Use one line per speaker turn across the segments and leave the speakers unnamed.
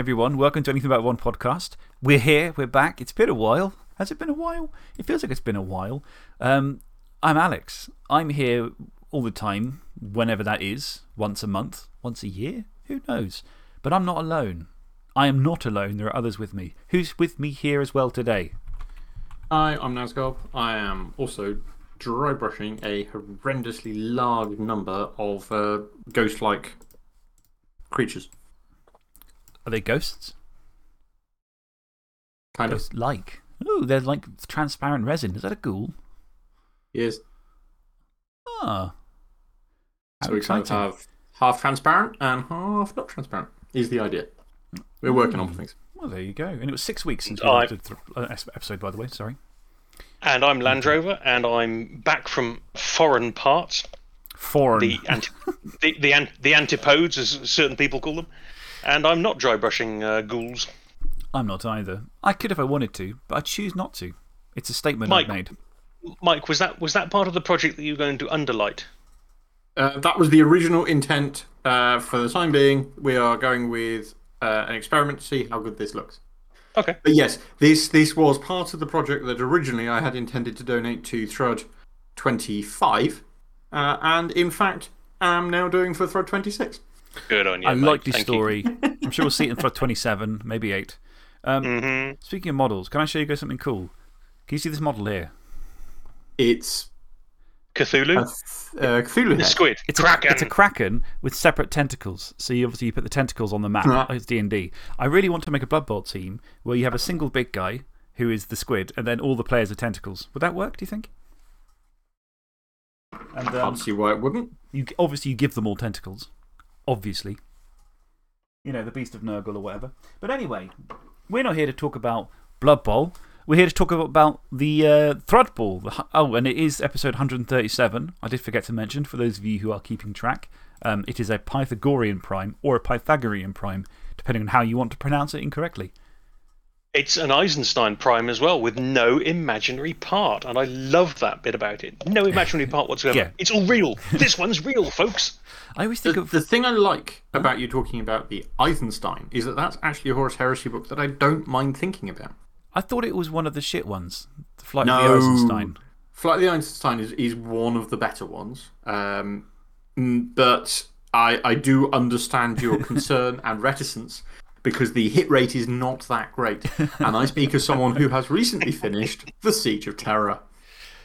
everyone. Welcome to Anything But A One podcast. We're here, we're back. It's been a while. Has it been a while? It feels like it's been a while. Um, I'm Alex. I'm here all the time, whenever that is. Once a month, once a year? Who knows? But I'm not alone. I am not alone. There are others with me. Who's with me here as well today?
Hi, I'm Nazgob. I am also dry brushing a horrendously large number of uh, ghost like creatures.
Are they ghosts?
Kind of.
Ghost like. Oh, they're like transparent resin. Is that a ghoul?
Yes.
Ah.
So
How
we kind of have half transparent and half not transparent, is the idea. We're working on things.
Well, there you go. And it was six weeks since we
I-
did an episode, by the way. Sorry.
And I'm Land Rover, and I'm back from foreign parts,
Foreign.
the, anti- the, the, an- the antipodes, as certain people call them. And I'm not dry brushing uh, ghouls.
I'm not either. I could if I wanted to, but I choose not to. It's a statement
Mike.
I've made.
Mike, was that, was that part of the project that you were going to underlight?
Uh, that was the original intent. Uh, for the time being, we are going with uh, an experiment to see how good this looks.
Okay.
But yes, this, this was part of the project that originally I had intended to donate to Thrud 25, uh, and in fact, am now doing for Thrud 26.
Good on you.
I
mate.
like this
Thank
story. I'm sure we'll see it in Thrud 27, maybe 8. Um,
Mhm.
Speaking of models, can I show you guys something cool? Can you see this model here?
It's
Cthulhu?
uh, Cthulhu
the squid.
It's
Kraken.
A, it's a kraken with separate tentacles. So you obviously you put the tentacles on the map.
Yeah.
like It's D&D. I really want to make a Blood Bowl team where you have a single big guy who is the squid and then all the players are tentacles. Would that work, do you think? And um,
Can't see why it wouldn't.
you, obviously, you give them all tentacles. Obviously. You know, the Beast of Nurgle or whatever. But anyway, we're not here to talk about Blood Bowl. We're here to talk about the uh, Thrud Ball. Oh, and it is episode 137. I did forget to mention, for those of you who are keeping track, um, it is a Pythagorean prime or a Pythagorean prime, depending on how you want to pronounce it incorrectly.
It's an Eisenstein prime as well, with no imaginary part. And I love that bit about it. No imaginary part whatsoever.
Yeah.
It's all real. this one's real, folks.
I always think
The,
of.
the thing I like about you talking about the Eisenstein is that that's actually a Horus Heresy book that I don't mind thinking about.
I thought it was one of the shit ones. The Flight
No.
of the Eisenstein.
Flight of the Eisenstein is, is one of the better ones. Um, but I, I do understand your concern and reticence because the hit rate is not that great. And I speak as someone who has recently finished The Siege of Terra.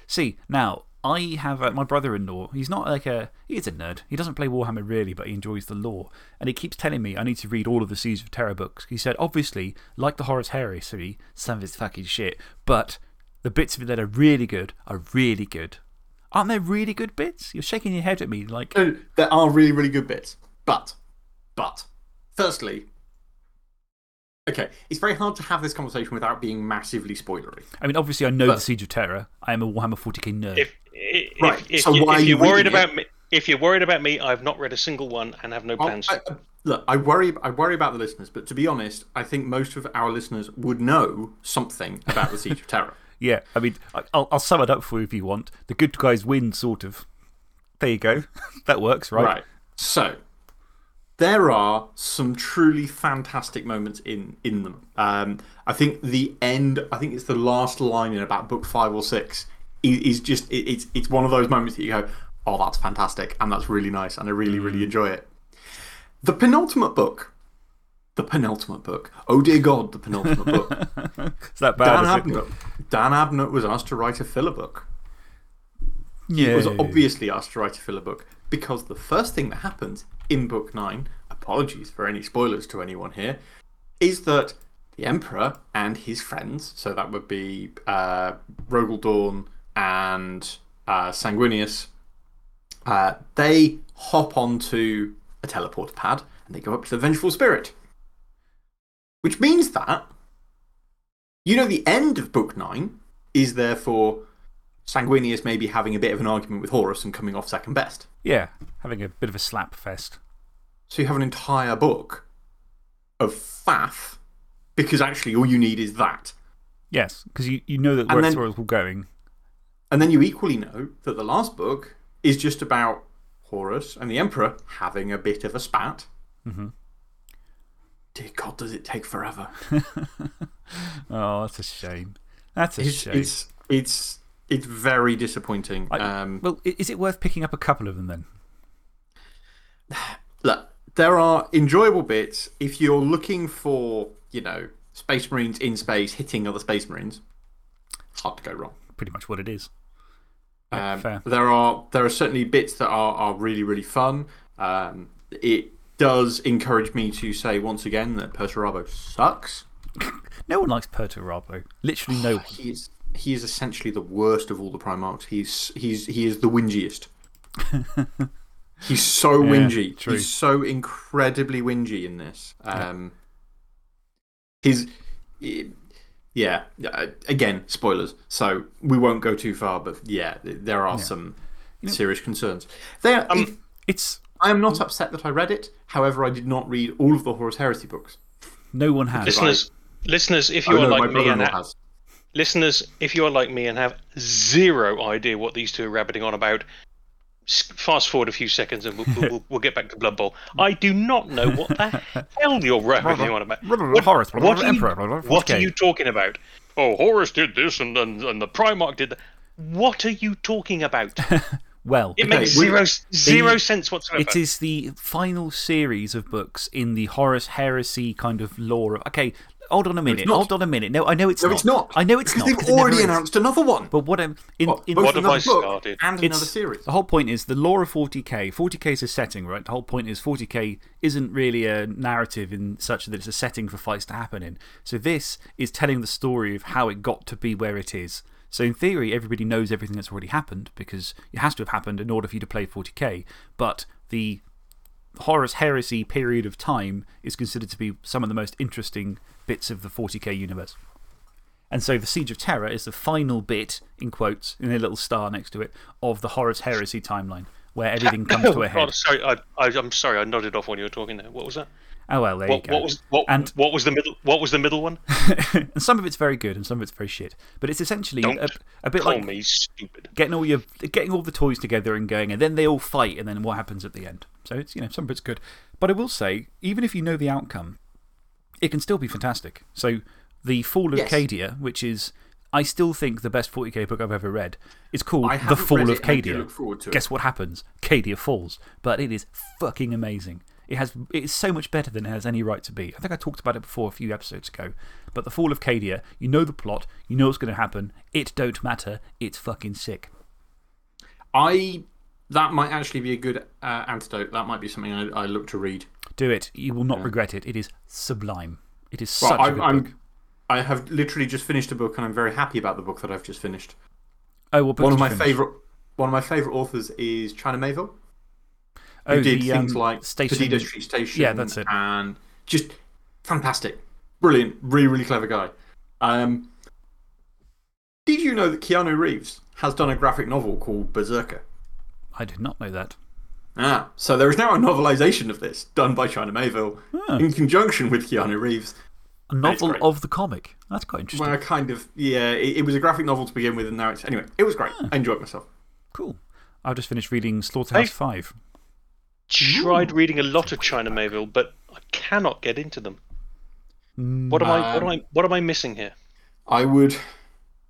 See, now, I have uh, my brother in law. He's not like a. He's a nerd. He doesn't play Warhammer really, but he enjoys the lore. And he keeps telling me I need to read all of the Siege of Terra books. He said, obviously, like the Horus Heresy, some of it's fucking shit, but the bits of it that are really good are really good. Aren't there really good bits? You're shaking your head at me like.
No, there are really, really good bits. But, but, firstly, okay, it's very hard to have this conversation without being massively spoilery.
I mean, obviously, I know
But-
the Siege of Terra. I am a Warhammer 40k nerd.
If, if,
Right,
if,
so
you,
why
if
are you
you're worried
reading it?
about me, if you're worried about me, I've not read a single one and have no plans.
I, I- look, I worry, I worry about the listeners, but to be honest, I think most of our listeners would know something about the Siege of Terra.
Yeah, I mean, I- I'll, I'll sum it up for you if you want. The good guys win, sort of. There you go. that works, right?
Right. So, there are some truly fantastic moments in, in them. Um, I think the end, I think it's the last line in about book five or six, is, is just, it, it's, it's one of those moments that you go, oh, that's fantastic, and that's really nice, and I really, really enjoy it. The penultimate book, the penultimate book, oh dear God, the penultimate book.
Is that bad?
Dan? Abnett, Dan Abnett was asked to write a filler book.
Yeah.
He was obviously asked to write a filler book because the first thing that happens in book nine, apologies for any spoilers to anyone here, is that the Emperor and his friends, so that would be uh, Rogal Dorn and uh, Sanguinius, uh, they hop onto a teleport pad and they go up to the Vengeful Spirit. Which means that, you know, the end of book nine is therefore Sanguinius maybe having a bit of an argument with Horus and coming off second best.
Yeah, having a bit of a slap fest.
So you have an entire book of faff because actually all you need is that.
Yes, because you, you know that where it's all going.
And then you equally know that the last book is just about Horus and the Emperor having a bit of a spat.
Mm -hmm.
dear God, does it take forever?
oh, that's a shame. That's a
It's,
shame.
it's, it's, it's very disappointing.
I-
um,
well, is it worth picking up a couple of them then?
look, there are enjoyable bits. If you're looking for, you know, Space Marines in space hitting other Space Marines, it's hard to go wrong.
Pretty much what it is.
Um,
fair.
There are there are certainly bits that are, are really really fun. Um, it does encourage me to say once again that Perturabo sucks.
No one likes Perturabo. Literally no one.
He is he is essentially the worst of all the Primarchs. He's he's he is the whingiest. he's so
Yeah,
whingy.
true.
He's so incredibly whingy in this. Um, His yeah. uh, Again, spoilers. So we won't go too far, but yeah, there are some serious concerns. There,
Um,
if-
It's.
I am not upset that I read it. However, I did not read all of the Horus Heresy books.
No one has.
Listeners, listeners, if
Oh,
you are
no,
like me and
brother-in-law has.
Listeners, if you are like me and have zero idea what these two are rabbiting on about, fast forward a few seconds and we'll, we'll, we'll, get back to Blood Bowl. I do not know what the hell you're rabbiting on about. What,
Horus,
what, are,
Emperor,
you, what are you talking about? Oh, Horus did this and, and, and the Primarch did that. What are you talking about?
Well,
It makes zero, zero sense whatsoever.
it is the final series of books in the Horus Heresy kind of lore. of- Okay, hold on a minute. Hold on a minute. No, I know it's
No,
not.
it's not.
I know it's
because
not.
They've already announced another one.
But what I'm. In,
What,
in,
both
What have I started?
and another series.
The whole point is the lore of 40k. 40k is a setting, right? The whole point is 40k isn't really a narrative in such that it's a setting for fights to happen in. So this is telling the story of how it got to be where it is. So, in theory, everybody knows everything that's already happened because it has to have happened in order for you to play 40k. But the Horus Heresy period of time is considered to be some of the most interesting bits of the 40k universe. And so the Siege of Terra is the final bit, in quotes, in a little star next to it, of the Horus Heresy timeline, where everything comes to a
Oh,
head.
sorry, I, I, I'm sorry, I nodded off when you were talking there. What was that?
Oh, well, there you go.
what was what,
And-
what was the middle? What was the middle one?
and some of it's very good and some of it's very shit. But it's essentially a, a bit like getting all, your, getting all the toys together and going, and then they all fight, and then what happens at the end. So it's, you know, some of it's good. But I will say, even if you know the outcome, it can still be fantastic. So, The Fall of
Yes.
Cadia, which is, I still think, the best 40k book I've ever read, is called The Fall of
it, and I do
Cadia.
look forward to it.
Guess what happens? Cadia falls. But it is fucking amazing. It has, it's so much better than it has any right to be. I think I talked about it before a few episodes ago. But The Fall of Cadia, you know the plot, you know what's going to happen. It don't matter. It's fucking sick.
I. That might actually be a good uh, antidote. That might be something I, I look to read.
Do it. You will not regret it. It is sublime. It is
Well,
such a good
I'm,
book.
I have literally just finished a book and I'm very happy about the book that I've just finished.
Oh, what book
One of my
finish?
favourite. One of my favourite authors is China Miéville.
Oh,
who did
the,
things
um,
like
Station-
Street Station.
Yeah, that's it.
And just fantastic. Brilliant. Really, really clever guy. Um, did you know that Keanu Reeves has done a graphic novel called Berserker?
I did not know that.
Ah, so there is now a novelization of this done by China Miéville
Ah.
in conjunction with Keanu Reeves.
A novel of the comic. That's quite interesting.
Well, kind of, yeah, it, it was a graphic novel to begin with, and now it's. Anyway, it was great. I enjoyed myself.
Cool. I've just finished reading Slaughterhouse
Hey.
5.
Tried reading a lot of China Miéville, but I cannot get into them.
Mm,
What am I? What am
Um,
I? What am I missing here?
I would.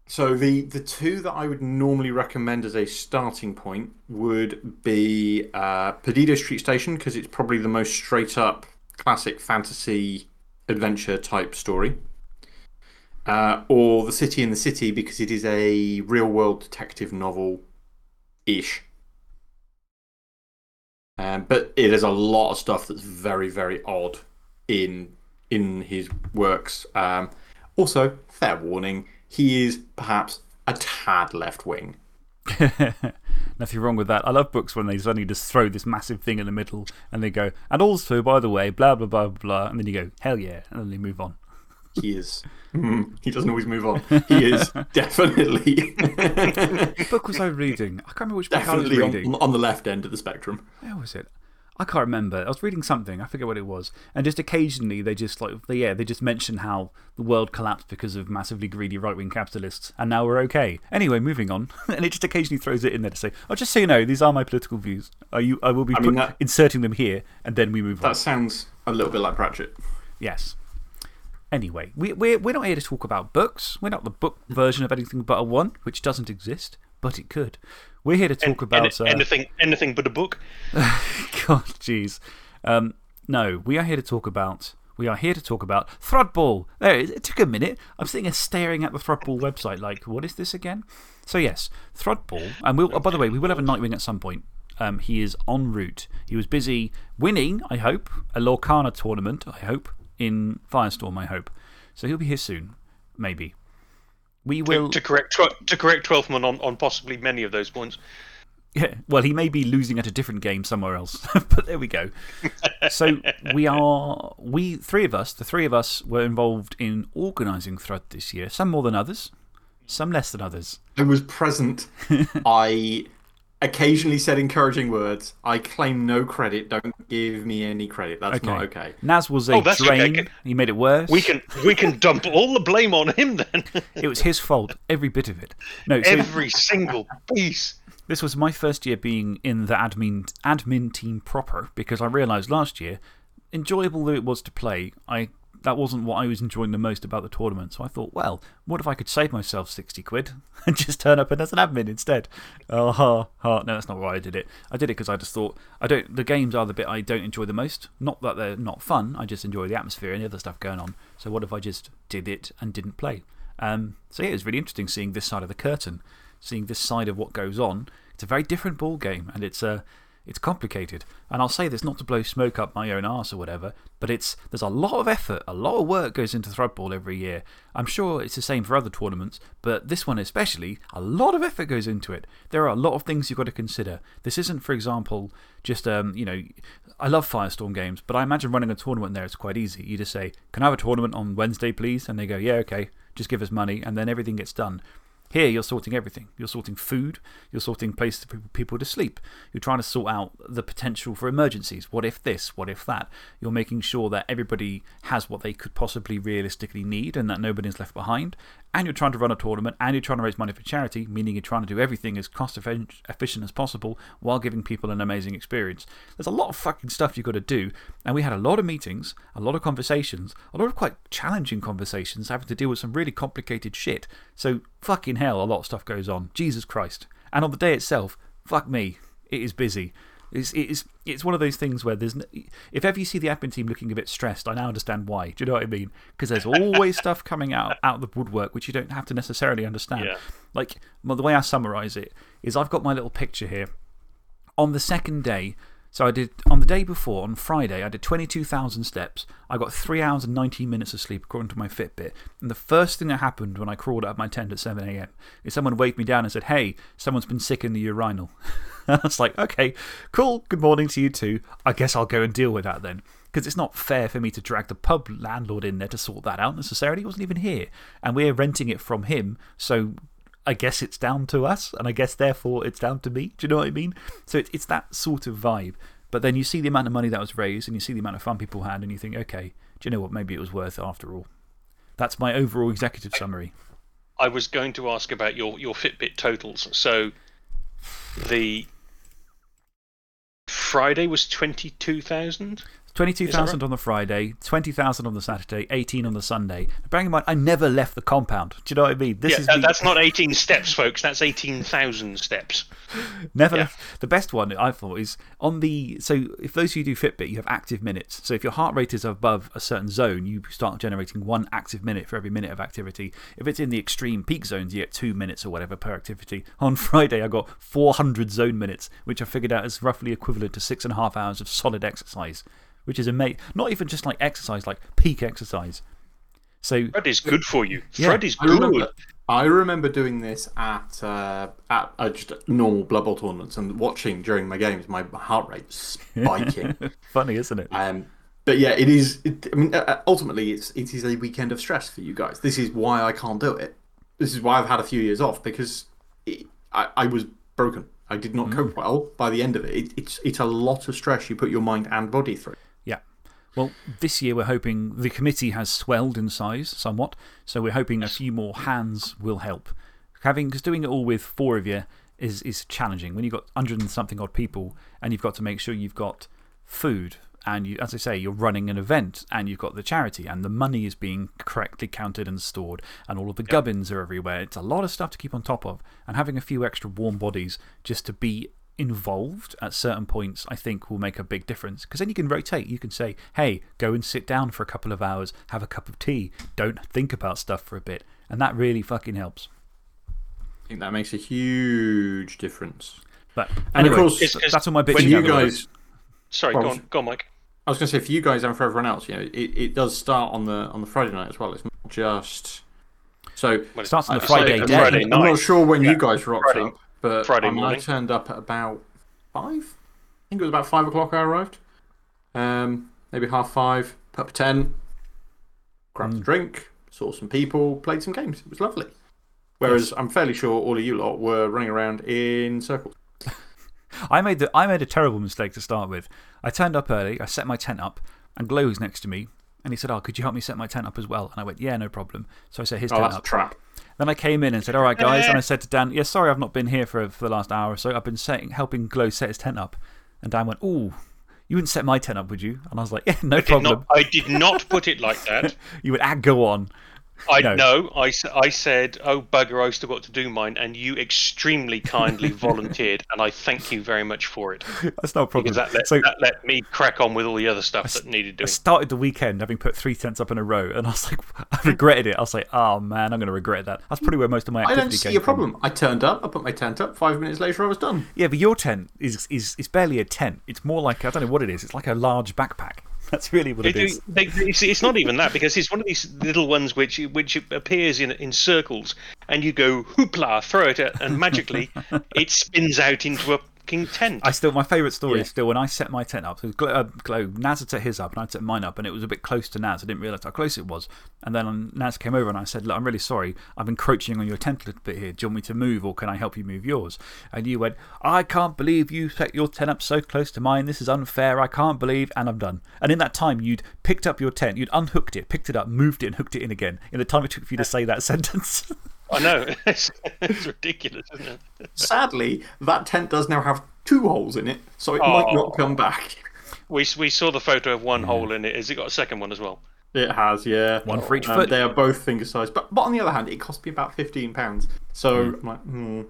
So, the, the two that I would normally recommend as a starting point would be uh, Perdido Street Station, because it's probably the most straight up classic fantasy adventure type story. Uh, or The City in the City, because it is a real world detective novel ish. Um, but it is a lot of stuff that's very, very odd in, in his works. Um, also, fair warning, he is perhaps a tad left wing.
Nothing wrong with that. I love books when they suddenly just throw this massive thing in the middle and they go, and also, by the way, blah, blah, blah, blah. And then you go, hell yeah. And then they move on.
He is. Mm, he doesn't always move on. He is definitely,
What book was I reading? I can't remember which book I was reading.
on, on the left end of the spectrum.
Where was it? I can't remember. I was reading something. I forget what it was. And just occasionally they just, like, they, yeah, they just mention how the world collapsed because of massively greedy right wing capitalists and now we're okay. Anyway, moving on. and it just occasionally throws it in there to say, oh, just so you know, these are my political views. Are you, I will be
I mean, that-
inserting them here and then we move on.
That sounds a little bit like Pratchett.
Yes. Anyway, we, we're, we're not here to talk about books. We're not the book version of anything but a one, which doesn't exist, but it could. We're here to talk
An-
about.
any- anything, anything but a book.
God, jeez. Um, no, we are here to talk about. We are here to talk about Thrudball. There, it, it took a minute. I'm sitting here staring at the Thrudball website, like, what is this again? So, yes, Thrudball. And we'll, oh, by the way, we will have a Nightwing at some point. Um, he is en route. He was busy winning, I hope, a Lorcana tournament, I hope, in Firestorm, I hope. So he'll be here soon, maybe. We will.
To correct, tw- to correct Twelfthman on, on possibly many of those points.
Yeah, well, he may be losing at a different game somewhere else, but there we go. so, we are, we, three of us, the three of us were involved in organising Thrud this year. Some more than others, some less than others.
I was present. I occasionally said encouraging words. I claim no credit. Don't give me any credit. That's not okay.
Naz was a
Oh, that's okay.
drain. He made it worse.
We can, we can dump all the blame on him then.
It was his fault, every bit of it. No, so
Every single piece.
this was my first year being in the admin, admin team proper because I realised last year, enjoyable though it was to play, I, that wasn't what I was enjoying the most about the tournament. So I thought, well, what if I could save myself 60 quid and just turn up as an admin instead? Oh, ha, ha. No, that's not why I did it. I did it because I just thought, I don't, the games are the bit I don't enjoy the most. Not that they're not fun, I just enjoy the atmosphere and the other stuff going on. So what if I just did it and didn't play? Um, so yeah, it was really interesting seeing this side of the curtain, seeing this side of what goes on. It's a very different ball game and it's uh, it's complicated. And I'll say this not to blow smoke up my own arse or whatever, but it's, there's a lot of effort, a lot of work goes into Thrudball every year. I'm sure it's the same for other tournaments, but this one especially, a lot of effort goes into it. There are a lot of things you've got to consider. This isn't, for example, just, um, you know, I love Firestorm games, but I imagine running a tournament there is quite easy. You just say, Can I have a tournament on Wednesday, please? And they go, Yeah, okay, just give us money, and then everything gets done. Here, you're sorting everything. You're sorting food, you're sorting places for people to sleep, you're trying to sort out the potential for emergencies. What if this? What if that? You're making sure that everybody has what they could possibly realistically need and that nobody's left behind. And you're trying to run a tournament and you're trying to raise money for charity, meaning you're trying to do everything as cost efficient as possible while giving people an amazing experience. There's a lot of fucking stuff you've got to do. And we had a lot of meetings, a lot of conversations, a lot of quite challenging conversations having to deal with some really complicated shit. So, fucking hell, a lot of stuff goes on. Jesus Christ. And on the day itself, fuck me, it is busy. It's, it's, it's one of those things where there's. No, if ever you see the admin team looking a bit stressed, I now understand why. Do you know what I mean? Because there's always stuff coming out, out of the woodwork which you don't have to necessarily understand.
Yeah.
Like, well, the way I summarize it is I've got my little picture here. On the second day, so I did, on the day before, on Friday, I did 22,000 steps. I got 3 hours and 19 minutes of sleep according to my Fitbit. And the first thing that happened when I crawled out of my tent at 7 a.m. is someone waved me down and said, Hey, someone's been sick in the urinal. I was like, Okay, cool. Good morning to you too. I guess I'll go and deal with that then. Because it's not fair for me to drag the pub landlord in there to sort that out necessarily. He wasn't even here. And we're renting it from him. So I guess it's down to us, and I guess therefore it's down to me. Do you know what I mean? So it's, it's that sort of vibe. But then you see the amount of money that was raised, and you see the amount of fun people had, and you think, okay, do you know what? Maybe it was worth it after all. That's my overall executive summary.
I was going to ask about your, your Fitbit totals. So the Friday was 22,000?
22,000 on the Friday, 20,000 on the Saturday, 18 on the Sunday. Bearing in mind, I never left the compound. Do you know what I mean? This
Yeah,
is
that- that's not 18 steps, folks. That's 18,000 steps.
Never
Yeah.
The best one I thought is on the. So, if those of you do Fitbit, you have active minutes. So, if your heart rate is above a certain zone, you start generating one active minute for every minute of activity. If it's in the extreme peak zones, you get two minutes or whatever per activity. On Friday, I got 400 zone minutes, which I figured out is roughly equivalent to six and a half hours of solid exercise, which is amazing. Not even just like exercise, like peak exercise. So,
Thrud is good for you.
Yeah.
Thrud is
I remember,
good.
I remember doing this at, uh, at uh, just normal Blood Bowl tournaments and watching during my games, my heart rate spiking.
funny, isn't it?
um, but yeah, it is. It, I mean, uh, ultimately, it's, it is a weekend of stress for you guys. This is why I can't do it. This is why I've had a few years off because it, I, I was broken. I did not cope well by the end of it. it. It's, it's a lot of stress you put your mind and body through.
Well, this year we're hoping the committee has swelled in size somewhat, so we're hoping a few more hands will help. Having, because doing it all with four of you is, is challenging. When you've got 100 and something odd people and you've got to make sure you've got food and you, as I say, you're running an event and you've got the charity and the money is being correctly counted and stored and all of the gubbins are everywhere. It's a lot of stuff to keep on top of. And having a few extra warm bodies just to be involved at certain points, I think will make a big difference. Because then you can rotate. You can say, hey, go and sit down for a couple of hours, have a cup of tea, don't think about stuff for a bit. And that really fucking helps.
I think that makes a huge difference.
But
And of
anyway,
course,
th- that's all my
When you
out the way.
guys,
Sorry,
Well,
go on, go on, Mike.
I was going to say for you guys and for everyone else, you know, it, it does start on the on the Friday night as well. It's not just so.
Well,
It starts on the Friday
I-
day.
Friday
I'm not sure when
Yeah,
you guys rocked
Friday-
up, but
Friday
I, mean, I turned up at about five. I think it was about five o'clock. I arrived. Um, maybe half five. Put up a tent, grabbed a drink, saw some people, played some games. It was lovely. Whereas I'm fairly sure all of you lot were running around in circles.
I made, the, I made a terrible mistake to start with. I turned up early, I set my tent up, and Glow was next to me. And he said, Oh, could you help me set my tent up as well? And I went, Yeah, no problem. So I set his
Oh,
tent
that's a
up.
trap.
Then I came in and said, All right, guys. And I said to Dan, Yeah, sorry, I've not been here for, for the last hour or so. I've been setting, helping Glow set his tent up. And Dan went, Ooh, you wouldn't set my tent up, would you? And I was like, Yeah, no
Did
problem.
not, I did not put it like that.
You would, ah, go on.
I
No.
know. I said, oh, bugger, I still got to do mine. And you extremely kindly volunteered. And I thank you very much for it.
That's not a problem.
Because that let,
so
that let me crack on with all the other stuff that needed doing.
I
doing.
started the weekend having put three tents up in a row. And I was like, I regretted it. I was like, Oh, man, I'm going to regret that. That's probably where most of my activity
I
activity
don't see
came
a problem. I turned up, I put my tent up, five minutes later I was done.
Yeah, but your tent is, is, is barely a tent. It's more like, I don't know what it is. It's like a large backpack. That's really what
They
it
do,
is.
they, it's, it's not even that because it's one of these little ones which which appears in in circles, and you go hoopla, throw it at, and magically it spins out into a fucking tent.
I still, my favourite story
Yeah.
is still when I set my tent up. So Glow, uh, Glow, Naz had set his up and I'd set mine up, and it was a bit close to Naz. I didn't realise how close it was. And then Naz came over and I said, Look, I'm really sorry. I'm encroaching on your tent a little bit here. Do you want me to move or can I help you move yours? And you went, I can't believe you set your tent up so close to mine. This is unfair. I can't believe. And I'm done. And in that time, you'd picked up your tent, you'd unhooked it, picked it up, moved it, and hooked it in again. In the time it took for you to say that sentence.
I know it's, it's ridiculous, isn't it?
Sadly, that tent does now have two holes in it, so it might
Oh.
not come back.
We we saw the photo of one hole in it. Has it got a second one as well?
It has, yeah.
One for each
Um,
foot.
They are both finger sized. But, but on the other hand, it cost me about £15. So
Hmm.
I'm like, hmm.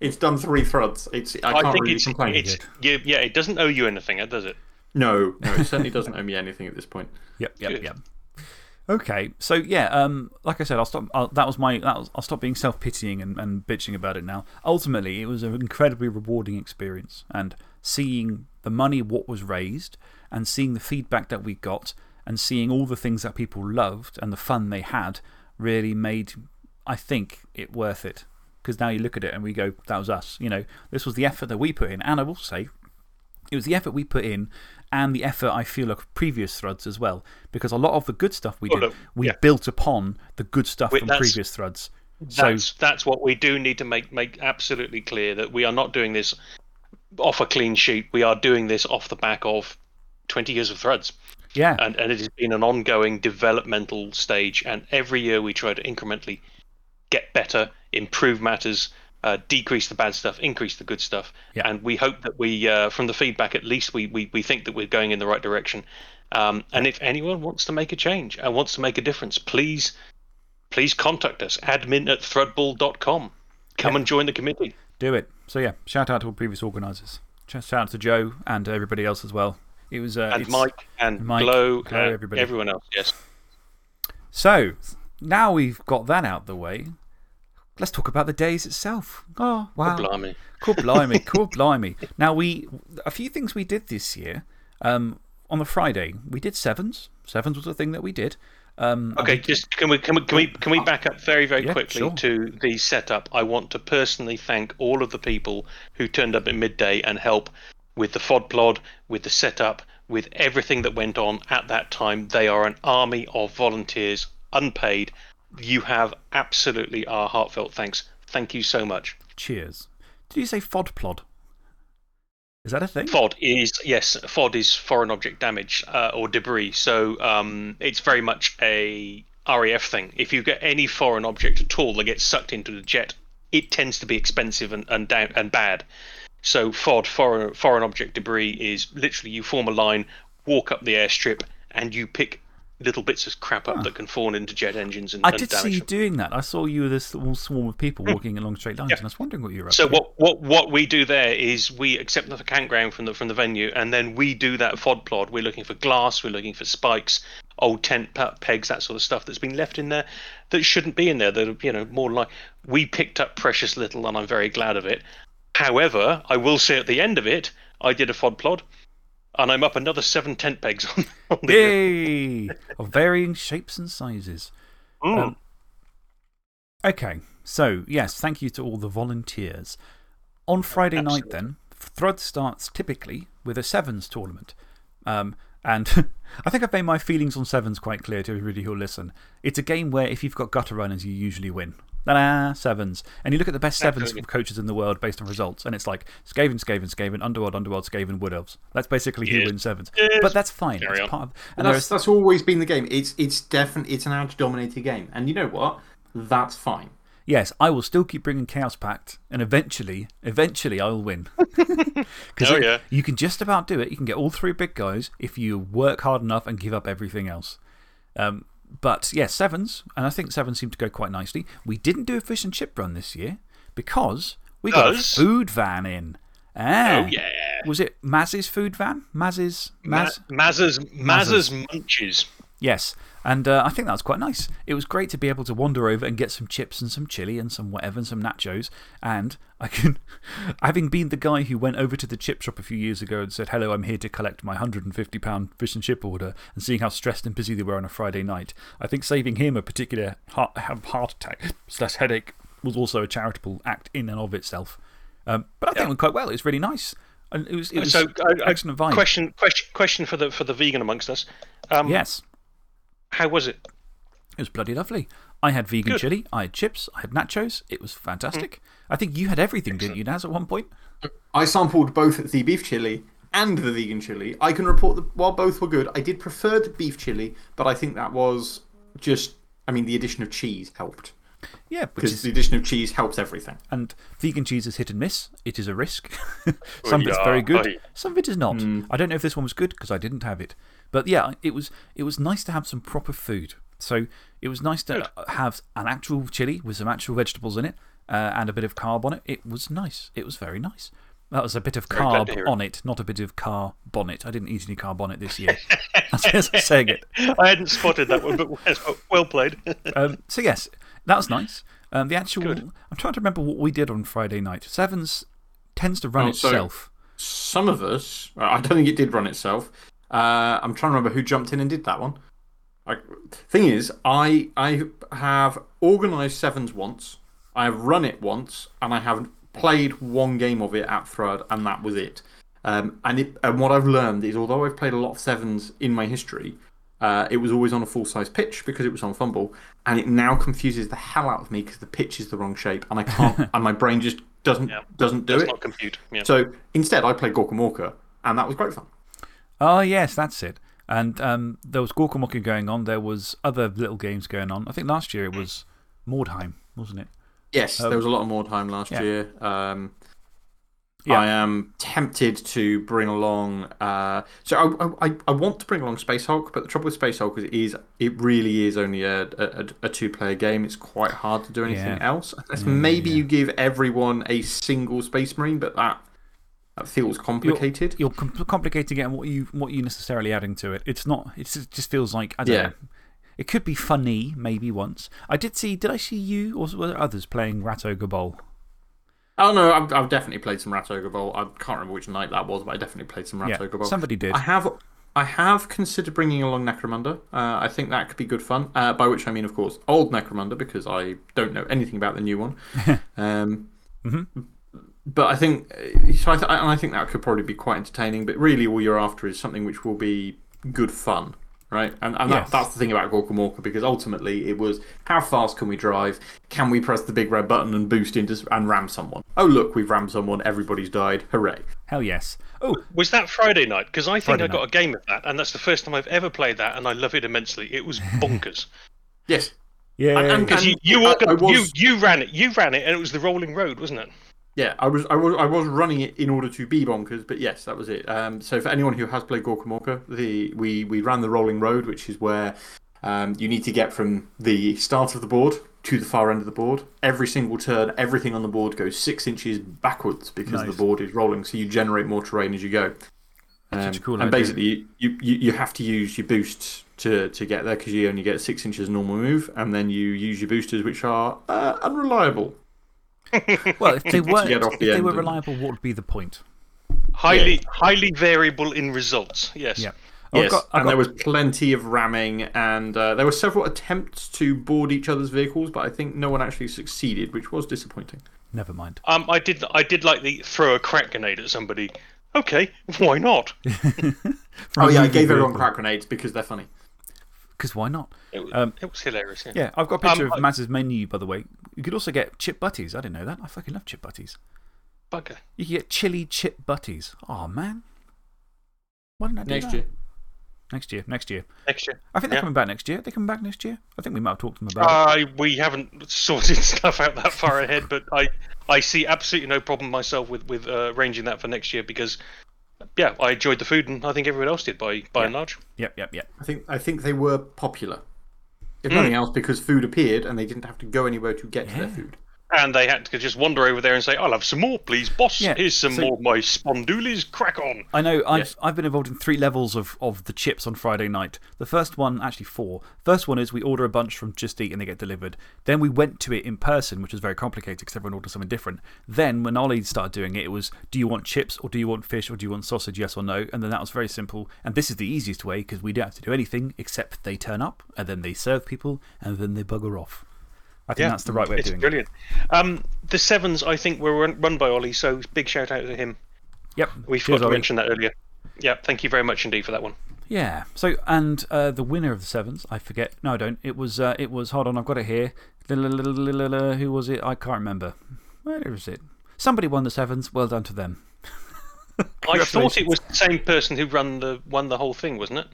It's done three Thruds. It's, I can't
think
really
it's
complain.
it's yeah, yeah. It doesn't owe you anything, does it?
No, no, it certainly doesn't owe me anything at this point.
Yep, yep,
Good.
yep. Okay, so yeah, um, like I said, I'll stop. I'll, that was my. That was, I'll stop being self pitying and, and bitching about it now. Ultimately, it was an incredibly rewarding experience. And seeing the money, what was raised, and seeing the feedback that we got, and seeing all the things that people loved and the fun they had really made, I think, it worth it. Because now you look at it and we go, that was us. You know, this was the effort that we put in. And I will say, it was the effort we put in and the effort I feel of previous Thruds as well. Because a lot of the good stuff we
Well,
did,
look,
we
yeah.
built upon the good stuff
Wait,
from previous Thruds. So,
That's that's what we do need to make make absolutely clear that we are not doing this off a clean sheet. We are doing this off the back of twenty years of Thruds,
yeah.
and and it has been an ongoing developmental stage. And every year we try to incrementally get better, improve matters, uh, decrease the bad stuff, increase the good stuff.
Yeah.
And we hope that we, uh, from the feedback, at least we, we we think that we're going in the right direction. Um, and if anyone wants to make a change and wants to make a difference, please please contact us admin at thrudball.com. Come
Yeah.
and join the committee.
Do it. So, yeah, shout out to all previous organisers. Shout out to Joe and everybody else as well. It was, uh,
And Mike and
Mike,
Glow,
Glow,
and
everybody.
everyone else. Yes.
So, now we've got that out the way, let's talk about the days itself. Oh, wow.
Cool Blimey.
Cool blimey, cool blimey. Now, we, a few things we did this year. Um, on the Friday, we did sevens. Sevens was a thing that we did. Um,
Okay, just can we can we can we can we back up very very
Yeah,
quickly
sure.
to the setup? I want to personally thank all of the people who turned up at midday and help with the FOD plod, with the setup, with everything that went on at that time. They are an army of volunteers, unpaid. You have absolutely our heartfelt thanks. Thank you so much.
Cheers. Did you say FODPLOD? Is that a thing?
FOD is yes, FOD is foreign object damage uh, or debris. So um, it's very much a RAF thing. If you get any foreign object at all that gets sucked into the jet, it tends to be expensive and and, down, and bad. So FOD, foreign foreign object debris, is literally you form a line walk up the airstrip and you pick little bits of crap up ah. that can fall into jet engines and,
I
and
did see you
them.
doing that. I saw you with this small swarm of people hmm. walking along straight lines, and I was wondering what you were up
So
to.
So, what, what what we do there is we accept the campground from the from the venue, and then we do that FOD plod. We're looking for glass, we're looking for spikes, old tent pegs, that sort of stuff that's been left in there that shouldn't be in there. That you know more like we picked up precious little, and I'm very glad of it. However, I will say at the end of it, I did a FOD plod, and I'm up another seven tent pegs on, on the
Yay! of varying shapes and sizes.
Mm.
Um, okay, so yes, thank you to all the volunteers. On Friday night, then, Thrud starts typically with a Sevens tournament. Um, and I think I've made my feelings on Sevens quite clear to everybody who'll listen. It's a game where if you've got gutter runners, you usually win. Ta-da, sevens. And you look at the best sevens
Absolutely.
coaches in the world based on results, and it's like Skaven, Skaven, Skaven, Underworld, Underworld, Skaven, Wood Elves. That's basically who wins sevens.
Yes.
But that's fine.
Carry
It's
on.
part of,
And
and
that's, that's always been the game. It's, it's definitely it's an edge dominated game. And you know what? That's fine.
yes, I will still keep bringing Chaos Pact, and eventually, eventually I will win. Because
Oh, yeah.
you can just about do it. You can get all three big guys if you work hard enough and give up everything else. Um, but yes, sevens, and I think sevens seem to go quite nicely. We didn't do a fish and chip run this year because we got a food van in. Ah,
Oh, yeah.
Was it Maz's food van? Maz's? Maz?
Ma- Mazza's, Mazza's Munches.
Yes. And uh, I think that was quite nice. It was great to be able to wander over and get some chips and some chili and some whatever and some nachos. And I can, having been the guy who went over to the chip shop a few years ago and said, Hello, I'm here to collect my £150 fish and chip order, and seeing how stressed and busy they were on a Friday night, I think saving him a particular heart, heart attack slash headache was also a charitable act in and of itself. Um, but I think it went quite well. It was really nice. And it was, it was
So, uh, uh,
excellent vibe.
Question, question, question for the, for the vegan amongst us. Um,
Yes.
How was it?
It was bloody lovely. I had vegan
Good.
chili, I had chips, I had nachos. It was fantastic. Mm-hmm. I think you had everything, didn't you, Naz, at one point?
I sampled both the beef chili and the vegan chili. I can report that while both were good, I did prefer the beef chili, but I think that was just, I mean, the addition of cheese helped.
Yeah,
Because
is,
the addition of cheese helps everything.
and vegan cheese is hit and miss. It is a risk. some of it's
oh,
very good,
aye.
some of it is not. Mm. I don't know if this one was good because I didn't have it. But yeah, it was, it was nice to have some proper food. So it was nice to have an actual chili with some actual vegetables in it uh, and a bit of carb on it. It was nice. It was very nice. That was a bit of carb on it, not a bit of car bonnet. I didn't eat any car bonnet this year. That's just saying it.
I hadn't spotted that one, but well- well played.
Um, so, yes, that was nice. Um, the actual. I'm trying to remember what we did on Friday night. Sevens tends to run
Oh, so-
itself.
Some of us, I don't think it did run itself. Uh, I'm trying to remember who jumped in and did that one. I, thing is, I, I have organised Sevens once, I have run it once, and I have played one game of it at Thrud, and that was it. Um, and, it, and what I've learned is, although I've played a lot of Sevens in my history, uh, it was always on a full size pitch because it was on FUMBBL, and it now confuses the hell out of me because the pitch is the wrong shape, and I can't, and my brain just doesn't, doesn't do
Does
it.
not compute. Yeah.
So instead, I played Gorkamorka, and that was great fun.
Oh, yes, that's it. And um, there was Gorkamorka going on. There was other little games going on. I think last year it was Mordheim, wasn't it?
Yes, there was a lot of Mordheim last
yeah.
year. Um,
Yeah.
I am tempted to bring along. Uh, so I, I, I want to bring along Space Hulk, but the trouble with Space Hulk is, is it really is only a, a, a two player game. It's quite hard to do anything
Yeah.
else. Unless maybe you give everyone a single Space Marine, but that, that feels complicated.
You're com complicating it and what, you, what you're necessarily adding to it. It's not, it's, it just feels like, I don't
Yeah.
know. It could be funny, maybe once. I did see, did I see you or were there others playing Rat Ogre Bowl?
Oh no, I've, I've definitely played some Rat Ogre Bowl. I can't remember which night that was, but I definitely played some Rat
Yeah,
Bowl.
somebody did.
I have, I have considered bringing along Necromunda. Uh, I think that could be good fun. Uh, by which I mean, of course, old Necromunda because I don't know anything about the new one. um,
Mm-hmm.
But I think, so I, th and I think that could probably be quite entertaining. But really, all you're after is something which will be good fun. Right, and, and
Yes.
that, that's the thing about Gorkamorka because ultimately it was how fast can we drive? Can we press the big red button and boost into and ram someone? Oh, look, we've rammed someone, everybody's died, hooray.
Hell yes. Oh,
Was that Friday night? Because I think
Friday
I got a game of that, and that's the first time I've ever played that, and I love it immensely. It was bonkers.
Yes,
yeah.
and-
Because you, you,
I- I was-
you, you ran it, you ran it, and it was the rolling road, wasn't it?
Yeah, I was, I, was, I was running it in order to be bonkers, but yes, that was it. Um, so, for anyone who has played Gorka Morka, the, we, we ran the Rolling Road, which is where um, you need to get from the start of the board to the far end of the board. Every single turn, everything on the board goes six inches backwards because
Nice.
the board is rolling, so you generate more terrain as you go.
That's such a
Um,
cool
and
idea.
basically, you, you, you have to use your boosts to, to get there because you only get six inches normal move, and then you use your boosters, which are uh, unreliable.
Well, if they, weren't, if
the
they
end
were
and-
reliable, what would be the point?
Highly, highly variable in results. Yes.
Yeah. Oh,
Yes,
got- I've
and there was plenty of ramming, and uh, there were several attempts to board each other's vehicles, but I think no one actually succeeded, which was disappointing.
Never mind.
Um, I did, I did like the throw a crack grenade at somebody. Okay, why not?
Oh, yeah, I gave everyone crack grenades because they're funny.
Because why not?
It, was-
Um,
it was hilarious. Yeah.
Yeah, I've got a picture
Um,
of
I-
Maz's menu, by the way. You could also get chip butties. I didn't know that. I fucking love chip butties.
Bugger.
You can get chili chip butties. Oh, man. Why didn't I do
Next
that?
year.
Next year. Next year.
Next year.
I think they're
Yeah.
coming back next year. They're coming back next year. I think we might have talked to them about it.
I we haven't sorted stuff out that far ahead, but I, I see absolutely no problem myself with with uh, arranging that for next year because, yeah, I enjoyed the food and I think everyone else did by by and large.
Yep, yep, yep.
I think, I think they were popular. If hmm. nothing else, because food appeared and they didn't have to go anywhere to get to their food.
And they had to just wander over there and say, "I'll have some more, please, boss.
Yeah,
Here's some
so-
more of my spondoolies. Crack on."
I know I've,
Yes.
I've been involved in three levels of, of the chips on Friday night. The first one, actually four. First one is we order a bunch from Just Eat and they get delivered. Then we went to it in person, which was very complicated because everyone ordered something different. Then, when Ollie started doing it, it was do you want chips or do you want fish or do you want sausage, yes or no? And then that was very simple. And this is the easiest way because we don't have to do anything except they turn up and then they serve people and then they bugger off. I think that's the right way of
It's
doing it.
brilliant. Um, the sevens, I think, were run, run by Ollie, so big shout out to him.
Yep.
We
Cheers,
forgot to
Ollie.
mention that earlier. Yeah, thank you very much indeed for that one.
Yeah. So, and uh, the winner of the sevens, I forget. No, I don't. It was, uh, it was hold on, I've got it here. Who was it? I can't remember. Where is it? Somebody won the sevens. Well done to them.
I thought it was the same person who run the won the whole thing, wasn't it?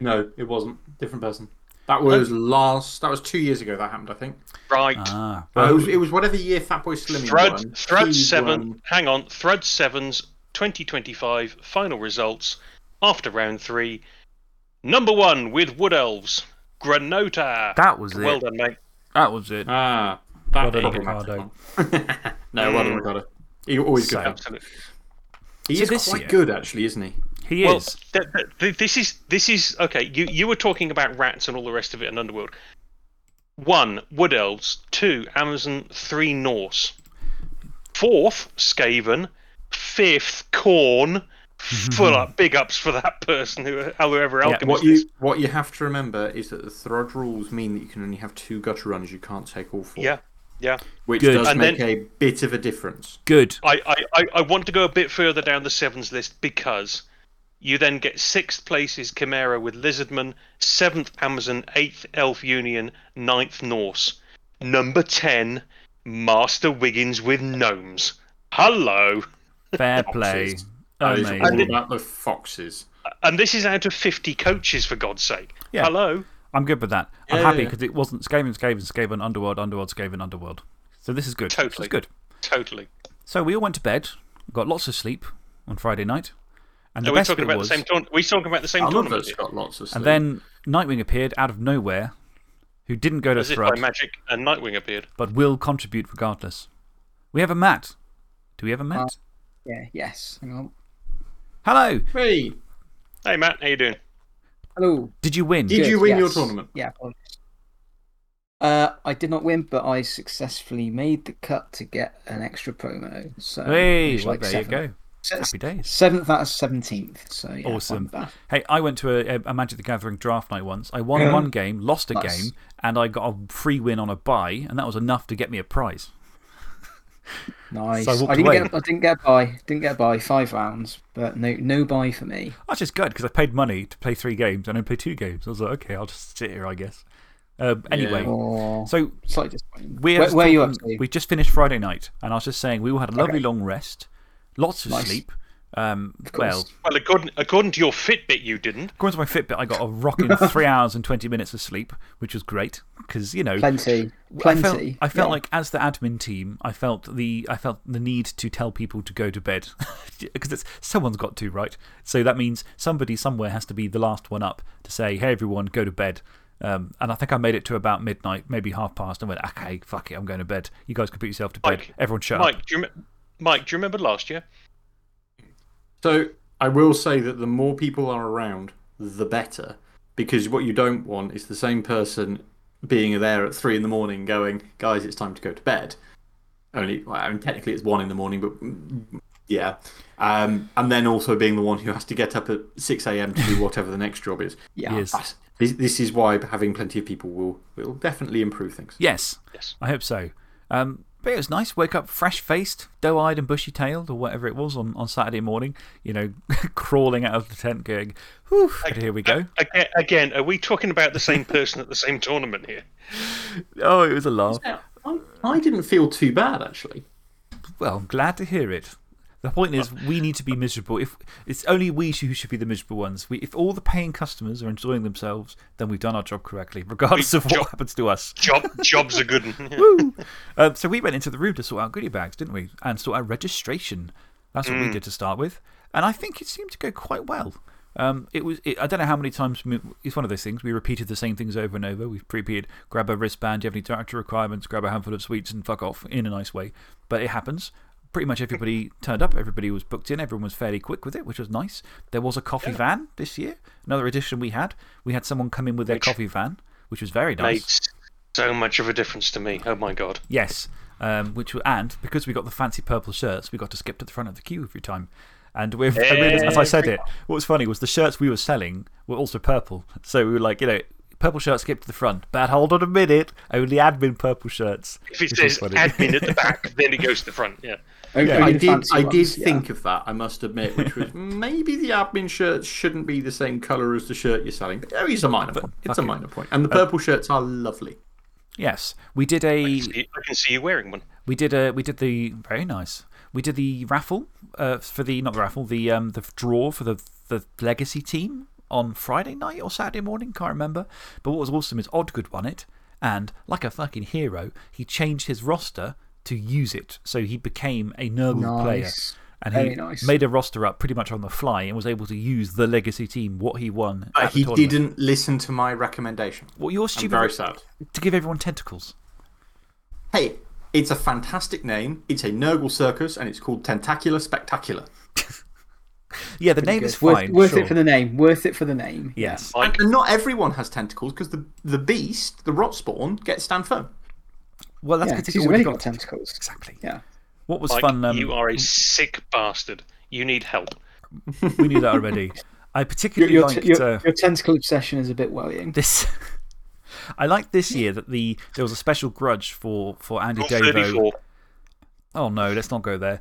No, it wasn't. Different person. That was last. That was two years ago that happened, I think.
Right.
Ah.
Uh, it, was, it was whatever year Fatboy Slim
Thrud,
won.
Thrud
he
7,
won-
hang on, Thrud 7's 2025 final results after round 3. Number 1 with Wood Elves, Granota.
That was
well
it.
Well done, mate.
That was it.
Ah, that
Well done,
problematic
Ricardo.
one. no, well done, Ricardo. He always good.
So-
Absolutely.
He
So
is quite
year-
good, actually, isn't he?
He
Well,
is.
th- th- th- this is this is okay. You you were talking about rats and all the rest of it and Underworld. One Wood Elves, two Amazon, three Norse, fourth Skaven, fifth Khorne. Full up, big ups for that person who whoever
Yeah,
alchemist
What
is.
you, what you have to remember is that the Thrud rules mean that you can only have two gutter runners. you can't take all four.
Yeah, yeah.
Which
Good.
does
And
make
then-
a bit of a difference.
Good.
I, I, I, I want to go a bit further down the sevens list because you then get sixth place is Chimera with Lizardman, seventh Amazon, eighth Elf Union, ninth Norse, number ten Master Wiggins with Gnomes. Hello,
Fair play.
Foxes. That is all about the foxes.
and this is out of fifty coaches for God's sake.
Yeah.
Hello.
I'm good with that. I'm
Yeah,
happy
yeah,
because it wasn't Skaven, Skaven, Skaven, Underworld, Underworld, Skaven, Underworld. So this is good. This
Totally.
is good.
Totally.
So we all went to bed, got lots of sleep on Friday night. And the
Are we
best
talking about
was,
the same tournament? We talking about the same
I love
tournament?
that's got lots of sleep.
and then Nightwing appeared out of nowhere, who didn't go to
As if by magic, and Nightwing appeared.
but will contribute regardless. We have a Matt. Do we have a Matt?
Yeah, yes. Hang on.
Hello.
Hey,
Hey Matt, how you doing?
Hello.
Did you win?
Did
Good,
you win your tournament?
Yeah, apologies. Uh, I did not win, but I successfully made the cut to get an extra promo. So
Hey, well,
like
there
seventh.
you go. Happy days.
Seventh out of seventeenth. So yeah,
Awesome. Hey, I went to a, a Magic the Gathering draft night once. I won one game, lost a
Nice.
game, and I got a free win on a buy, and that was enough to get me a prize.
Nice.
So I
I didn't
away.
get. I didn't get by. Didn't get by five rounds, but no, no buy for me.
That's just good because I paid money to play three games and I play two games. I was like, okay, I'll just sit here, I guess. Um, anyway,
Or
so
slightly disappointing. where, where are you up to?
We just finished Friday night, and I was just saying we all had a lovely
Okay.
long rest, lots of
Nice.
sleep. Um,
course.
well,
Well, according, according to your Fitbit, you didn't.
according to my Fitbit, I got a rocking three hours and 20 minutes of sleep, which was great because, you know.
Plenty.
I
Plenty.
felt, I felt
yeah.
like, as the admin team, I felt the, I felt the need to tell people to go to bed. Because someone's got to, right? So that means somebody somewhere has to be the last one up to say, hey, everyone, go to bed. Um, and I think I made it to about midnight, maybe half past, and went, okay, fuck it, I'm going to bed. You guys can put yourself to bed.
Mike,
Everyone shut up.
Mike, do you, rem- Mike, do you remember last year?
So I will say that the more people are around, the better. Because what you don't want is the same person being there at three in the morning going, guys, it's time to go to bed. Only, well, I mean, technically it's one in the morning, but yeah. Um, and then also being the one who has to get up at 6 a.m. to do whatever the next job is.
Yeah.
Yes.
This, this is why having plenty of people will, will definitely improve things.
Yes.
Yes.
I hope so. Um, but it was nice. Wake up fresh faced, doe eyed, and bushy tailed, or whatever it was on, on Saturday morning. You know, crawling out of the tent going, whew, and here we go.
Again, again, are we talking about the same person at the same tournament here?
Oh, it was a laugh.
Yeah, I, I didn't feel too bad, actually.
Well, I'm glad to hear it. The point is, we need to be miserable. If It's only we who should be the miserable ones. We, if all the paying customers are enjoying themselves, then we've done our job correctly, regardless of what
job-
happens to us.
Job, job's a good one.
Woo! Um, so we went into the room to sort out goodie bags, didn't we? And sort out registration. That's what we did to start with. And I think it seemed to go quite well. Um, it was, it, I don't know how many times, we- it's one of those things. We repeated the same things over and over. We've prepared, grab a wristband, do you have any director requirements, grab a handful of sweets and fuck off in a nice way. But it happens. Pretty much everybody turned up, everybody was booked in, everyone was fairly quick with it, which was nice. There was a coffee van this year, another addition we had. We had someone come in with their
Which-
coffee van, which was very nice.
so much of a difference to me. Oh my god.
Yes. Um, which, and because we got the fancy purple shirts, we got to skip to the front of the queue every time. And with, I mean, as I said it, what was funny was the shirts we were selling were also purple. So we were like, you know, purple shirts skip to the front. But hold on a minute, only admin purple shirts.
If it says admin at the back, then it goes to the front. Yeah.
Only
I did,
fancy
I did
ones, yeah.
think of that, I must admit, which was maybe the admin shirts shouldn't be the same colour as the shirt you're selling. But there is a minor point. It's
fuck
a minor point. And the purple shirts are lovely.
Yes. We did a.
See- I can see you wearing one.
We did, a, we did the. Very nice. We did the raffle uh, for the. Not the raffle, the, um, the draw for the, the legacy team on Friday night or Saturday morning. Can't remember. But what was awesome is Odgood won it. And like a fucking hero, he changed his roster to use it. So he became a Nurgle player. And he
nice.
made a roster up pretty much on the fly and was able to use the legacy team, what he won.
But
at the
he
tournament.
didn't listen to my recommendation.
Well, you're
I'm
stupid
very sad.
to give everyone tentacles.
Hey, it's a fantastic name. It's a Nurgle circus and it's called Tentacular Spectacular.
Yeah, the name
Good.
is
Worth,
fine.
worth
sure.
it for the name. Worth it for the name.
Yes.
Mike,
And not everyone has tentacles because the, the beast, the rot spawn, gets stand firm.
Well, that's
Yeah,
because
'cause
he's
he's
already
already
got,
got tentacles.
Exactly.
Yeah.
What was
Mike,
fun? Um,
you are a sick bastard. You need help.
we knew that already. I particularly
your,
liked
your,
uh,
your tentacle obsession is a bit worrying.
this. I liked this year that the, there was a special grudge for, for Andy
Rule
Davo.
34.
Oh, no, let's not go there.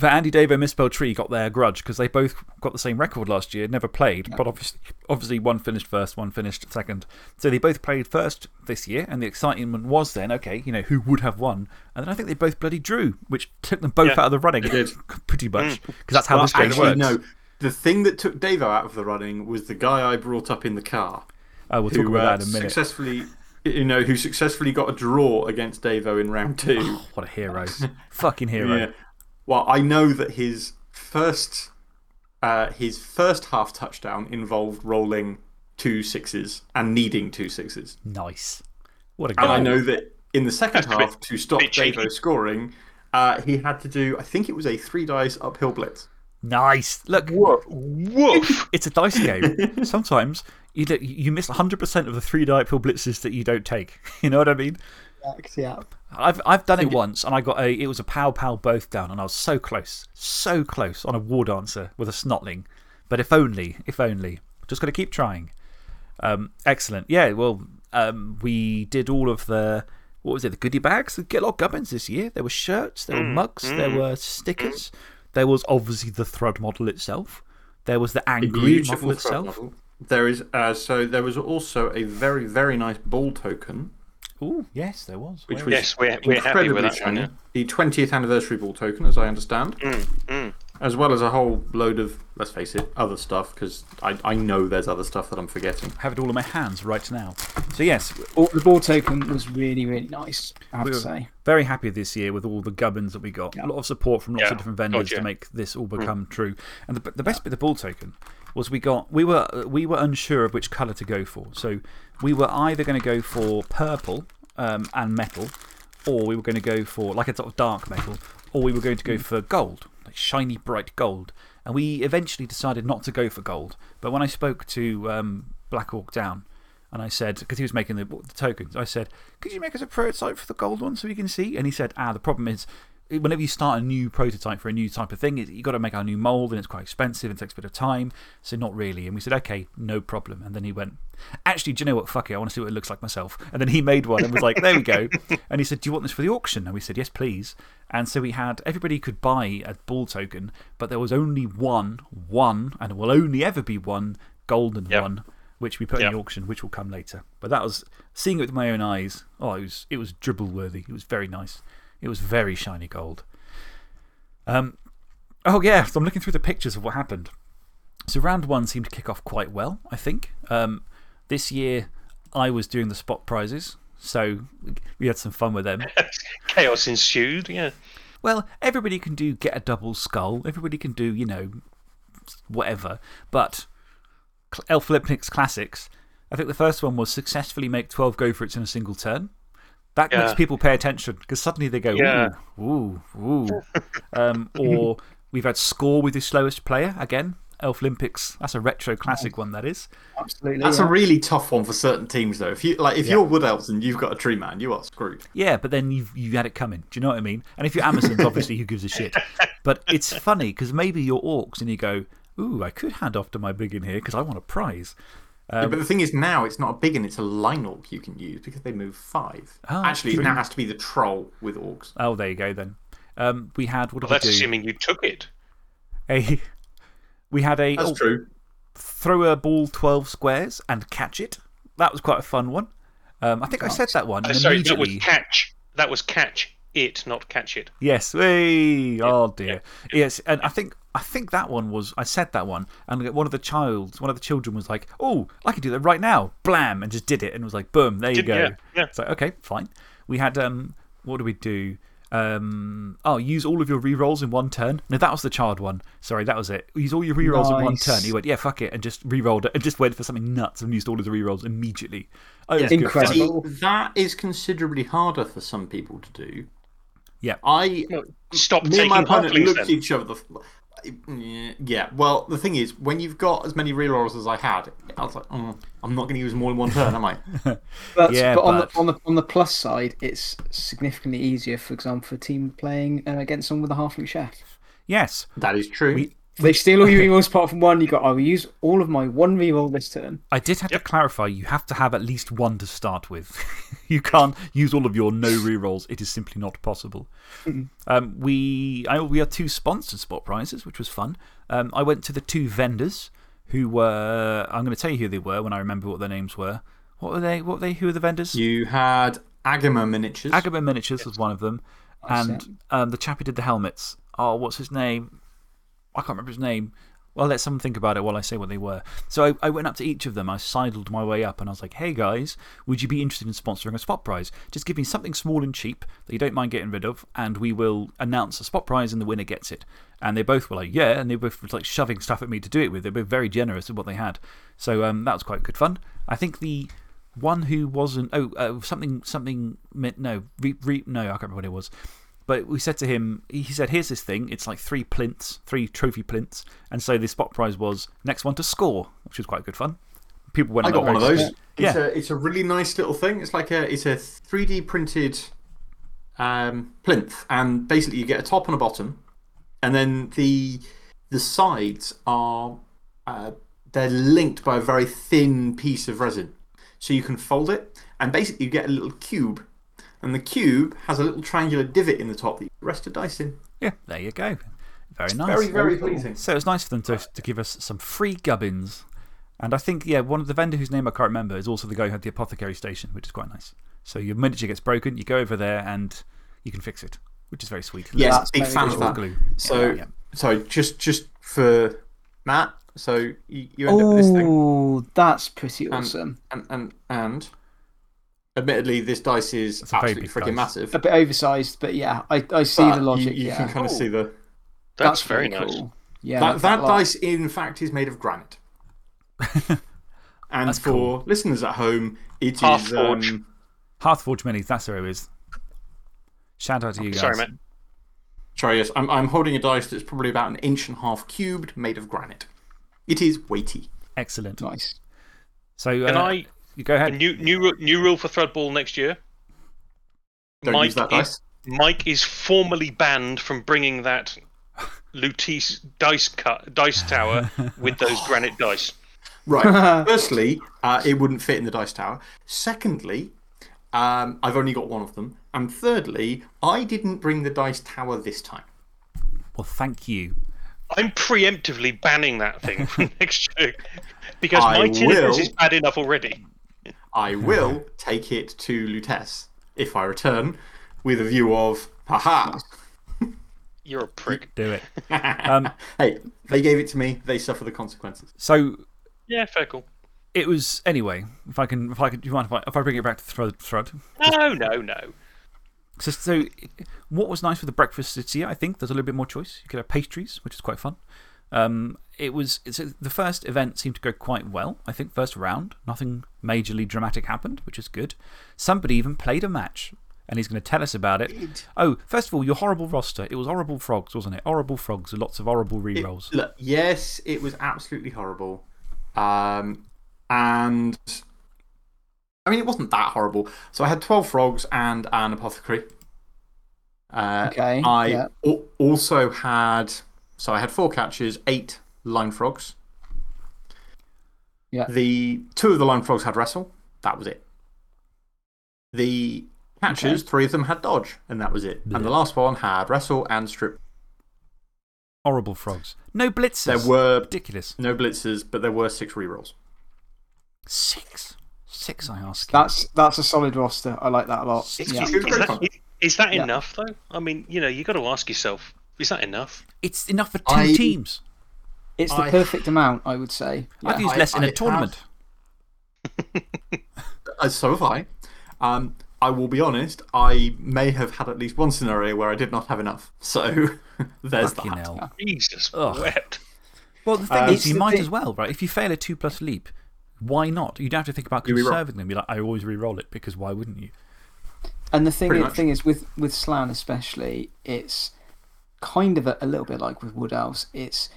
For Andy Davo and Misspelled Tree got their grudge because they both got the same record last year, never played. But obviously, obviously, one finished first, one finished second. So they both played first this year, and the excitement was then, okay, you know, who would have won? And then I think they both bloody drew, which took them both
Yeah,
out of the running.
they did.
Pretty much. Because that's how
Well,
this game
actually,
works.
no. The thing that took Davo out of the running was the guy I brought up in the car.
Oh, we'll talk
who,
about
uh,
that in a minute.
Successfully, you know, who successfully got a draw against Davo in round two.
What a hero. Fucking hero.
Yeah. Well, I know that his first, uh, his first half touchdown involved rolling two sixes and needing two sixes.
Nice. What a
And. I know that in the second
That's a bit-
half, to stop
bit.
Davo scoring, uh, he had to do, I think it was a three dice uphill blitz.
Nice. Look,
Woof. Woof.
it's a dice game. Sometimes you, you miss 100% of the three die pill blitzes that you don't take. You know what I mean?
Yeah.
I've, I've done it once and I got a, it was a pow pow both down and I was so close, so close on a war dancer with a snotling. But if only, if only. Just got to keep trying. Um, excellent. Yeah, well, um, we did all of the, what was it, the goodie bags? We Get a lot of gubbins this year. There were shirts, there were mugs, there were stickers. There was obviously the Thrud model itself. There was the Angry model itself.
model. There is, uh, so there was also a very, very nice ball token,
Oh, yes, there was.
which was
Yes, we're, we're happy
incredibly
with that one.
shiny.
Yeah.
The 20th anniversary ball token, as I understand.
Mm, mm.
As well as a whole load of, let's face it, other stuff, because I, I know there's other stuff that I'm forgetting.
I have it all in my hands right now. So, yes,
Ball- The ball token was really, really nice, I have
We
to say.
very happy this year with all the gubbins that we got. A lot of support from lots
Yeah,
of different vendors
gotcha.
to make this all become true. And the, the best bit of the ball token was we got, we were, we were unsure of which colour to go for. So we were either going to go for purple um, and metal, or we were going to go for like a sort of dark metal, or we were going to go for gold, like shiny, bright gold. And we eventually decided not to go for gold. But when I spoke to um, Black Hawk Down, and I said, because he was making the, the tokens, I said, could you make us a prototype for the gold one so we can see? And he said, ah, the problem is, whenever you start a new prototype for a new type of thing, you've got to make our new mold and it's quite expensive and takes a bit of time. So, not really. And we said, okay, no problem. And then he went, actually, do you know what? Fuck it. I want to see what it looks like myself. And then he made one and was like, there we go. And he said, do you want this for the auction? And we said, yes, please. And so we had, everybody could buy a ball token, but there was only one, one, and will only ever be one golden
Yep.
one which we put in the auction, which will come later. But that was seeing it with my own eyes. Oh, it was, it was dribble worthy. It was very nice. It was very shiny gold. Um, oh, yeah. So I'm looking through the pictures of what happened. So round one seemed to kick off quite well, I think. Um, this year, I was doing the spot prizes. So we had some fun with them.
Chaos ensued, yeah.
Well, everybody can do get a double skull. Everybody can do, you know, whatever. But Cl- Elf Olympics Classics, I think the first one was successfully make 12 go for it in a single turn. That makes people pay attention because suddenly they go,
Yeah.
ooh, ooh, ooh. um, or we've had score with the slowest player again. Elf Olympics, that's a retro classic one, that is.
Absolutely.
That's
yeah.
a really tough one for certain teams, though. If, you, like, if you're Wood Elves and you've got a tree man, you are screwed.
Yeah, but then you've, you had it coming. Do you know what I mean? And if you're Amazons, obviously, who gives a shit? But it's funny because maybe you're orcs and you go, ooh, I could hand off to my big in here because I want a prize.
Yeah, but the thing is, now it's not a big and it's a line orc you can use because they move five.
Oh,
Actually,
true.
it now has to be the troll with orcs.
Oh, there you go then. Um, we had, what did
Well, that's
we do?
assuming you took it.
A, we had a
That's
oh,
true.
throw a ball 12 squares and catch it. That was quite a fun one. Um, I think I said that one.
Uh, sorry, that was catch. That was catch it, not catch it.
Yes. Hey, oh dear. Yes, and I think I think that one was I said that one, and one of the childs, one of the children was like, "Oh, I can do that right now!" Blam, and just did it, and was like, "Boom, there you
Did-
go."
yeah, yeah.
It's like, okay, fine. We had um, what do we do? Um, oh, use all of your rerolls in one turn. No, that was the child one. Sorry, that was it. Use all your rerolls in one turn. He went, yeah, fuck it, and just rerolled it, and just went for something nuts and used all of the rerolls immediately. Oh, it was good fun.
Incredible.
See, that is considerably harder for some people to do.
Yeah.
I
No, stop
me and my opponent
halflings
looked at each other. Yeah, well, the thing is, when you've got as many rerolls as I had, I was like, mm, I'm not going to use them all in one turn, am I?
But,
Yeah,
but, on,
but-
The, on, the, on the plus side, it's significantly easier, for example, for a team playing uh, against someone with a halfling chef.
Yes.
that is true.
We-
They steal all your rerolls apart from one. You got, I will use all of my one reroll this turn.
I did have to clarify you have to have at least one to start with. you can't use all of your no rerolls, it is simply not possible. um, we, I, we had two sponsored spot prizes, which was fun. Um, I went to the two vendors who were, I'm going to tell you who they were when I remember what their names were. What were they? What were they? Who were the vendors?
you had Agama miniatures.
Agama Miniatures was one of them. And um, the chap who did the helmets. Oh, what's his name? I can't remember his name. Well, let someone think about it while I say what they were. So I, I went up to each of them. I sidled my way up and I was like, hey guys, would you be interested in sponsoring a spot prize? Just give me something small and cheap that you don't mind getting rid of, and we will announce a spot prize and the winner gets it. And they both were like, yeah, and they were both like shoving stuff at me to do it with. They were very generous with what they had. So um, that was quite good fun. I think the one who wasn't, oh, uh, something, something, no, re, re, no, I can't remember what it was. But we said to him, he said, here's this thing. It's like three plinths, three trophy plinths. And so the spot prize was next one to score, which was quite good fun. People went
I got one of those. It's,
Yeah.
a, it's a really nice little thing. It's like a, it's a 3D printed um, plinth. And basically, you get a top and a bottom. And then the, the sides are uh, they're linked by a very thin piece of resin. So you can fold it. And basically, you get a little cube. And the cube has a little triangular divot in the top that you rest a dice in.
Yeah, there you go. Very nice.
Very, very pleasing.
So it's nice for them to, to give us some free gubbins. And I think, yeah, one of the vendor whose name I can't remember is also the guy who had the apothecary station, which is quite nice. So your miniature gets broken, you go over there and you can fix it, which is very sweet.
Yes,
That's
big fan of that.
Glue.
So
Yeah,
so just, just for Matt, so you, you end up with this thing.
Oh, that's pretty awesome.
And, and, and admittedly, this dice is
It's
absolutely freaking
dice.
massive.
A bit oversized, but yeah, I, I see
but
the logic.
You, you
yeah.
can kind of
Oh.
see the.
That's, very
really
nice.
cool. Yeah,
that
like
that dice, in fact, is made of granite. and
That's
for
cool.
listeners at home, it is.
Half-forge.
Um,
Hearthforge Minis, that's who it is. Shout out to you guys.
Sorry, Matt.
sorry, yes, I'm, I'm holding a dice that's probably about an inch and a half cubed, made of granite. It is weighty.
Excellent.
Nice.
So,
Can
uh,
I.
you go
A
ahead.
new, new, new rule for Thrudball next year.
Don't
Mike
use that
is-
dice.
Mike is formally banned from bringing that Lutis dice, cut, dice tower with those granite dice.
Right. Firstly, uh, it wouldn't fit in the dice tower. Secondly, um, I've only got one of them. And thirdly, I didn't bring the dice tower this time.
Well, thank you.
I'm preemptively banning that thing from next year because
I
my tinnitus
will.
is bad enough already.
I will take it to Lutece if I return with a view of, haha.
You're a prick.
Do it. Um,
Hey, they gave it to me, they suffer the consequences.
so,
Yeah, fair call.
it was. Anyway, if I can. If I can. Do you mind if I, if I bring it back to Thrud? Thrud?
No, no, no.
So, so, what was nice with the breakfast this year, I think, there's a little bit more choice. You could have pastries, which is quite fun. Um, it was it's, the first event seemed to go quite well. I think first round, nothing majorly dramatic happened, which is good. Somebody even played a match, and he's going to tell us about it. Oh, first of all, your horrible roster. It was horrible frogs, wasn't it? Horrible frogs, lots of horrible rerolls.
Look, yes, it was absolutely horrible. Um, and I mean, it wasn't that horrible. So I had 12 frogs and an apothecary. Uh,
Okay,
I
yeah.
also had, so I had four catches, eight line frogs.
Yeah.
The two of the line frogs had wrestle. That was it. The catches, three of them had dodge, and that was it. And the last one had wrestle and strip.
Horrible frogs. No blitzes.
There were
Ridiculous.
no blitzers, but there were six rerolls.
Six. Six, I ask you.
That's, that's a solid roster. I like that a lot.
It's
Yeah.
Is that, is that
Yeah.
enough, though? I mean, you know, you got to ask yourself, is that enough?
It's enough for two
I-
teams.
It's the
I-
perfect amount, I would say.
I've
Yeah.
used
I-
less in
I
a tournament.
Uh, so have I. Um, I will be honest, I may have had at least one scenario where I did not have enough. So there's
Fucking
that.
hell.
Jesus
Ugh.
wept.
Well, the thing
Um,
is, you might
thing-
as well, right? If you fail a 2 plus leap, why not? You don't have to think about
You
conserving them. You're like, I always re roll it because why wouldn't you?
And the thing, the thing is, with, with Slann especially, it's kind of a, a little bit like with Wood Elves. It's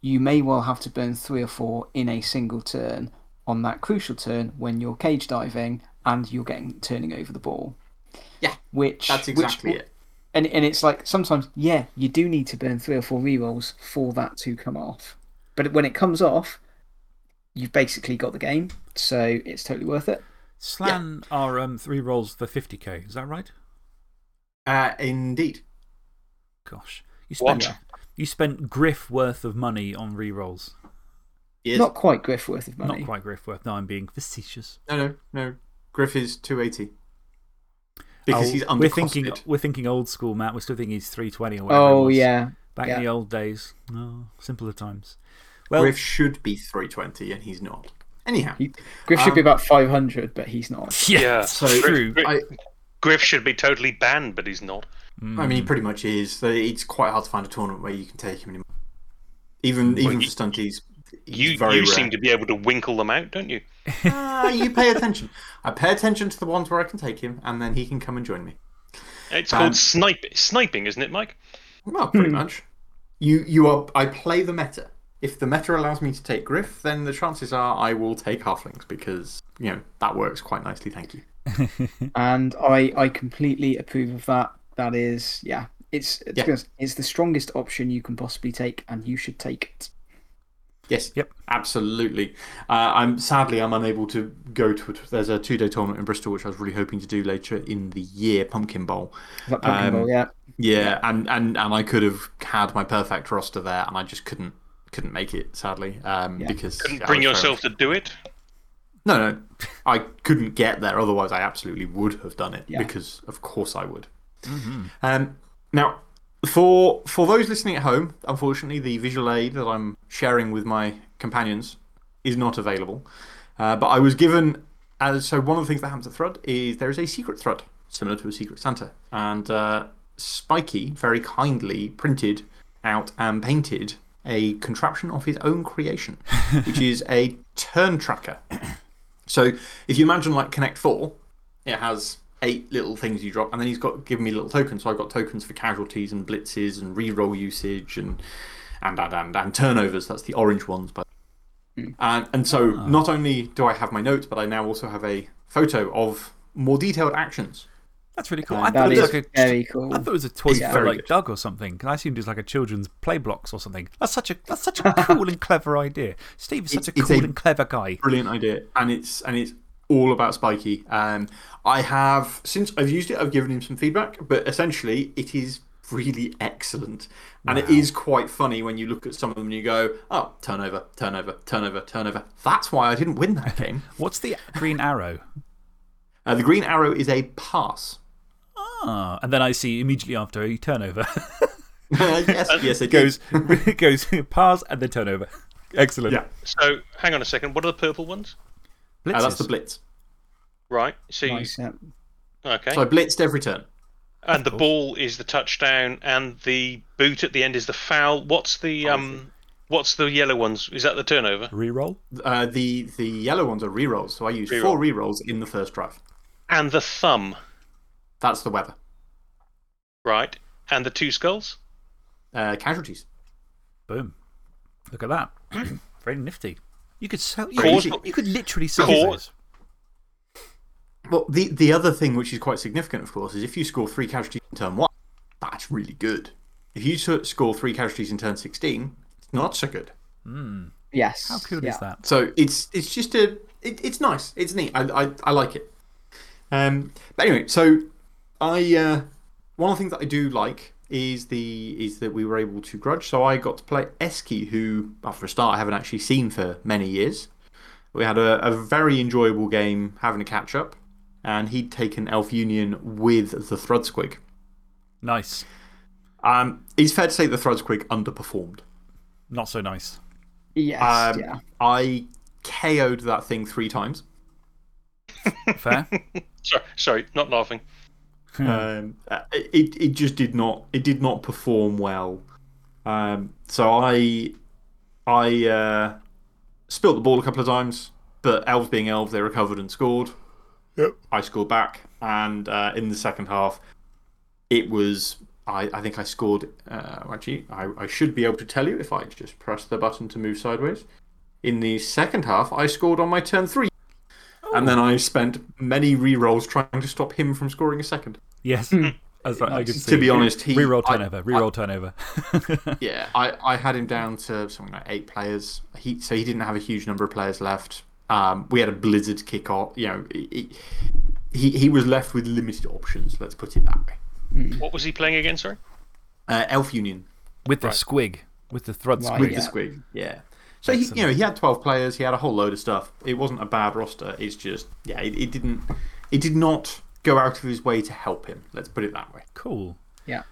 you may well have to burn three or four in a single turn on that crucial turn when you're cage diving and you're getting turning over the ball.
Yeah,
Which
That's
which-
exactly it.
And, and it's like sometimes, yeah, you do need to burn three or four rerolls for that to come off. But when it comes off, you've basically got the game. So it's totally worth it.
Slann are um, three rolls for 50k. Is that right?
Uh, indeed.
Gosh. You spent,
What?
you spent Griff worth of money on re rolls.
Yes.
Not quite Griff worth of money.
Not quite Griff worth. No, I'm being facetious.
No, no, no. Griff is 280. Because
Oh,
he's
we're thinking, we're thinking old school, Matt. We're still thinking he's 320 or whatever. it
Oh,
was.
yeah.
Back
yeah.
in the old days. No, simpler times. Well,
Griff should be 320 and he's not. Anyhow,
He, Griff should be
Um,
about 500, but he's not.
yeah,
Yeah.
so
true.
Griff-
I,
Griff should be totally banned, but he's not.
I mean, he pretty much is. So It's quite hard to find a tournament where you can take him anymore. Even, even
you-
for stunties, he's
You,
very
you
rare.
seem to be able to winkle them out, don't you?
Ah, you pay attention. I pay attention to the ones where I can take him, and then he can come and join me.
It's
Um,
called snipe, sniping, isn't it, Mike?
Well, pretty much. You, you are. I play the meta. If the meta allows me to take Griff, then the chances are I will take Halflings because, you know, that works quite nicely. Thank you.
And I, I completely approve of that. That is, yeah, it's, to
Yeah.
it's the strongest option you can possibly take, and you should take it.
Yes.
Yep.
Absolutely. Uh, I'm sadly I'm unable to go to. A, there's a two day tournament in Bristol which I was really hoping to do later in the year, Pumpkin Bowl.
That Pumpkin
Um,
Bowl, yeah.
Yeah, and, and, and I could have had my perfect roster there, and I just couldn't couldn't make it sadly um,
Yeah.
because
Couldn't bring yourself to do it.
No, no, I couldn't get there. Otherwise, I absolutely would have done it
Yeah.
because, of course, I would.
Mm-hmm.
Um, now, For, for those listening at home, unfortunately, the visual aid that I'm sharing with my companions is not available. Uh, but I was given. As, so, one of the things that happens at Thrud is there is a secret Thrud, similar to a Secret Santa. And uh, Spiky very kindly printed out and painted a contraption of his own creation, which is a turn tracker. So, if you imagine like Connect 4, it has eight little things you drop, and then he's got given me little tokens. So I've got tokens for casualties and blitzes and reroll usage and, and, and, and, and turnovers. That's the orange ones. But, and, and so not only do I have my notes, but I now also have a photo of more detailed actions.
That's really cool.
Uh,
I thought
that
it was like a,
very cool.
I thought it was a toy
Yeah.
for
Very
like
good.
Doug or something. 'cause I assumed it was like a children's play blocks or something. That's such a, that's such a cool and clever idea. Steve is such
It's-
a cool
a-
and clever guy.
Brilliant idea. And it's, and it's all about Spiky. Um, I have, since I've used it, I've given him some feedback, but essentially it is really excellent. And it is quite funny when you look at some of them and you go, oh, turnover, turnover, turnover, turnover. That's why I didn't win that game.
What's the green arrow?
uh, the green arrow is a pass.
Ah, and then I see immediately after a turnover.
yes, yes, it
goes, it goes pass and then turnover. Excellent.
Yeah.
So, hang on a second. What are the purple ones?
Uh, that's the blitz.
Right. So, you-
Nice, yeah.
okay.
So I blitzed every turn.
and the ball is the touchdown, and the boot at the end is the foul. What's the um? What's the yellow ones? Is that the turnover?
Reroll?
Uh, the, the yellow ones are rerolls. So I use
Reroll.
four rerolls in the first drive.
And the thumb,
That's the weather.
right? And the two skulls.
Uh, casualties.
Boom. Look at that. Very nifty. You could sell, you, could, you could literally sell
Cause-
those.
Well, the, the other thing, which is quite significant, of course, is if you score three casualties in turn one, that's really good. If you score three casualties in turn 16, it's not so good.
Yes.
How cool
yeah.
is that?
So it's, it's just a. It, it's nice. It's neat. I, I, I like it. Um, but anyway, so I. Uh, one of the things that I do like is, the, is that we were able to grudge. So I got to play Eski, who, well, for a start, I haven't actually seen for many years. We had a, a very enjoyable game having a catch up, and he'd taken Elf Union with the Thrudsquig.
Nice.
Um, it's fair to say the Thrudsquig underperformed.
Not so nice.
Yes,
Um,
yeah.
I KO'd that thing three times.
Fair?
Sorry, sorry, not laughing.
Um, uh, it, it just did not it did not perform well. Um, so I I uh, spilt the ball a couple of times, but elves being elves, they recovered and scored.
Yep.
I scored back, and uh, in the second half, it was I, I think I scored. Uh, actually, I, I should be able to tell you if I just press the button to move sideways. In the second half, I scored on my turn three. And then I spent many re-rolls trying to stop him from scoring a second.
Yes. As I, I could see.
To be honest, he.
Reroll
I-
turnover. Reroll turnover.
Yeah, I, I had him down to something like eight players. He, so he didn't have a huge number of players left. Um, we had a Blizzard kick off. You know, he, he, he was left with limited options, let's put it that way.
What was he playing again? Sorry.
Uh, Elf Union
With the
Right.
squig. With the thrud squig.
with
yeah.
the Squig. Yeah. So, he, you know, he had 12 players, he had a whole load of stuff. It wasn't a bad roster. It's just, yeah, it, it, didn't, it did not go out of his way to help him, let's put it that way.
Cool.
Yeah.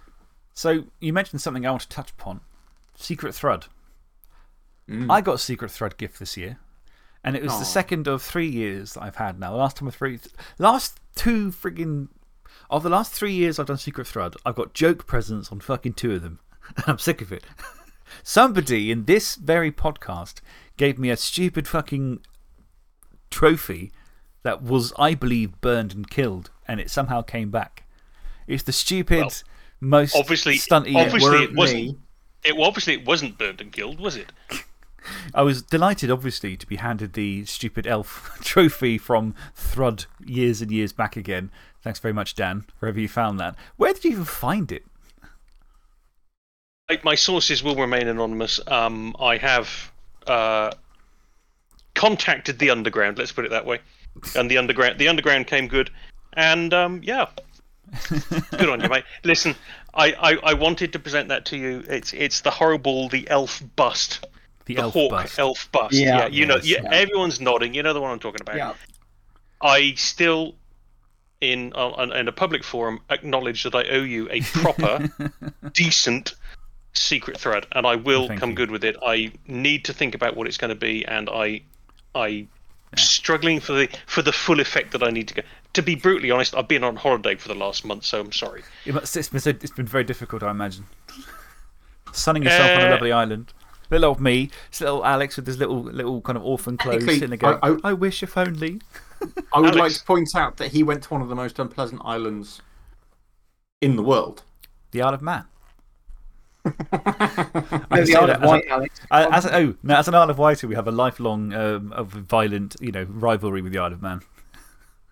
So, you mentioned something I want to touch upon Secret Thrud.
Mm.
I got a Secret Thrud gift this year. And it was
Aw.
the second of three years that I've had now. Last time I three. Last two friggin. Of the last three years I've done Secret Thrud, I've got joke presents on fucking two of them. I'm sick of it. Somebody in this very podcast gave me a stupid fucking trophy that was, I believe, burned and killed, and it somehow came back. It's the stupid,
Well,
most
obviously-
stunty.
obviously it wasn't-
me.
It obviously it wasn't burned and killed, was it?
I was delighted, obviously, to be handed the stupid elf trophy from Thrud years and years back again. Thanks very much, Dan, wherever you found that. Where did you even find it?
Like, my sources will remain anonymous. Um, I have uh, contacted the underground. Let's put it that way. And the underground, the underground came good, and um, yeah, good on you, mate. Listen, I, I, I wanted to present that to you. It's it's the horrible, the elf bust,
The,
the
elf
hawk
bust.
elf bust.
Yeah.
you know, yeah,
yeah.
everyone's nodding. You know the one I'm talking about.
Yeah.
I still, in, on, in a public forum acknowledge that I owe you a proper, decent secret Thrud, and I will
Thank
come
you.
good with it. I need to think about what it's going to be, and I, I, struggling for the for the full effect that I need to get. To be brutally honest, I've been on holiday for the last month, so I'm sorry.
It must- It's been, so- it's been very difficult, I imagine. Sunning yourself on a
Uh,
lovely island. Little old me, it's little Alex with his little, little kind of orphan clothes
Technically,
sitting there going,
I-
I,
I-
wish if only.
I would like to point out that he went to one of the most unpleasant islands in the world.
The Isle of Man.
No,
can
the Isle of
as a-
Wight, Alex.
As, oh, no, as an Isle of Wighter, we have a lifelong um, of violent you know, rivalry with the Isle of Man.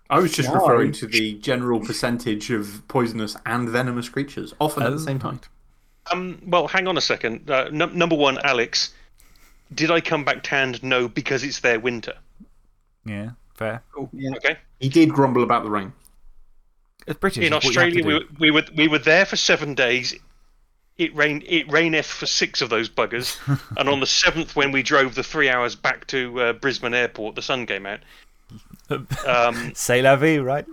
I was just
Why?
referring to the general percentage of poisonous and venomous creatures, often at
Oh,
the same time.
Um, well, hang on a second. Uh, number one, Alex, did I come back tanned? No, because it's their winter.
Yeah, fair.
Yeah.
Okay.
He did grumble about the rain.
It's British.
In
it's what you have to
Australia, we were, we were we were there for seven days. It rained. It raineth for six of those buggers, and on the seventh, when we drove the three hours back to uh, Brisbane Airport, the sun came out. Um,
C'est la vie, right?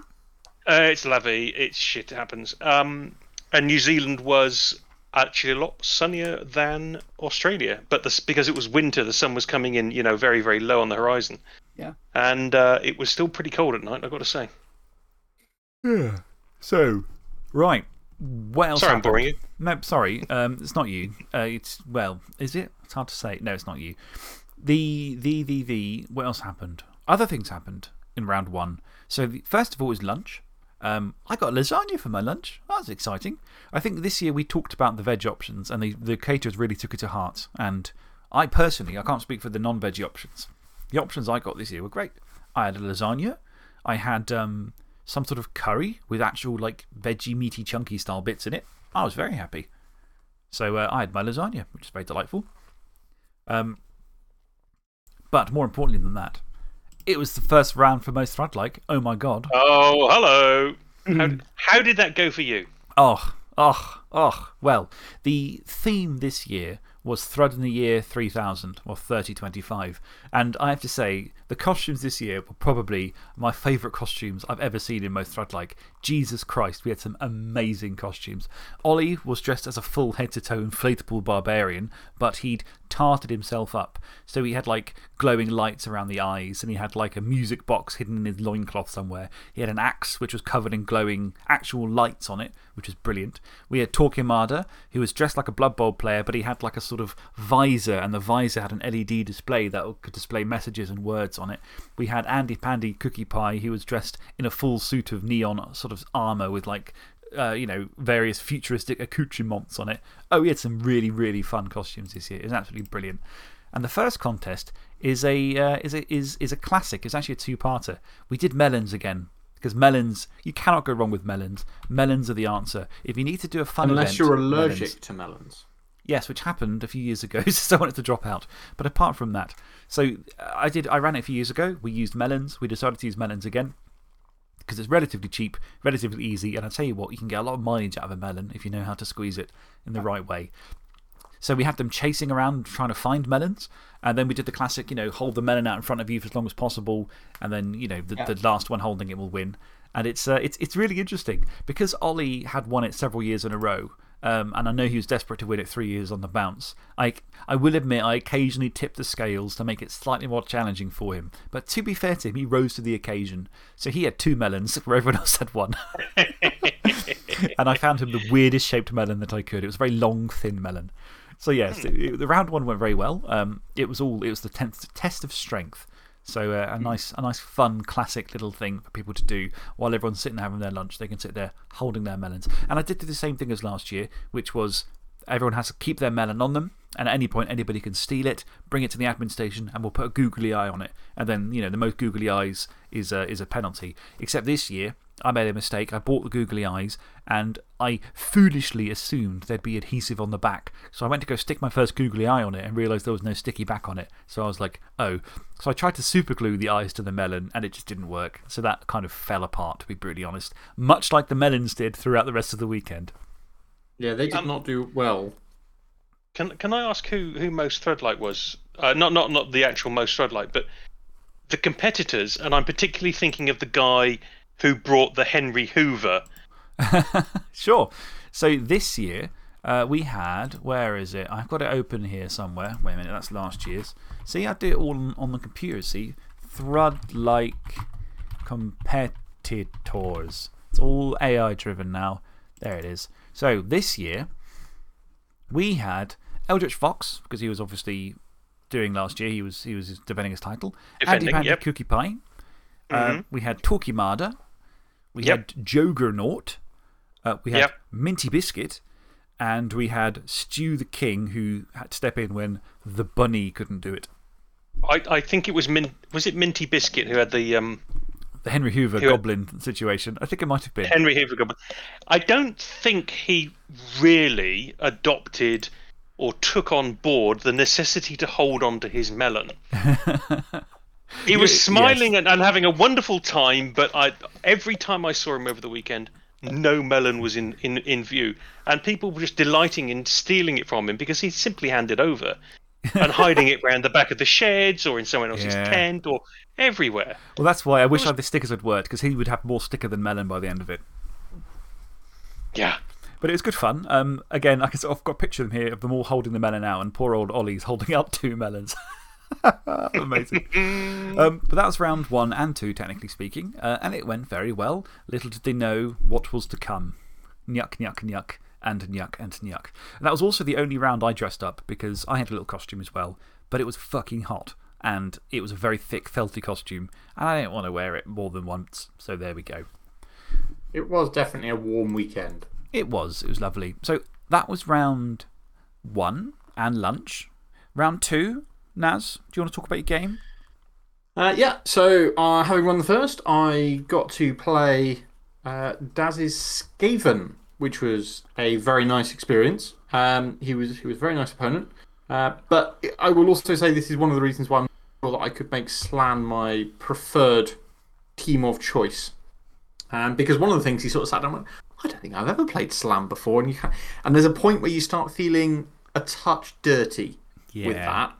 uh, it's lovely. It's shit. It happens. Um, and New Zealand was actually a lot sunnier than Australia, but this, because it was winter, the sun was coming in, you know, very very low on the horizon.
Yeah.
And uh, it was still pretty cold at night. I've got to say.
Yeah. So, right. What else
Sorry, I'm boring you.
No, sorry. Um, it's not you. Uh, it's, well, is it? It's hard to say. No, it's not you. The, the, the, the, what else happened? Other things happened in round one. So, the, first of all was lunch. Um, I got lasagna for my lunch. That was exciting. I think this year we talked about the veg options, and the, the caterers really took it to heart. And I personally, I can't speak for the non veggie options. The options I got this year were great. I had a lasagna. I had um, some sort of curry with actual like veggie, meaty, chunky style bits in it. I was very happy. So uh, I had my lasagna, which is very delightful. Um, but more importantly than that, it was the first round for most Thrud like. Oh my god.
Oh, hello. How, how did that go for you?
Oh, oh, oh. Well, the theme this year was Thrud in the Year 3000 or 3025. And I have to say, the costumes this year were probably my favourite costumes I've ever seen in most Thrud like. Jesus Christ, we had some amazing costumes. Ollie was dressed as a full head to toe inflatable barbarian, but he'd tarted himself up. So he had like glowing lights around the eyes, and he had like a music box hidden in his loincloth somewhere. He had an axe which was covered in glowing actual lights on it, which was brilliant. We had Torquemada, who was dressed like a Blood Bowl player, but he had like a sort of visor, and the visor had an LED display that could display messages and words on it. We had Andy Pandy Cookie Pie, who was dressed in a full suit of neon sort of armour with like uh, you know, various futuristic accoutrements on it. Oh, we had some really, really fun costumes this year. It was absolutely brilliant. And the first contest is a, uh, is a, is, is a classic. It's actually a two parter. We did melons again. Because melons, you cannot go wrong with melons. Melons are the answer. If you need to do a fun
Unless
event,
you're allergic
melons.
to melons.
Yes, which happened a few years ago, so I wanted to drop out. But apart from that, so uh, I, did, I ran it a few years ago. We used melons. We decided to use melons again because it's relatively cheap, relatively easy. And I tell you what, you can get a lot of mileage out of a melon if you know how to squeeze it in the right way. So we had them chasing around trying to find melons. And then we did the classic, you know, hold the melon out in front of you for as long as possible. And then, you know, the, the last one holding it will win. And it's, uh, it's, it's really interesting because Ollie had won it several years in a row. Um, and I know he was desperate to win it three years on the bounce. I, I will admit, I occasionally tipped the scales to make it slightly more challenging for him. But to be fair to him, he rose to the occasion. So he had two melons where everyone else had one. and I found him the weirdest shaped melon that I could. It was a very long, thin melon. So, yes, it, it- the round one went very well. Um, it was all, it was the tenth, test of strength. So, uh, a, nice, a nice, fun, classic little thing for people to do while everyone's sitting there having their lunch. They can sit there holding their melons. And I did do the same thing as last year, which was everyone has to keep their melon on them. And at any point, anybody can steal it, bring it to the admin station, and we'll put a googly eye on it. And then, you know, the most googly eyes is a, is a penalty. Except this year, I made a mistake. I bought the googly eyes and I foolishly assumed there'd be adhesive on the back. So I went to go stick my first googly eye on it and realised there was no sticky back on it. So I was like, oh. So I tried to super glue the eyes to the melon and it just didn't work. So that kind of fell apart, to be brutally honest. Much like the melons did throughout the rest of the weekend.
Yeah, they did
Um,
not do well.
Can can I ask who, who most Thrudlike was? Uh, not, not, not the actual most Thrudlike, but the competitors, and I'm particularly thinking of the guy who brought the Henry Hoover.
sure. So this year, uh, we had, where is it? I've got it open here somewhere. Wait a minute, that's last year's. See, I did it all on, on the computer. See, Thrud like competitors. It's all AI driven now. There it is. So this year, we had Eldritch Fox, because he was obviously doing last year, he was, he was defending his title.
Defending,
Andy Panda
yep.
Cookie Pie. Uh,
Mhm.
we had Torquemada. We
Yep.
had Joggernaut. Uh, we had
Yep.
Minty Biscuit. And we had Stew the King, who had to step in when the bunny couldn't do it.
I, I think it was Min, was it Minty Biscuit who had the um,
The Henry Hoover
Who-
goblin situation. I think it might have been.
Henry Hoover Goblin. I don't think he really adopted or took on board the necessity to hold on to his melon. He was
Yes.
smiling and, and having a wonderful time, but I, every time I saw him over the weekend, no melon was in, in, in view. And people were just delighting in stealing it from him because he simply handed over and hiding it round the back of the sheds or in someone else's
Yeah.
tent or everywhere.
Well, that's why I wish I had the stickers had worked, because he would have more sticker than melon by the end of it.
Yeah.
But it was good fun. Um, again, I can sort of got a picture of them here of them all holding the melon out, and poor old Ollie's holding up two melons. Amazing. um, but that was round one and two, technically speaking, uh, and it went very well. Little did they know what was to come. Nyuk, nyuk, nyuk, and nyuk, and nyuk. And that was also the only round I dressed up because I had a little costume as well, but it was fucking hot. And it was a very thick, felty costume, and I didn't want to wear it more than once, so there we go.
It was definitely a warm weekend.
It was. It was lovely. So that was round one and lunch. Round two, Naz, do you want to talk about your game?
Uh, yeah, so uh, having won the first, I got to play uh, Daz's Skaven, which was a very nice experience. Um, he, was, he was a very nice opponent. Uh, but I will also say this is one of the reasons why I'm sure that I could make Slann my preferred team of choice. Um, because one of the things he sort of sat down and went, I don't think I've ever played Slann before. And, you and there's a point where you start feeling a touch dirty with that.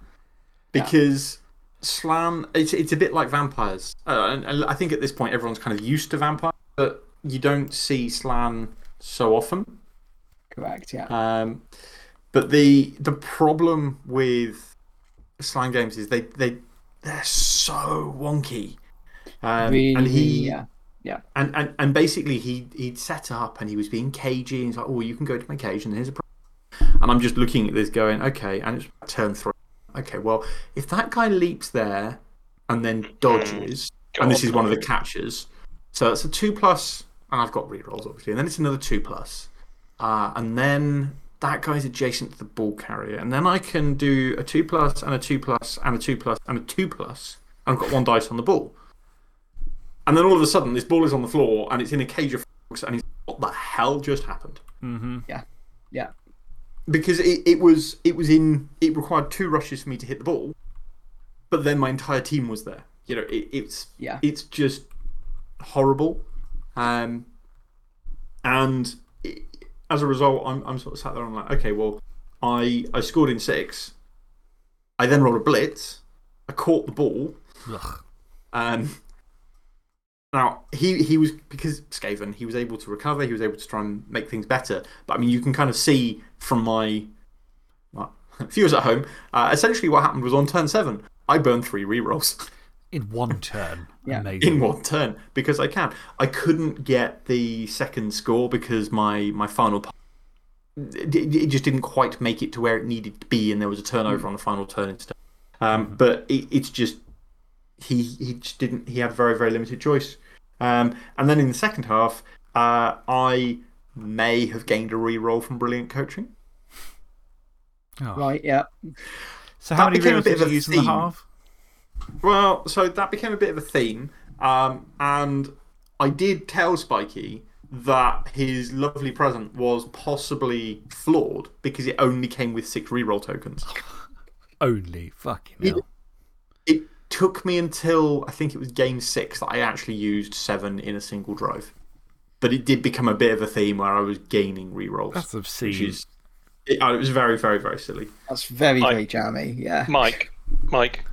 Because Slann, it's, it's a bit like vampires. Uh, and, and I think at this point everyone's kind of used to vampires, but you don't see slann so often.
Correct, yeah.
Um, but the, the problem with slann games is they, they, they're so wonky. Um,
really,
and he,
yeah. Yeah.
and, and, and basically, he, he'd set up and he was being cagey. And he's like, oh, you can go to my cage and here's a problem. And I'm just looking at this going, okay. And it's turn three. Okay, well, if that guy leaps there and then dodges, and this is one of the catches. So it's a two plus, and I've got rerolls, obviously. And then it's another two plus. Uh, and then that guy's adjacent to the ball carrier. And then I can do a two plus, and a two plus, and a two plus, and a two plus. And I've got one dice on the ball. And then all of a sudden, this ball is on the floor and it's in a cage of frogs. And he's, what the hell just happened?
Mm-hmm.
Yeah. Yeah.
Because it, it, was, it was in, it required two rushes for me to hit the ball. But then my entire team was there. You know, it, it's,
Yeah.
it's just horrible. Um, and it, as a result, I'm, I'm sort of sat there and I'm like, okay, well, I, I scored in six. I then rolled a blitz. I caught the ball.
Ugh.
Um, now, he, he was, because Skaven, he was able to recover, he was able to try and make things better. But I mean, you can kind of see from my well, viewers at home, uh, essentially what happened was on turn seven, I burned three rerolls
In one turn.
Yeah.
Amazing.
in one turn because I can. I couldn't get the second score because my, my final part. It, it just didn't quite make it to where it needed to be, and there was a turnover on the final turn instead. Um, But it, it's just he he just didn't. He had very very limited choice. Um, and then in the second half, uh, I may have gained a re-roll from brilliant coaching.
Oh.
Right, yeah.
So, how
That
many
became a
reels
bit
did
of
you
a
use in the
theme.
half?
Well, so that became a bit of a theme. Um, and I did tell Spikey that his lovely present was possibly flawed because it only came with six reroll tokens.
Only. Fucking
He-
hell.
It took me until I think it was game six that I actually used seven in a single drive. But it did become a bit of a theme where I was gaining rerolls.
That's obscene.
is, it, uh, it was very, very, very silly.
That's very,
I-
very jammy, yeah.
Mike, Mike,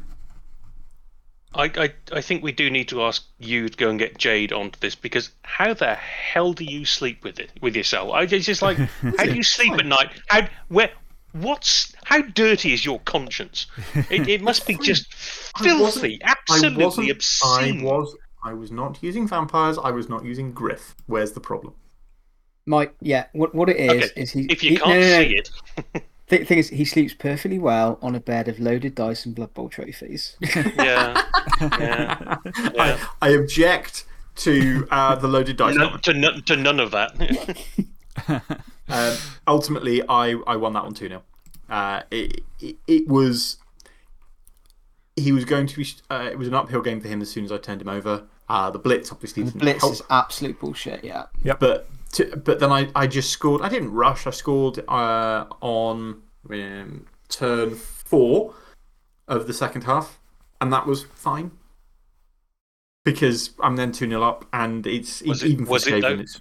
I, I, I think we do need to ask you to go and get Jade onto this because how the hell do you sleep with it with yourself? I, it's just like how do you sleep at night? How where what's how dirty is your conscience? It, it must be just filthy,
I
absolutely
wasn't.
obscene.
I was. I was not using vampires. I was not using Griff. Where's the problem?
Mike, yeah, what, what it is,
Okay,
is he.
If you
he-
can't
no, no, no.
see it,
The thing is, he sleeps perfectly well on a bed of loaded dice and Blood Bowl trophies.
yeah, yeah.
I, I object to uh, the loaded dice.
None,
comment.
to, none, to none of that.
Um, ultimately, I, I won that one 2 0. Uh, it, it, it was. He was going to be. Uh, it was an uphill game for him as soon as I turned him over. Uh, the Blitz obviously
the
didn't
Blitz
help.
is absolute bullshit, yeah. Yeah.
But, to, but then I, I just scored. I didn't rush. I scored uh, on um, turn four of the second half, and that was fine. Because I'm then 2 0 up, and it's
Was it-
even for
was it
Skaven, it's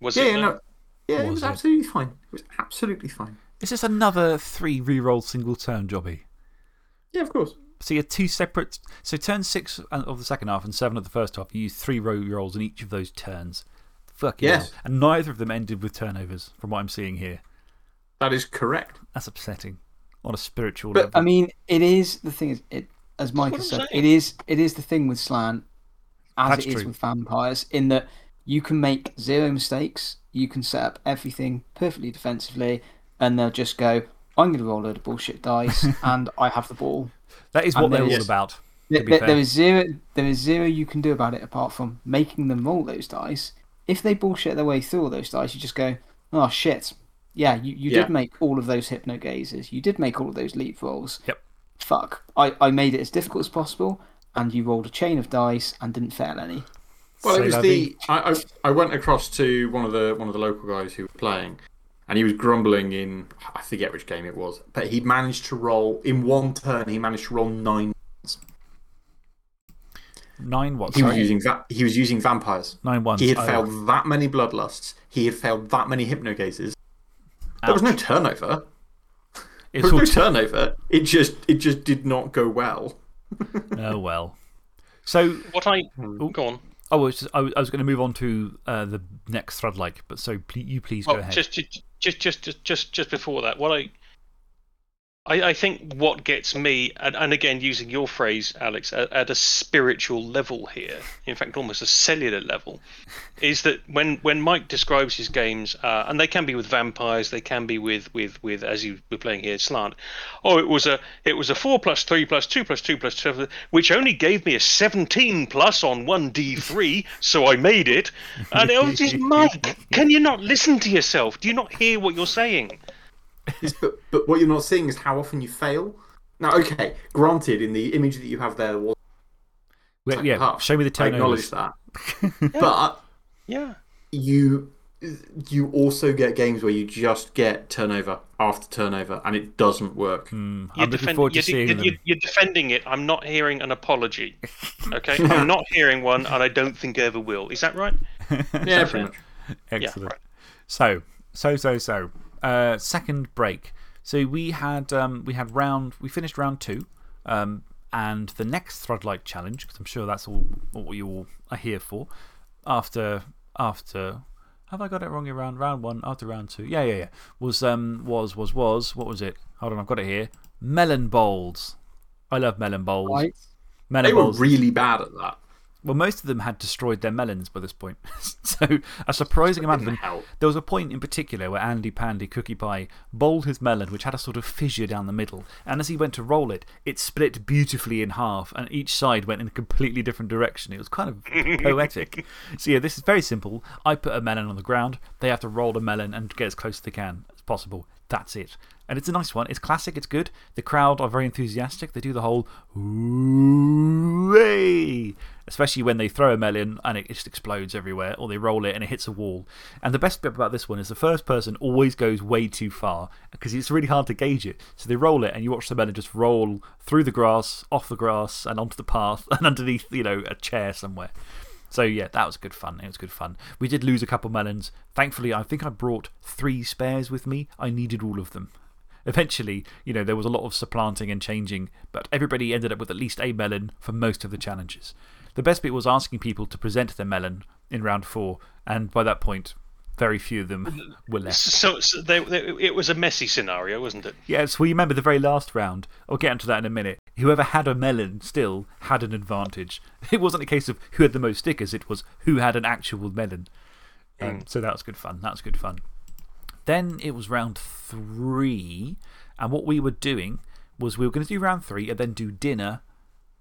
Was
Yeah,
it?
yeah, no, yeah, it
Was
was
it?
absolutely fine. It was absolutely fine.
Is this another three reroll single turn jobby?
Yeah, of course.
So you had two separate. So turn six uh, of the second half and seven of the first half, you used three row rolls in each of those turns. Fucking
Yes.
hell. And neither of them ended with turnovers, from what I'm seeing here.
That is correct.
That's upsetting on a spiritual
But,
level.
I mean, it is. The thing is, it, as Mike has said, it is, it is the thing with Slann, as
That's
it is
true.
with vampires, in that you can make zero mistakes, you can set up everything perfectly defensively, and they'll just go, I'm going to roll a load of bullshit dice, and I have the ball.
That is what
and
they're all about.
There,
To be
there-
fair.
there is zero. There is zero you can do about it apart from making them roll those dice. If they bullshit their way through all those dice, you just go, "Oh shit! Yeah, you, you
Yeah.
did make all of those hypno gazes. You did make all of those leap rolls.
Yep.
Fuck! I, I made it as difficult as possible, and you rolled a chain of dice and didn't fail any.
Well,
C'est
it was the. I, I, I went across to one of, the, one of the local guys who were playing, and he was grumbling in. I forget which game it was, but he managed to roll. In one turn, he managed to roll nine.
Nine what?
He was, using va he was using vampires.
Nine ones.
He had
Oh,
failed that many bloodlusts. He had failed that many hypnogazes. There was no
ouch.
turnover. There
It's
was
all
no turnover. It just, it just did not go well.
Oh, well. So,
What I
Oh.
go on.
oh, I was, just, I was, I was going to move on to uh, the next thread like, but so ple you please go ahead.
just, just, just, just, just, just, just before that, what I, I, I think what gets me, and, and again using your phrase, Alex, at, at a spiritual level here, in fact, almost a cellular level, is that when when Mike describes his games, uh, and they can be with vampires, they can be with with with as you were playing here, slant. Oh, it was a it was a four plus three plus two plus two plus two, which only gave me a seventeen plus on one d three, so I made it. And it was just Mike. Can you not listen to yourself? Do you not hear what you're saying?
Yes, but, but what you're not seeing is how often you fail. Now, okay, granted, in the image that you have there was
Wait, yeah,
half.
show me the
I acknowledge
turnovers.
that. But
Yeah.
you you also get games where you just get turnover after turnover and it doesn't work.
Hmm,
you're,
I'm looking
defend-
forward to
you're,
seeing
you're,
them.
you're- you're defending it. I'm not hearing an apology. Okay, I'm not hearing one, and I don't think I ever will. Is that right?
Yeah, pretty much.
Excellent.
right.
So, so, so, so. Uh, second break. So we had, um, we had round, we finished round two. Um, and the next Thrudlike challenge, because I'm sure that's all what you all are here for, after, after, have I got it wrong in round, round one, after round two? Yeah, yeah, yeah. Was, um, was, was, was, what was it? Hold on, I've got it here. Melon bowls. I love melon bowls.
Right?
Melon
They were
bowls.
really bad at that.
Well, most of them had destroyed their melons by this point. so, a surprising amount of them.
Help.
There was a point in particular where Andy Pandy Cookie Pie bowled his melon, which had a sort of fissure down the middle. And as he went to roll it, it split beautifully in half, and each side went in a completely different direction. It was kind of poetic. So, yeah, this is very simple. I put a melon on the ground, they have to roll a melon and get as close as they can as possible. That's it. And it's a nice one. It's classic, it's good. The crowd are very enthusiastic. They do the whole especially when they throw a melon and it just explodes everywhere, or they roll it and it hits a wall. And the best bit about this one is the first person always goes way too far because it's really hard to gauge it. So they roll it and you watch the melon just roll through the grass, off the grass, and onto the path and underneath, you know, a chair somewhere. So, yeah, that was good fun. It was good fun. We did lose a couple melons. Thankfully, I think I brought three spares with me. I needed all of them. Eventually, you know, there was a lot of supplanting and changing, but everybody ended up with at least a melon for most of the challenges. The best bit was asking people to present their melon in round four, and by that point, very few of them were left.
So, so they, they, it was a messy scenario, wasn't it?
Yes, well, you remember the very last round. I'll get into that in a minute. Whoever had a melon still had an advantage. It wasn't a case of who had the most stickers, it was who had an actual melon. Um, so that was good fun. That was good fun. Then it was round three, and what we were doing was we were going to do round three and then do dinner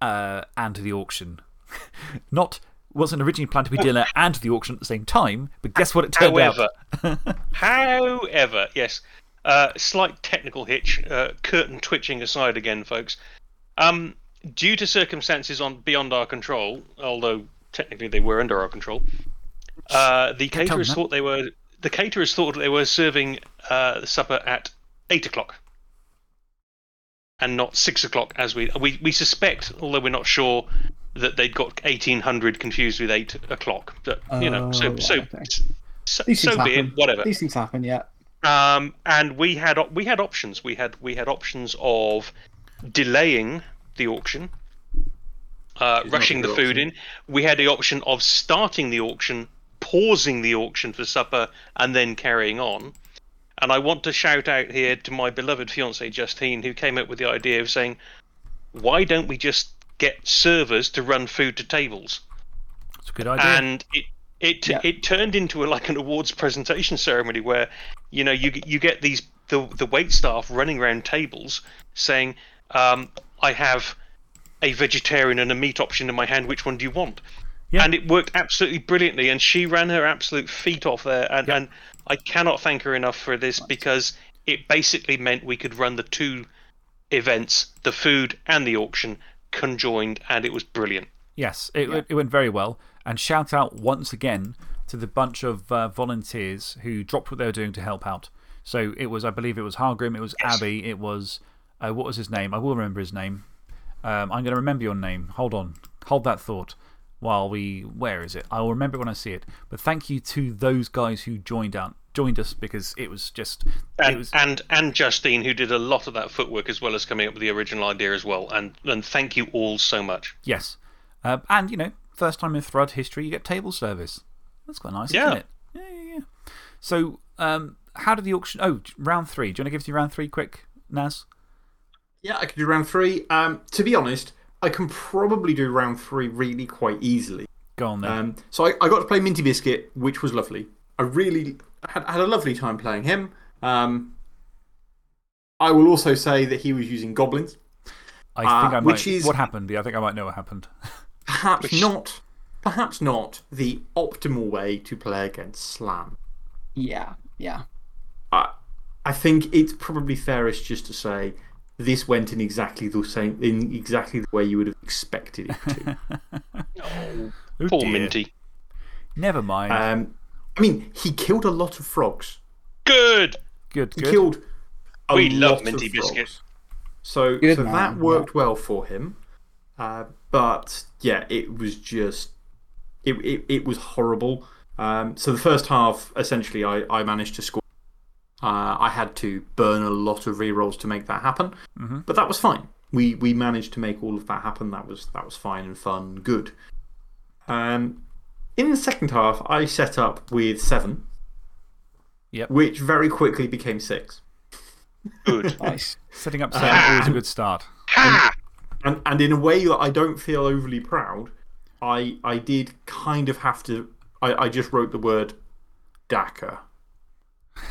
uh, and the auction. Not wasn't originally planned to be dinner and the auction at the same time, but guess what it turned
However,
out?
however, yes, uh, slight technical hitch, uh, curtain twitching aside again, folks. Um, due to circumstances on beyond our control, although technically they were under our control, uh, the caterers thought they were the caterers thought they were serving uh, supper at eight o'clock and not six o'clock as we we we suspect, although we're not sure, that they'd got eighteen hundred confused with eight o'clock. But you know, so
Oh, right,
so
okay.
so,
These
so
things
be it. Whatever.
These things happen, yeah.
Um, and we had we had options. We had we had options of delaying the auction, uh, rushing
a
the food in. We had the option of starting the auction, pausing the auction for supper, and then carrying on. And I want to shout out here to my beloved fiancee Justine, who came up with the idea of saying, "Why don't we just get servers to run food to tables?"
It's a good idea.
and it it
Yeah.
it turned into a, like an awards presentation ceremony where you know you you get these the the wait staff running around tables saying um, I have a vegetarian and a meat option in my hand which one do you want
Yeah.
and it worked absolutely brilliantly and she ran her absolute feet off there and, and I cannot thank her enough for this because it basically meant we could run the two events the food and the auction conjoined and it was brilliant
Yes, it, it went very well. And shout out once again to the bunch of uh, volunteers who dropped what they were doing to help out. So it was, I believe it was Hargrim, it was Abby, it was, uh, what was his name? I will remember his name. Um, I'm going to remember your name. Hold on. Hold that thought while we. Where is it? I will remember it when I see it. But thank you to those guys who joined, out, joined us because it was just. it
and,
was,
and and Justine, who did a lot of that footwork as well as coming up with the original idea as well. And and thank you all so much.
yes. Uh, and, you know, first time in Thrud history, you get table service. That's quite nice,
Yeah.
isn't it? Yeah, yeah, yeah. So, um, how did the auction. Oh, round three. Do you want to give me round three quick, Naz?
Yeah, I could do round three. Um, to be honest, I can probably do round three really quite easily.
Go on then.
Um, so I, I got to play Minty Biscuit, which was lovely. I really had, had a lovely time playing him. Um, I will also say that he was using goblins.
I think
uh,
I might.
which is-
What happened? Yeah, I think I might know what happened.
Perhaps
Which-
not, perhaps not the optimal way to play against Slann.
Yeah, yeah.
I, I think it's probably fairest just to say this went in exactly the same, in exactly the way you would have expected it to.
Oh,
Oh,
poor
dear.
Minty.
Never mind.
um, I mean, he killed a lot of frogs.
Good.
good,
He
good.
killed a
We love Minty
of
Biscuit.
frogs. So,
Good
so
man,
that worked well for him. Uh, but yeah, it was just. It, it, it was horrible. Um, so the first half, essentially, I, I managed to score. Uh, I had to burn a lot of rerolls to make that happen.
-hmm.
But that was fine. We, we managed to make all of that happen. That was, that was fine and fun, good. Um, in the second half, I set up with seven,
Yep.
which very quickly became six.
Good.
Nice.
Setting up seven always a good start.
ha!
And, and in a way that I don't feel overly proud, I, I did kind of have to. I, I just wrote the word Daka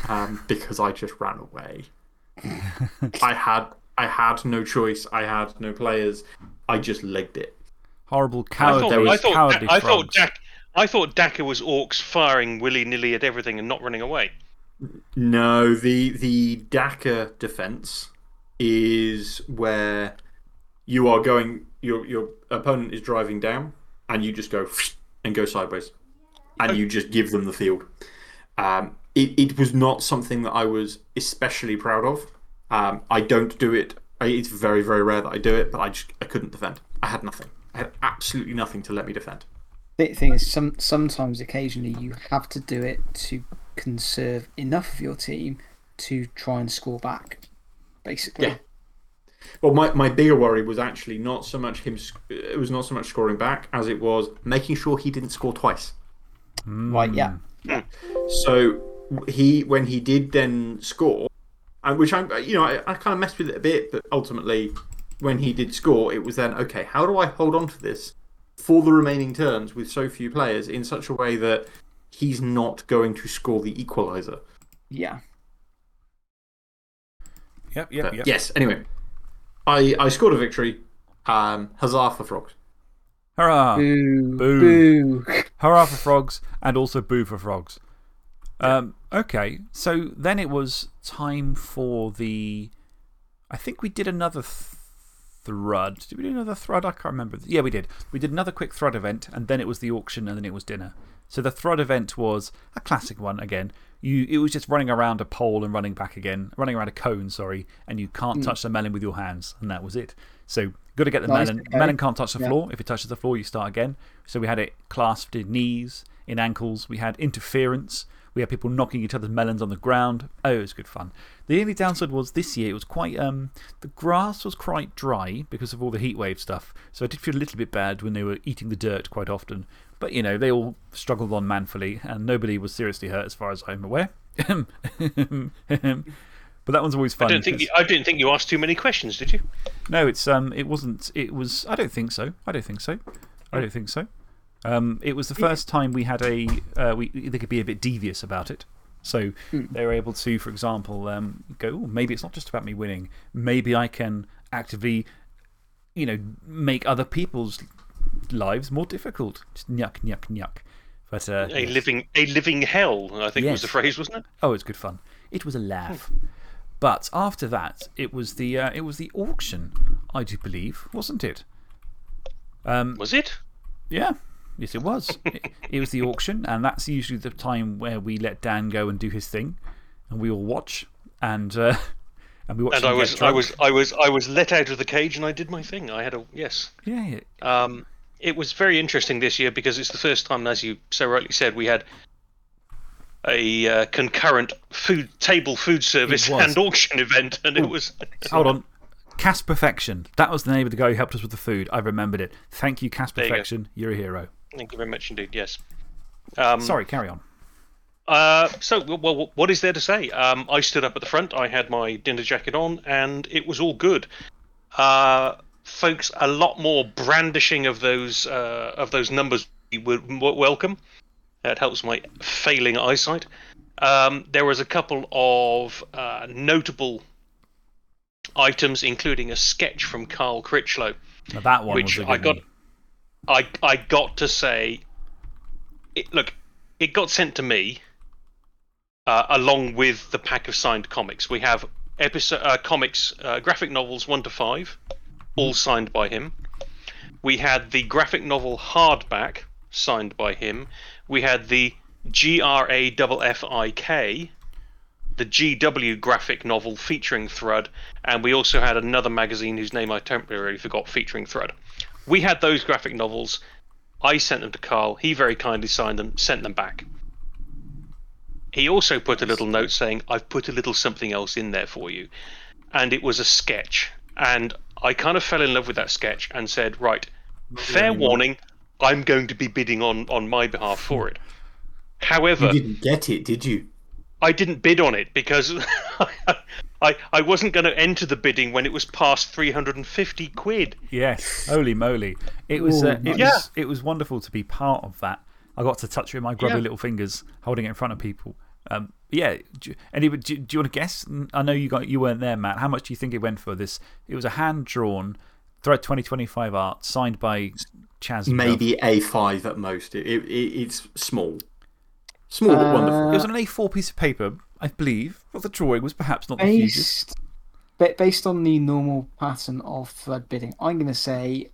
um, because I just ran away. I, had, I had no choice, I had no players. I just legged it.
Horrible,
I thought,
there was
I thought,
cowardly
I thought,
frogs.
Dak, I thought Daka was orcs firing willy nilly at everything and not running away.
No, the, the Daka defense is where you are going, your, your opponent is driving down, and you just go and go sideways. And you just give them the field. Um, it, it was not something that I was especially proud of. Um, I don't do it. It's very, very rare that I do it, but I just I couldn't defend. I had nothing. I had absolutely nothing to let me defend.
The thing is, some, sometimes, occasionally, you have to do it to conserve enough of your team to try and score back. basically.
Yeah. Well, my, my bigger worry was actually not so much him, it was not so much scoring back as it was making sure he didn't score twice.
Right, yeah.
So he, when he did then score, and which I'm, you know, I, I kind of messed with it a bit, but ultimately, when he did score, it was then okay. How do I hold on to this for the remaining turns with so few players in such a way that he's not going to score the equaliser?
Yeah.
Yep, yep,
But
yep.
Yes. Anyway, I I scored a victory. Um, huzzah for frogs.
Hurrah!
Boo.
Boo.
Boo.
Hurrah for frogs and also boo for frogs. Um, okay, so then it was time for the. I think we did another th Thrud. Did we do another Thrud? I can't remember. Yeah, we did. We did another quick Thrud event, and then it was the auction, and then it was dinner. So the Thrud event was a classic one again. You, it was just running around a pole and running back again, running around a cone, sorry, and you can't touch the melon with your hands, and that was it. So, got to get the
Nice,
melon.
okay.
Melon can't touch the
Yeah.
floor. If it touches the floor, you start again. So, we had it clasped in knees, in ankles. We had interference. We had people knocking each other's melons on the ground. Oh, it was good fun. The only downside was this year it was quite. Um, the grass was quite dry because of all the heatwave stuff. So I did feel a little bit bad when they were eating the dirt quite often. But, you know, they all struggled on manfully and nobody was seriously hurt as far as I'm aware. but that one's always fun.
I, don't think
'cause-
you, I didn't think you asked too many questions, did you?
no, it's, um, it wasn't. It was. I don't think so. I don't think so. I don't think so. Um, it was the first time we had a. Uh, we, they could be a bit devious about it. So they were able to, for example, um, go, "Ooh, maybe it's not just about me winning. Maybe I can actively, you know, make other people's lives more difficult. Just yuck, yuck, yuck. But, uh,
A,
yes.
living, a living hell, I think was the phrase, wasn't it?
Oh, it's good fun. It was a laugh. But after that, it was the, uh, it was the auction, I do believe, wasn't it? Um,
Was it?
yeah. Yes, it was. it, it was the auction, and that's usually the time where we let Dan go and do his thing, and we all watch. And, uh, and we watched.
And I was, I, was, I, was, I was let out of the cage and I did my thing. I had a. Yes.
Yeah.
Um, it was very interesting this year because it's the first time, as you so rightly said, we had a uh, concurrent food table food service and auction event, and it was.
Hold on. Cast Perfection. That was the name of the guy who helped us with the food. I remembered it. Thank you, Cast
you go.
Perfection. You're a hero.
Thank you very much indeed. Yes. Um,
Sorry, carry on.
Uh, so, well, what is there to say? Um, I stood up at the front. I had my dinner jacket on, and it was all good. Uh, folks, a lot more brandishing of those uh, of those numbers would welcome. That helps my failing eyesight. Um, there was a couple of uh, notable items, including a sketch from Carl Critchlow
Now, that one
which I got,
one.
I I got to say, it, look, it got sent to me uh, along with the pack of signed comics. We have episode uh, comics, uh, graphic novels one to five, all signed by him. We had the graphic novel hardback signed by him. We had the G R A F F I K the GW graphic novel featuring Thrud, and we also had another magazine whose name I temporarily forgot featuring Thrud. We had those graphic novels. I sent them to Carl. He very kindly signed them, sent them back. He also put a little note saying, I've put a little something else in there for you. And it was a sketch. And I kind of fell in love with that sketch and said, Right, fair warning, I'm going to be bidding on, on my behalf for it. However,
You didn't get it, did you?
I didn't bid on it because I, I wasn't going to enter the bidding when it was past 350 quid.
Yes, holy moly. It was,
Ooh,
uh, it,
Yeah.
was, it was wonderful to be part of that. I got to touch it with my grubby
Yeah.
little fingers, holding it in front of people. Um, yeah, do, you- do, do you want to guess? I know you, got, you weren't there, Matt. How much do you think it went for this? It was a hand drawn, Thrud 2025 art, signed by Chaz.
Maybe A5 at most. It, it, it's small. Small but
Uh,
wonderful.
It was on an A4 piece of paper, I believe, but the drawing was perhaps not the hugest.
Based, based on the normal pattern of Thrud bidding, I'm going to say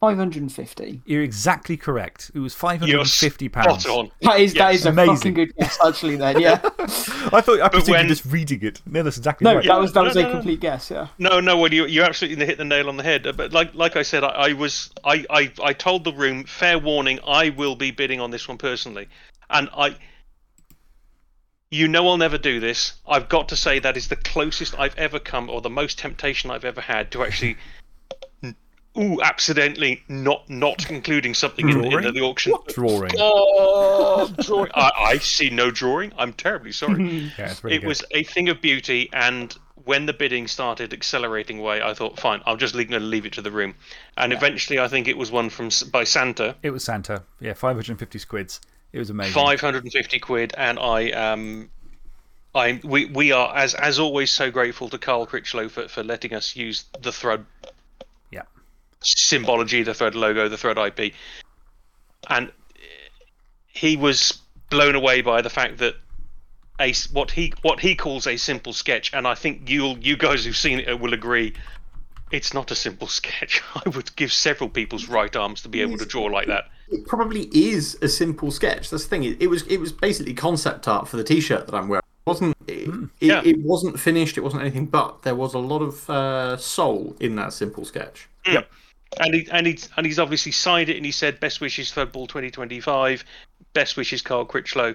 550.
You're exactly correct. It was £550.
spot on.
That is, that
Yes.
is a
Amazing.
fucking good guess, actually, then, yeah.
I thought I was
when-
just reading it. No, that's exactly
No,
right.
that was, that
No,
was
no,
a
no.
complete guess, yeah.
No, no, well, you, you absolutely hit the nail on the head. But like, like I said, I, I was, I, I, I told the room, fair warning, I will be bidding on this one personally. And I, You know I'll never do this. I've got to say that is the closest I've ever come, or the most temptation I've ever had to actually, ooh, accidentally not not including something in, in the auction.
Drawing.
Oh, drawing. I, I see no drawing. I'm terribly sorry.
Yeah,
it
good.
was a thing of beauty, and when the bidding started accelerating away, I thought, fine, I'm just going to leave it to the room. And eventually, I think it was one from by Santa,
It was Santa. Yeah, 550 squids. It was amazing.
550 quid, and I um. I we we are as as always so grateful to Carl Critchlow for, for letting us use the Thrud
Yeah.
Symbology, the Thrud logo, the Thrud IP, and he was blown away by the fact that a s- what he what he calls a simple sketch, and I think you'll you guys who've seen it will agree. It's not a simple sketch. I would give several people's right arms to be able to draw like that.
It probably is a simple sketch. That's the thing. It, it was it was basically concept art for the T-shirt that I'm wearing. It wasn't it, it,
Yeah.
it wasn't finished. It wasn't anything, but there was a lot of uh, soul in that simple sketch.
Yep.
And he and he's and he's obviously signed it, and he said, "Best wishes Thrudball 2025. Best wishes Carl Critchlow."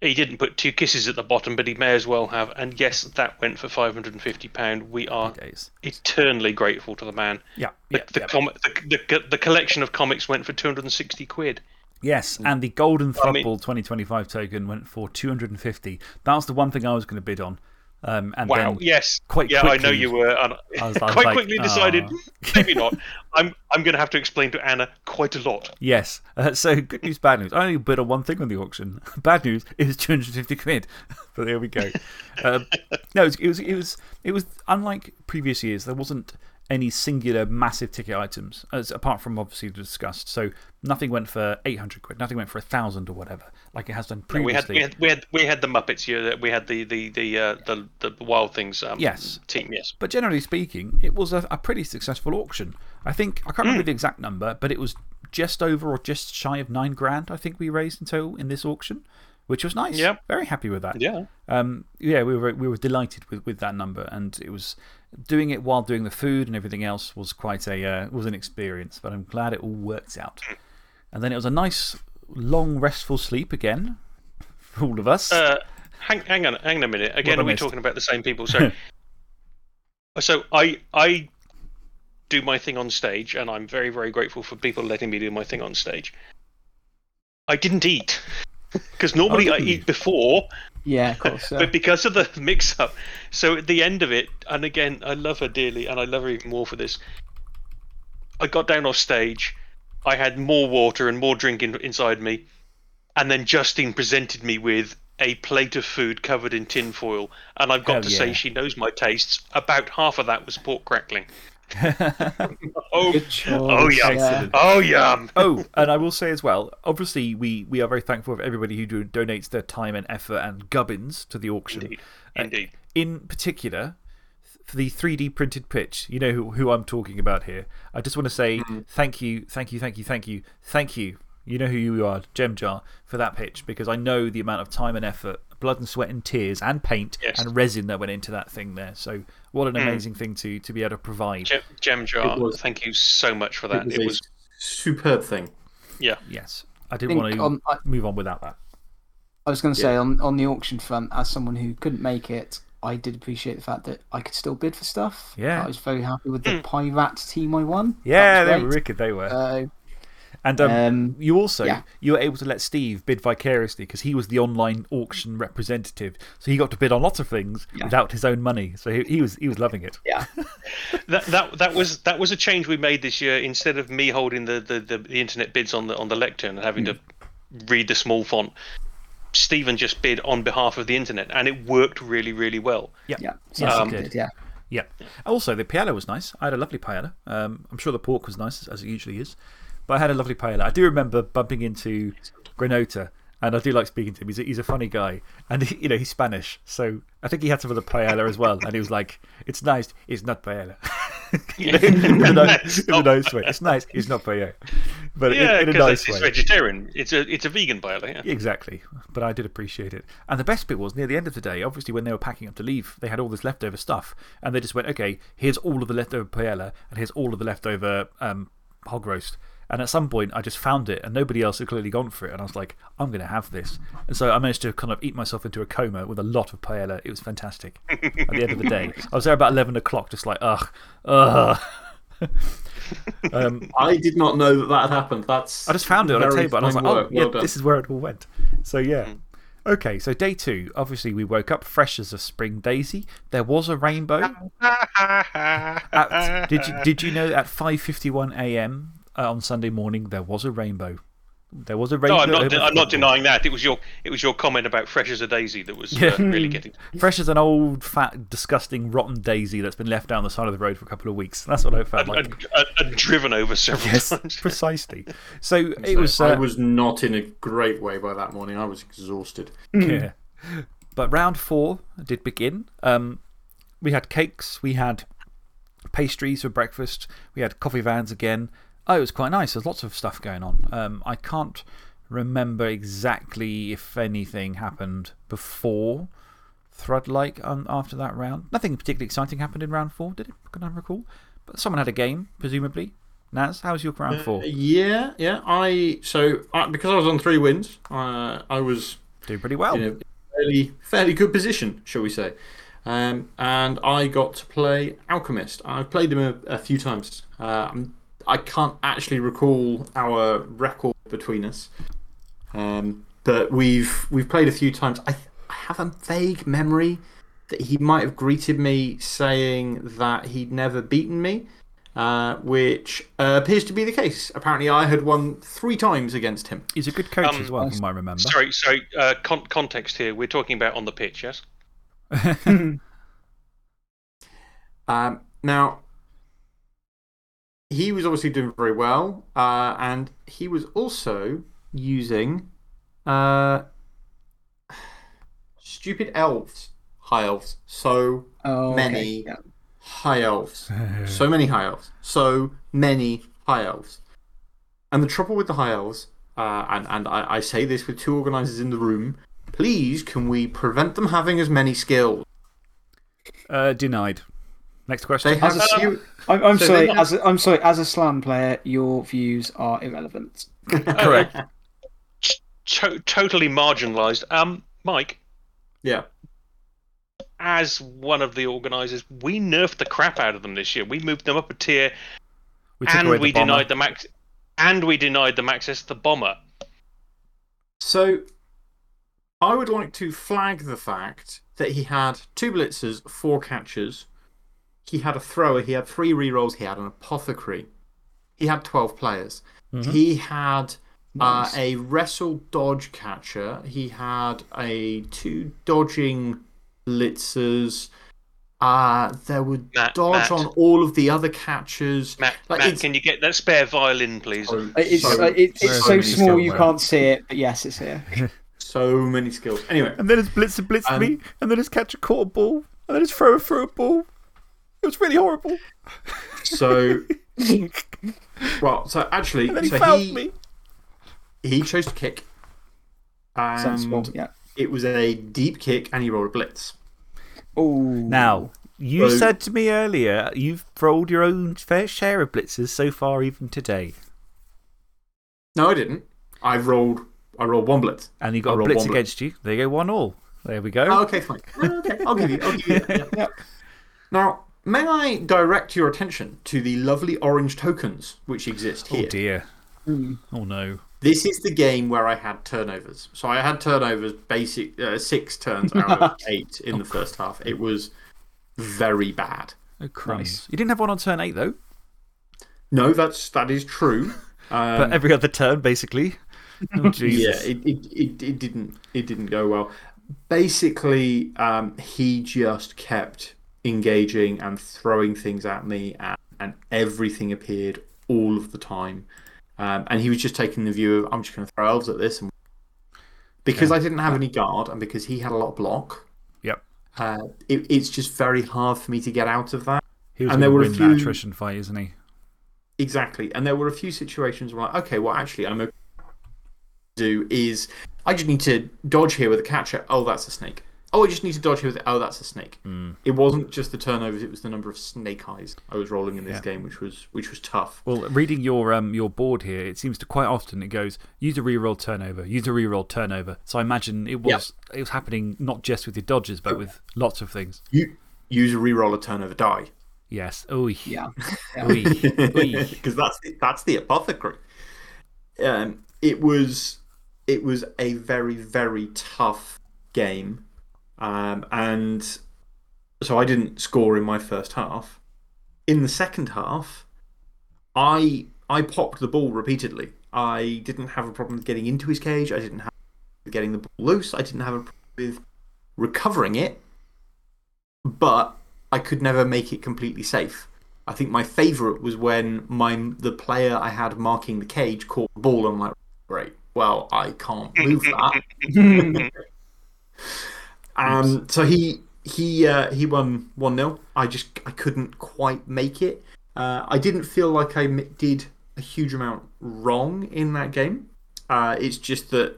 He didn't put two kisses at the bottom, but he may as well have. And yes, that went for 550 pound. We are
Days.
eternally grateful to the man.
Yeah.
The
yeah,
the,
yeah.
com- the, the the collection of comics went for 260 quid.
Yes, and the Golden
I mean-
2025 token went for 250. That was the one thing I was going to bid on. Um, and
Wow.
then
yes.
quite
yeah, I know you were. And
I was- I was
quite
like,
quickly decided,
"Ah."
maybe not. I'm I'm going to have to explain to Anna quite a lot.
Yes. Uh, so, good news, bad news. I only bid on one thing on the auction. bad news is 250 quid. but there we go. um, no, it was, it, was, it, was, it was unlike previous years, there wasn't any singular massive ticket items, as, apart from obviously discussed. So, nothing went for 800 quid, nothing went for a 1,000 or whatever, like it has done
We had,
previously.
we had we had we had the Muppets here. We had the the the uh, the, the Wild Things um,
Yes.
team. Yes.
But generally speaking, it was a, a pretty successful auction. I think, I can't
Hmm.
remember the exact number, but it was just over or just shy of nine grand, I think we raised in total in this auction, which was nice.
Yeah.
Very happy with that.
Yeah.
Um, yeah, we were, we were delighted with, with that number. And it was doing it while doing the food and everything else was quite a uh, was an experience. But I'm glad it all worked out. And then it was a nice, long, restful sleep again for all of us.
Uh, hang, hang on, hang on a minute. Again, are we
missed?
talking about the same people? So, so I I do my thing on stage, and I'm very very grateful for people letting me do my thing on stage. I didn't eat because normally I eat before,
Yeah, of course. So.
but because of the mix up, so at the end of it, and again, I love her dearly, and I love her even more for this. I got down off stage, I had more water and more drink in, inside me, and then Justine presented me with a plate of food covered in tin foil, and I've got
Hell
to
yeah.
say she knows my tastes. About half of that was pork crackling. oh, oh yum!
Excellent.
Oh yum!
oh, and I will say as well, obviously, we, we are very thankful for everybody who do, donates their time and effort and gubbins to the auction.
Indeed,
Uh,
indeed.
in particular, for the 3D printed pitch, you know who, who I'm talking about here. I just want to say thank you, thank you, thank you, thank you, thank you. You know who you are, Gem Jar, for that pitch because I know the amount of time and effort, blood and sweat and tears, and paint
Yes.
and resin that went into that thing there. So, what an hmm. amazing thing to, to be able to provide.
Gem, Gem Jar,
was-
thank you so much for that.
it was
It
a
was,
superb thing.
yeah.
Yes. I
I
didn't
think
want to
on, I,
move on without that.
I was going to say, on, on the auction front, as someone who couldn't make it, I did appreciate the fact that I could still bid for stuff.
Yeah.
I was very happy with the hmm. Pirate team I won.
Yeah, they were wicked, they were.
So,
And um,
Um,
you also
yeah.
you were able to let Steve bid vicariously because he was the online auction representative. So he got to bid on lots of things without his own money. So he, he, was, he was loving it.
yeah.
That, that that was that was a change we made this year. Instead of me holding the, the, the, the internet bids on the on the lectern and having to read the small font, Stephen just bid on behalf of the internet, and it worked really really well.
Yeah.
Yeah.
Yes,
So
did.
did, yeah.
Yeah. Also, the paella was nice. I had a lovely paella. Um, I'm sure the pork was nice, as it usually is. But I had a lovely paella. I do remember bumping into Granota, and I do like speaking to him. He's a, he's a funny guy. And, he, you know, he's Spanish. So I think he had some of the paella as well. And he was like, it's nice. It's not paella. You know, in, a nice, in a nice way. It's nice. It's not paella. But in-
Yeah,
in, a
because
nice
it's,
way.
vegetarian. It's a it's a vegan paella. Yeah.
Exactly. But I did appreciate it. And the best bit was near the end of the day, obviously, when they were packing up to leave, they had all this leftover stuff. And they just went, okay, here's all of the leftover paella, and here's all of the leftover um, hog roast. And at some point, I just found it, and nobody else had clearly gone for it. And I was like, I'm going to have this. And so I managed to kind of eat myself into a coma with a lot of paella. It was fantastic. at the end of the day, I was there about 11 o'clock, just like, ugh, ugh. um,
I did not know that that had happened. That's
I just found it on a table, and I was like,
fine
oh,
work.
yeah,
done.
this is where it all went. So, yeah. Okay, so day two. Obviously, we woke up fresh as a spring daisy. There was a rainbow. At, did, you, did you know at 5.51 a.m. uh, on Sunday morning, there was a rainbow? There was a rainbow.
No, I'm not. de- I'm not denying that. It was your. It was your comment about fresh as a daisy that was uh, really getting.
Fresh as an old, fat, disgusting, rotten daisy that's been left down the side of the road for a couple of weeks. That's what I felt
And,
like.
and, and, and driven over several
yes,
times.
precisely. So it
So
was.
I
uh,
was not in a great way by that morning. I was exhausted.
Yeah. But round four did begin. Um, we had cakes, we had pastries for breakfast, we had coffee vans again. Oh, it was quite nice. There's lots of stuff going on. Um, I can't remember exactly if anything happened before Thrudlike um, after that round. Nothing particularly exciting happened in round four, did it? Can I recall? But someone had a game, presumably. Naz, how was your round four?
Yeah, yeah. I so I, because I was on three wins, uh, I was
Doing pretty well.
in a fairly fairly good position, shall we say? Um, and I got to play Alchemist. I've played him a, a few times. Uh, I'm- I can't actually recall our record between us, um, but we've we've played a few times. I, I have a vague memory that he might have greeted me saying that he'd never beaten me. Uh, which uh, appears to be the case. Apparently, I had won three times against him.
He's a good coach
Um,
as well, from what I remember.
Sorry, sorry. Uh, con- context here. We're talking about on the pitch, yes.
Um, now, he was obviously doing very well, uh, and he was also using uh, stupid elves, high elves. So
Oh,
many
yeah.
high elves. so many high elves. So many high elves. And the trouble with the high elves, uh, and, and I, I say this with two organisers in the room, please can we prevent them having as many skills?
Uh, denied. Next question.
As
a few.
I'm, I'm
So
sorry.
they have-
As a, I'm sorry. As a Slann player, your views are irrelevant.
Correct.
To- totally marginalised. Um, Mike,
Yeah.
as one of the organisers, we nerfed the crap out of them this year. We moved them up a tier,
We took
and
away
we
the bomber.
denied them ac- and we denied them access to the bomber.
So, I would like to flag the fact that he had two blitzers, four catchers. He had a thrower, he had three rerolls, he had an apothecary. He had 12 players. He had uh, a wrestle dodge catcher. He had a two dodging blitzers. Uh, there would
Matt,
dodge
Matt.
on all of the other catchers.
Matt,
Like,
Matt can you get that spare violin, please?
So,
It's,
so,
uh, it,
so
it's so
many
small
skills
you can't see it, but yes, it's here.
so many skills. Anyway,
And then his blitzer blitzed
Um,
me, and then his catcher caught a ball, and then his thrower threw a ball. It was really horrible.
so. Well, so actually,
And then he
so he,
me.
he chose to kick.
Sensible.
And
Yeah.
it was a deep kick, and he rolled a blitz.
Oh.
Now, you
So-
said to me earlier you've rolled your own fair share of blitzes so far, even today.
No, I didn't. I rolled. I rolled one blitz.
And you
I
got a blitz
one blitz.
against you. There you go, one all. There we go.
Oh, okay, fine. Okay, I'll give you. I'll give you. that, yeah. Now, may I direct your attention to the lovely orange tokens which exist here?
oh,
here?
dear.
Hmm.
Oh, no.
This is the game where I had turnovers. So I had turnovers, basic uh, six turns out of eight in the first half. It was very bad.
Oh, crumbs.
Nice.
You didn't have one on turn eight, though.
No, that's that is true. Um,
But every other turn, basically. Oh,
yeah, it, it, it, it didn't it didn't go well. Basically, um, he just kept engaging and throwing things at me, and, and everything appeared all of the time. Um, and he was just taking the view of I'm just going to throw elves at this, and because I didn't have any guard and because he had a lot of block,
Yep.
uh, it, it's just very hard for me to get out of that.
He was
and there
to
were a
win that attrition fight, isn't he?
Exactly. And there were a few situations where, like, okay, well, actually, I'm okay. Do is I just need to dodge here with a catcher. Oh, that's a snake. Oh, I just need to dodge here with it. Oh, that's a snake. It wasn't just the turnovers, it was the number of snake eyes I was rolling in this
Yeah.
game, which was, which was tough.
Well, reading your, um, your board here, it seems to quite often it goes use a reroll turnover, use a reroll turnover. So I imagine it was, it was happening not just with your dodges, but with lots of things.
You use a reroll a turnover die.
Yes. Oh,
Yeah.
Oy. Oy.
Because that's, the, that's the apothecary. Um, it, was, it was a very, very tough game. Um, and so I didn't score in my first half. In the second half, I, I popped the ball repeatedly. I didn't have a problem with getting into his cage. I didn't have with getting the ball loose. I didn't have a problem with recovering it. But I could never make it completely safe. I think my favourite was when my, the player I had marking the cage caught the ball and I'm like, great, well, I can't move that. Um, so he he uh, he won one 0 I just I couldn't quite make it. Uh, I didn't feel like I did a huge amount wrong in that game. Uh, it's just that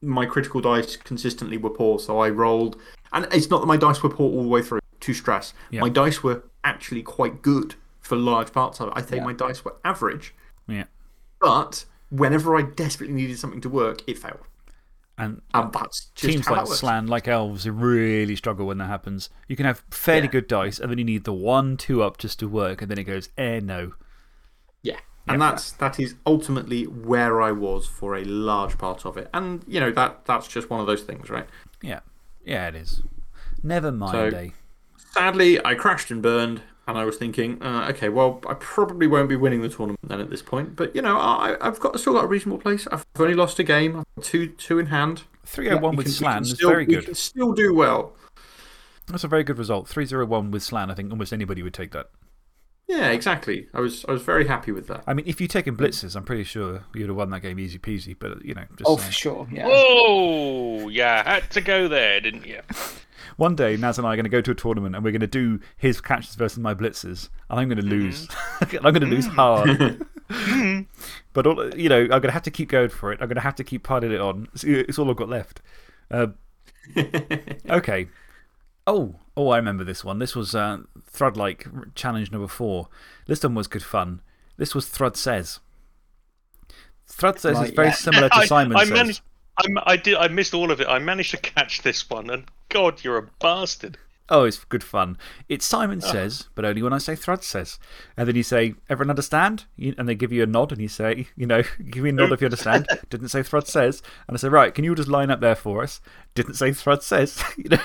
my critical dice consistently were poor, so I rolled. And it's not that my dice were poor all the way through, to stress. My dice were actually quite good for large parts of it. I think
Yeah.
my dice were average,
Yeah.
but whenever I desperately needed something to work, it failed.
And
And that's just
teams
how
like
that.
Slann, like Elves, they really struggle when that happens. You can have fairly
Yeah.
good dice, and then you need the one, two up just to work, and then it goes, eh, no.
Yeah. And that's, that is ultimately where I was for a large part of it. And, you know, that, that's just one of those things, right?
Yeah. Yeah, it is. Never mind,
So-
eh?
Sadly, I crashed and burned, and I was thinking, uh, okay, well, I probably won't be winning the tournament then at this point. But, you know, I, I've got, still got a reasonable place. I've only lost a game, I've got two, two in hand.
301 with
can-
Slann
can
is very
We can still do well.
That's a very good result. 301 with Slann, I think almost anybody would take that.
Yeah, exactly. I was, I was very happy with that.
I mean, if you'd taken blitzes, I'm pretty sure you'd have won that game easy peasy, but, you know, just
Oh,
saying.
for sure. Yeah.
Oh, yeah, had to go there, didn't you?
One day, Naz and I are going to go to a tournament and we're going to do his catches versus my blitzes. And I'm going to lose. Mm-hmm. I'm going to lose hard. Mm-hmm. Mm-hmm. but, all, you know, I'm going to have to keep going for it. I'm going to have to keep piling it on. It's, it's all I've got left. Uh, okay. Oh, oh, I remember this one. This was uh, Thrud like challenge number four. This one was good fun. This was Thrud Says. Thrud Says is
Right,
very
yeah.
similar to
I,
Simon
I
Says.
managed. I, I did. I missed all of it. I managed to catch this one, and God, you're a bastard.
Oh, it's good fun. It's Simon says, but only when I say Thrud says. And then you say, everyone understand? And they give you a nod and you say, you know, give me a nod if you understand. Didn't say Thrud says. And I say, right, can you all just line up there for us? Didn't say Thrud says. You know?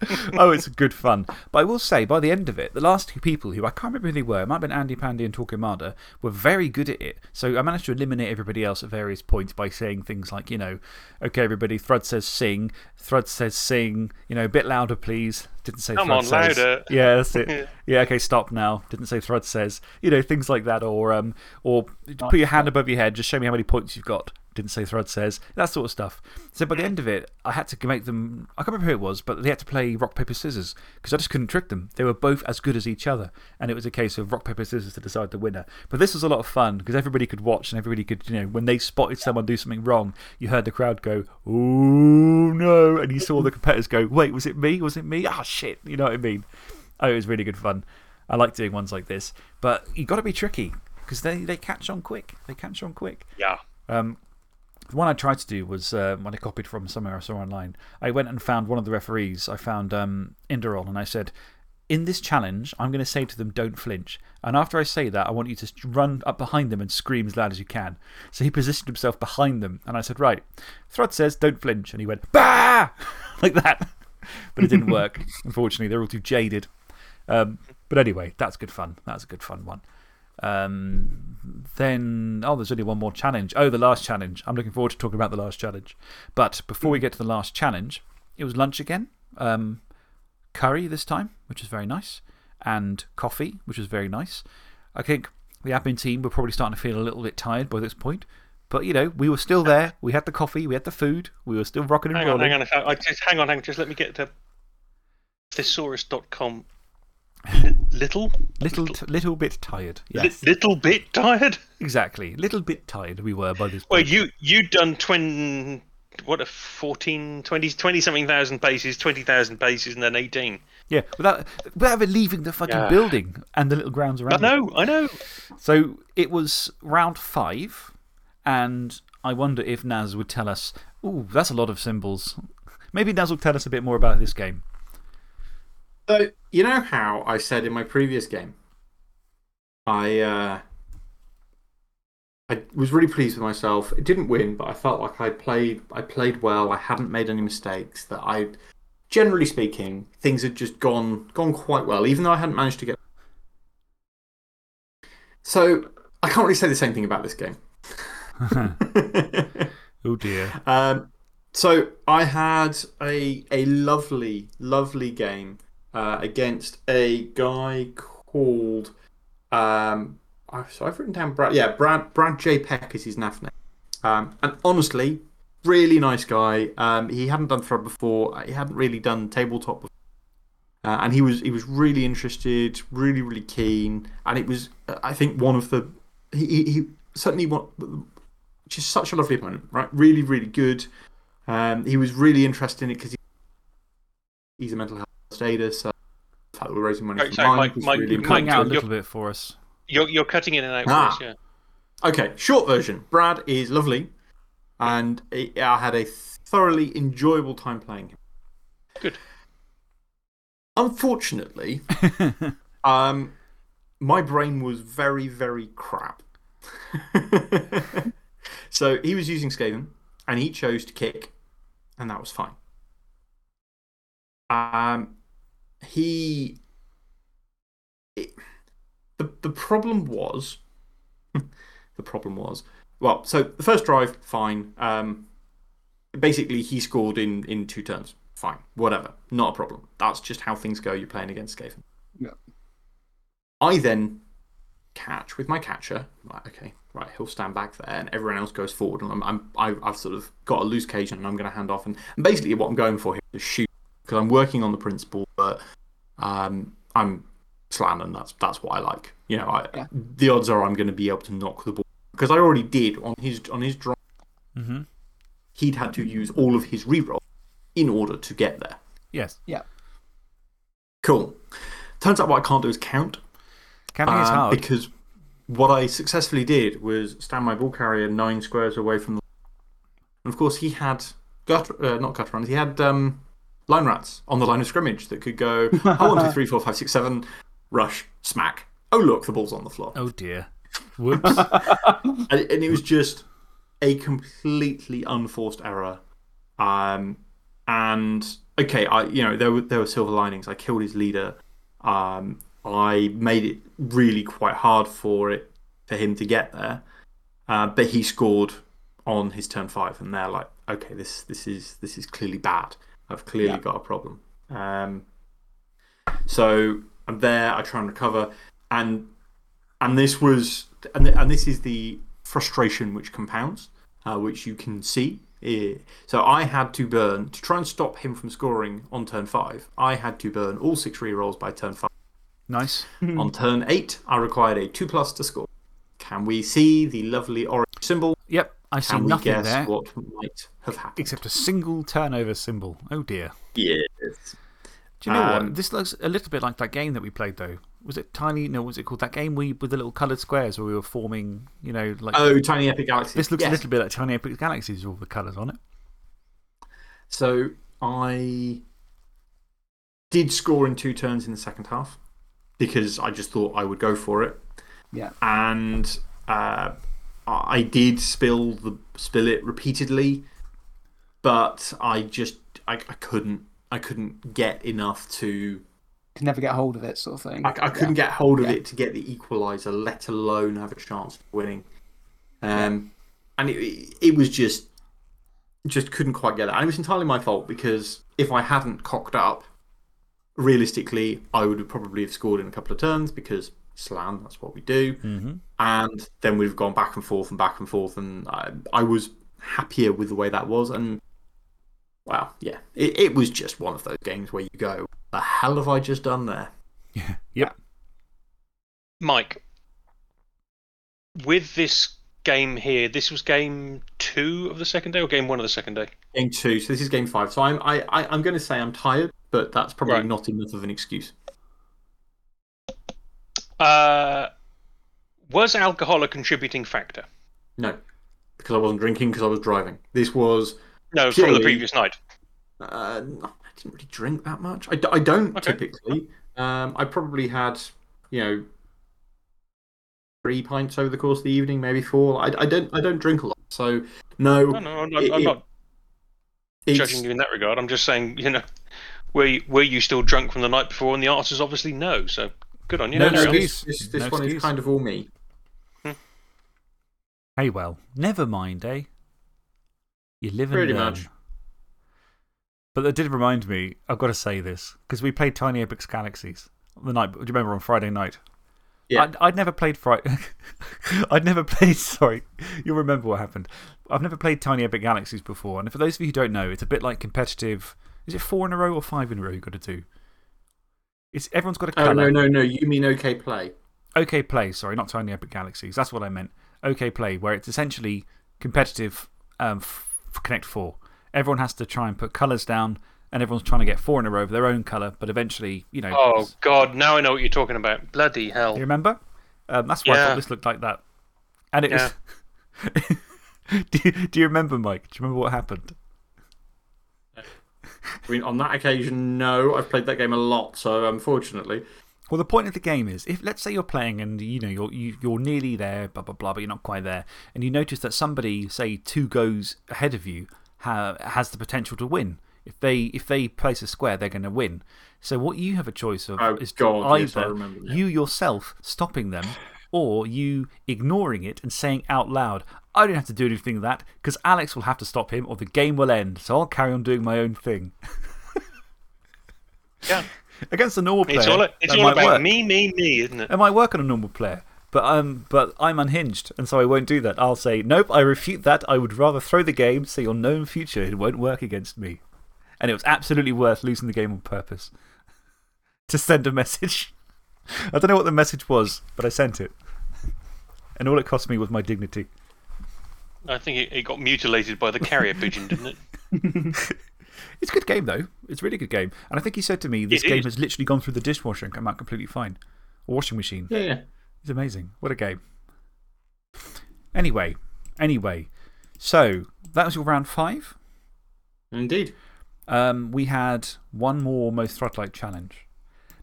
oh, it's good fun. But I will say, by the end of it, the last two people who I can't remember who they were, it might have been Andy Pandy and Torquemada, were very good at it. So I managed to eliminate everybody else at various points by saying things like, you know, okay, everybody, Thrud says sing, Thrud says sing, you know, a bit louder, please. Didn't say
Come
Thrud
on,
says.
louder.
Yeah, that's it. yeah, okay, stop now. Didn't say Thrud says. You know, things like that. Or, um, or put your hand above your head, just show me how many points you've got. Didn't say Thrud says. That sort of stuff. So by the end of it, I had to make them. I can't remember who it was, but they had to play rock, paper, scissors because I just couldn't trick them. They were both as good as each other. And it was a case of rock, paper, scissors to decide the winner. But this was a lot of fun because everybody could watch and everybody could, you know, when they spotted someone do something wrong, you heard the crowd go, oh no. And you saw the competitors go, wait, was it me? Was it me? Ah, shit. You know what I mean? Oh, it was really good fun. I like doing ones like this. But you've got to be tricky because they, they catch on quick. They catch on quick.
Yeah.
Um, the one I tried to do was uh, when I copied from somewhere I saw online. I went and found one of the referees. I found um, Inderol and I said, In this challenge, I'm going to say to them, don't flinch. And after I say that, I want you to run up behind them and scream as loud as you can. So he positioned himself behind them. And I said, Right, Thrud says, don't flinch. And he went, Bah! like that. But it didn't work. Unfortunately, they're all too jaded. Um, but anyway, that's good fun. That's a good fun one. Um, then, oh, there's only one more challenge. Oh, the last challenge. I'm looking forward to talking about the last challenge. But before we get to the last challenge, it was lunch again. Um, curry this time, which was very nice, and coffee, which was very nice. I think the admin team were probably starting to feel a little bit tired by this point. But, you know, we were still there. We had the coffee, we had the food, we were still rocking and
Hang on,
rolling.
hang on. hang on. I just, hang on, hang on. Just let me get to thesaurus.com. Little?
Little, t- little bit tired.
Li-
Yes.
little bit tired?
exactly. Little bit tired we were by this point.
Well, you, you'd done 20, what a 14, 20, 20 something thousand paces, 20,000 paces, and then 18.
Yeah, without, without ever leaving the fucking
Yeah.
building and the little grounds
I
around it.
know, I know.
So it was round five, and I wonder if Naz would tell us, ooh, that's a lot of symbols. Maybe Naz will tell us a bit more about this game.
So, you know how I said in my previous game, I uh, I was really pleased with myself. It didn't win, but I felt like I played, I played well. I hadn't made any mistakes. That I, generally speaking, things had just gone, gone quite well, even though I hadn't managed to get. So, I can't really say the same thing about this game.
Oh dear.
Um, so I had a a lovely, lovely game uh, against a guy called. Um, so I've written down Brad. Yeah, Brad Brad J Peck is his NAF name. Um, and honestly, really nice guy. Um, he hadn't done Thrud before. He hadn't really done tabletop. Uh, and he was he was really interested, really really keen, and it was uh, I think one of the he he, certainly one just such a lovely opponent, right? Really really good. Um, he was really interested in it because he, he's a mental health status. Uh, the fact that we're raising money
Sorry,
for
sorry, Mike-
was
Mike-
really
Mike,
Cutting out a
you're-
little bit for us.
You're, you're cutting in and out
Ah.
for us, yeah.
Okay, short version. Brad is lovely, and I I had a thoroughly enjoyable time playing him.
Good.
Unfortunately, um, my brain was very, very crap. so he was using Skaven, and he chose to kick, and that was fine. Um, he. It, the, the problem was. the problem was. Well, so the first drive, fine. Um, basically, he scored in, in two turns. Fine. Whatever. Not a problem. That's just how things go. You're playing against Skaven.
Yeah.
I then catch with my catcher. Right, okay, right, he'll stand back there, and everyone else goes forward. And I'm, I'm, I've, I've sort of got a loose cage, and I'm going to hand off. And, and basically, what I'm going for here is shoot because I'm working on the principle but um, I'm slann, and that's that's what I like. You know, I,
Yeah.
the odds are I'm going to be able to knock the ball because I already did on his on his drive.
Mm -hmm.
He'd had to use all of his reroll in order to get there.
Yes. Yeah.
Cool. Turns out what I can't do is count.
Counting is
Um,
hard.
Because what I successfully did was stand my ball carrier nine squares away from the. And of course, he had gutter, uh, not gutter runs. he had um, line rats on the line of scrimmage that could go oh, one, two, three, four, five, six, seven, rush, smack. Oh, look, the ball's on the floor.
Oh dear. Whoops.
And, and it was just a completely unforced error. Um, and okay, I you know there were there were silver linings. I killed his leader. Um, I made it really quite hard for it for him to get there. Uh, but he scored on his turn five, and they're like, okay, this this is this is clearly bad. I've clearly
Yeah.
got a problem. Um, so I'm there. I try and recover, and and this was and, and this is the frustration which compounds, uh, which you can see. here. So I had to burn to try and stop him from scoring on turn five. I had to burn all six rerolls by turn five.
nice.
On turn eight, I required a two plus to score. Can we see the lovely orange symbol?
Yep. I see
Can we
nothing
guess
there
what might have happened?
except a single turnover symbol. Oh dear.
Yes.
Do you know
Um,
what? This looks a little bit like that game that we played, though. Was it Tiny? No, what was it called? That game we, with the little coloured squares where we were forming, you know, like.
Oh, Tiny Epic Galaxy.
this looks
yes.
a little bit like Tiny Epic Galaxies with all the colours on it.
So I did score in two turns in the second half because I just thought I would go for it.
Yeah.
And uh, I did spill, the, spill it repeatedly, but I just I, I, couldn't, I couldn't get enough to.
Can never get hold of it, sort of thing.
I, I couldn't get hold of
Yeah.
it to get the equaliser, let alone have a chance of winning. Um, And it, it was just, just couldn't quite get it. And it was entirely my fault because if I hadn't cocked up, realistically, I would have probably have scored in a couple of turns because slann, that's what we do.
-hmm.
And then we've gone back and forth and back and forth. And I, I was happier with the way that was. And, well, yeah, it, it was just one of those games where you go, the hell have I just done there? Yeah.
Yep.
Mike, with this game here. This was game two of the second day or game one of the second day?
Game two. So this is game five. So I'm, I, I, I'm going to say I'm tired, but that's probably
Right.
not enough of an excuse.
Uh, was alcohol a contributing factor?
No, because I wasn't drinking because I was driving. This was.
No, from the previous night.
Uh, I didn't really drink that much. I don't
Okay.
typically. Um, I probably had, you know, three pints over the course of the evening, maybe four. I, I don't I don't drink a lot, so no.
No, no, I'm not,
It-
I'm
it-
not
it's-
judging you in that regard. I'm just saying, you know, were you, were you still drunk from the night before? And the answer is obviously no. So good on you.
No
no,
Carry on.
excuse.
this this, this
No
one
excuse.
is kind of all me.
Hey, well, never mind, eh? You live and
Pretty
learn.
much.
But that did remind me, I've got to say this, because we played Tiny Epics Galaxies the night. Do you remember on Friday night?
Yeah.
I'd, I'd never played Friday. I'd never played. Sorry, you'll remember what happened. I've never played Tiny Epic Galaxies before. And for those of you who don't know, it's a bit like competitive. Is it four in a row or five in a row you've got to do? It's, everyone's got a
Oh no no no! You mean OK Play?
OK Play, sorry, not Tiny Epic Galaxies. That's what I meant. OK Play, where it's essentially competitive um, for Connect 4. Everyone has to try and put colours down, and everyone's trying to get four in a row of their own colour, but eventually, you know.
Oh, God. Now I know what you're talking about. Bloody hell.
You remember? Um, that's why I thought this looked like that. And it
Yeah.
was. do, you, do you remember, Mike? Do you remember what happened?
I mean, on that occasion, no. I've played that game a lot, so unfortunately,
Well, the point of the game is if, let's say, you're playing and you know, you're, you, you're nearly there, blah, blah, blah, but you're not quite there, and you notice that somebody, say, two goes ahead of you, ha, has the potential to win. If they, if they place a square, they're going to win. So, what you have a choice of
Oh,
is
God,
to
yes,
either
remember that.
you yourself stopping them or you ignoring it and saying out loud, I don't have to do anything of that because Alex will have to stop him or the game will end. So, I'll carry on doing my own thing.
Yeah.
Against a normal player.
It's all, it's all about
work.
me, me, me, isn't it?
It might work on a normal player, but, um, but I'm unhinged, and so I won't do that. I'll say, nope, I refute that. I would rather throw the game so you'll know in future it won't work against me. And it was absolutely worth losing the game on purpose to send a message. I don't know what the message was, but I sent it. And all it cost me was my dignity.
I think it, it got mutilated by the carrier pigeon, didn't it?
It's a good game, though. It's a really good game. And I think he said to me, this
It
game
is.
has literally gone through the dishwasher and come out completely fine. A washing machine.
yeah, yeah.
It's amazing. What a game. Anyway, anyway. So, that was your round five.
Indeed.
Um, we had one more Most Thrudlike challenge.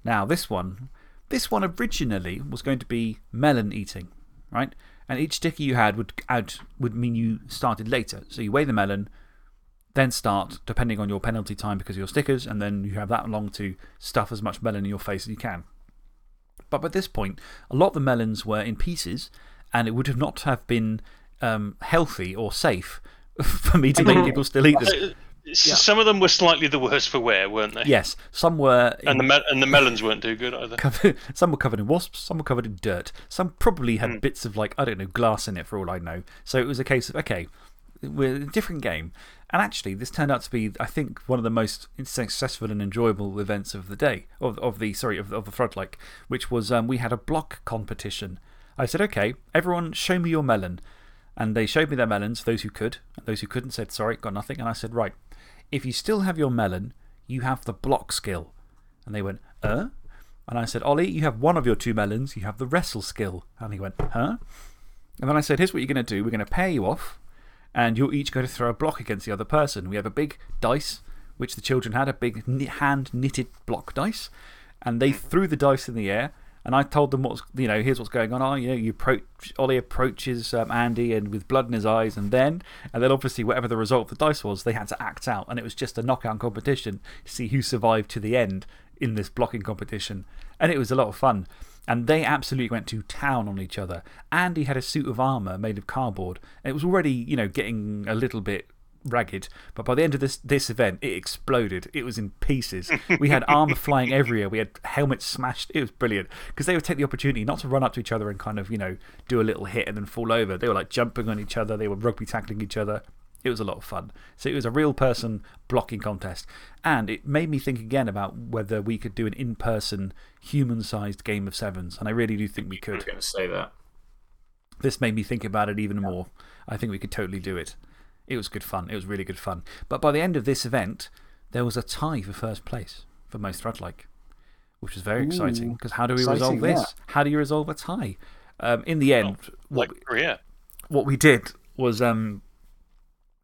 Now, this one, this one originally was going to be melon eating, right? And each sticker you had would, add, would mean you started later. So you weigh the melon, then start, depending on your penalty time because of your stickers, and then you have that long to stuff as much melon in your face as you can. But by this point, a lot of the melons were in pieces, and it would have not have been um, healthy or safe for me to make people still eat this.
Uh, s- Some of them were slightly the worse for wear, weren't they?
Yes, some were.
And the, and the melons weren't too good either.
covered, some were covered in wasps, some were covered in dirt, some probably had
Hmm.
bits of, like, I don't know, glass in it for all I know. So it was a case of, okay, we're a different game. And actually, this turned out to be, I think, one of the most successful and enjoyable events of the day, of, of the, sorry, of, of the Thrudlike, which was um, we had a block competition. I said, okay, everyone show me your melon. And they showed me their melons, those who could. Those who couldn't said, sorry, got nothing. And I said, right, if you still have your melon, you have the block skill. And they went, uh? And I said, Ollie, you have one of your two melons, you have the wrestle skill. And he went, huh? And then I said, here's what you're going to do. We're going to pair you off, and you're each going to throw a block against the other person. We have a big dice, which the children had, a big hand knitted block dice. And they threw the dice in the air. And I told them what's, you know, here's what's going on. Oh, you know, you approach, Ollie approaches um, Andy and with blood in his eyes, and then, and then obviously, whatever the result of the dice was, they had to act out. And it was just a knockout competition to see who survived to the end in this blocking competition. And it was a lot of fun. And they absolutely went to town on each other. Andy had a suit of armour made of cardboard. It was already, you know, getting a little bit ragged. But by the end of this, this event, it exploded. It was in pieces. We had armour flying everywhere. We had helmets smashed. It was brilliant. Because they would take the opportunity not to run up to each other and kind of, you know, do a little hit and then fall over. They were like jumping on each other. They were rugby tackling each other. It was a lot of fun. So it was a real person blocking contest. And it made me think again about whether we could do an in person, human sized game of sevens. And I really do think we
I
could.
was going to say that.
This made me think about it even more. I think we could totally do it. It was good fun. It was really good fun. But by the end of this event, there was a tie for first place for most Thrudlike, which was very exciting. Because how do we resolve
exciting,
this?
yeah.
How do you resolve a tie? Um, in the end, what,
Like Korea.
what we did was um,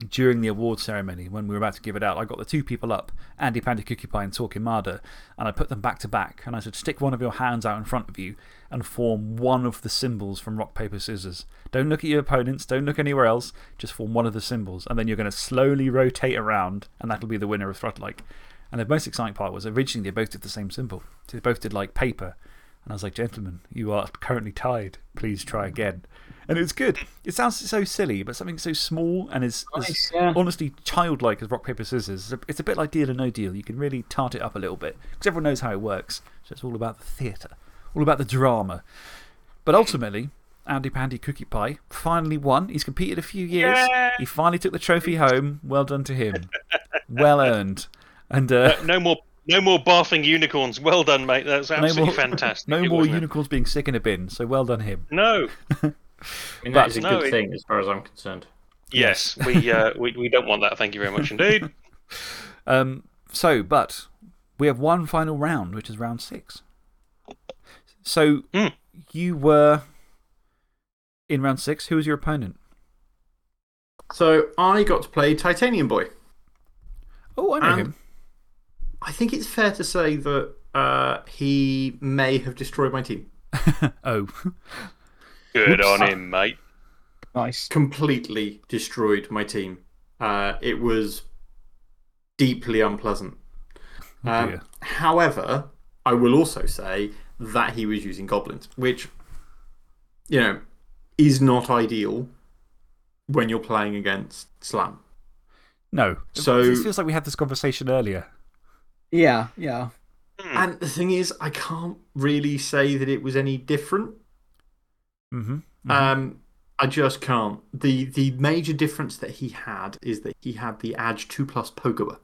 during the award ceremony, when we were about to give it out, I got the two people up, Andy Pandy Cookie Pie and Torquemada, and I put them back to back. And I said, stick one of your hands out in front of you and form one of the symbols from rock, paper, scissors. Don't look at your opponents, don't look anywhere else, just form one of the symbols. And then you're going to slowly rotate around, and that'll be the winner of Thrudlike. And the most exciting part was originally they both did the same symbol. They both did like paper. And I was like, gentlemen, you are currently tied. Please try again. And it was good. It sounds so silly, but something so small and is, as
Nice, yeah.
honestly childlike as rock, paper, scissors. It's a, it's a bit like deal or no deal. You can really tart it up a little bit because everyone knows how it works. So it's all about the theatre, all about the drama. But ultimately, Andy Pandy Cookie Pie finally won. He's competed a few years. He finally took the trophy home. Well done to him. well earned. And uh,
No more, no more barfing unicorns. Well done, mate. That's absolutely
more-
fantastic.
no more
wasn't it?
unicorns being sick in a bin. So well done him.
No.
I mean,
But-
that is a
No,
good
it-
thing as far as I'm concerned.
Yes, we, uh, we, we don't want that. Thank you very much indeed.
Um, so, but we have one final round, which is round six. So
Hmm.
you were in round six. Who was your opponent?
So I got to play Titanium Boy.
Oh, I know
Um,
him.
I think it's fair to say that uh, he may have destroyed my team.
Oh,
Good
Whoops.
on him, mate.
Nice.
Completely destroyed my team. Uh, it was deeply unpleasant.
Oh,
Um, however, I will also say that he was using goblins, which, you know, is not ideal when you're playing against Slann.
no.
So-
it feels like we had this conversation earlier.
Yeah, yeah.
Hmm.
And the thing is, I can't really say that it was any different.
Mm -hmm.
Um, I just can't. The, the major difference that he had is that he had the Edge 2 plus Pogoer.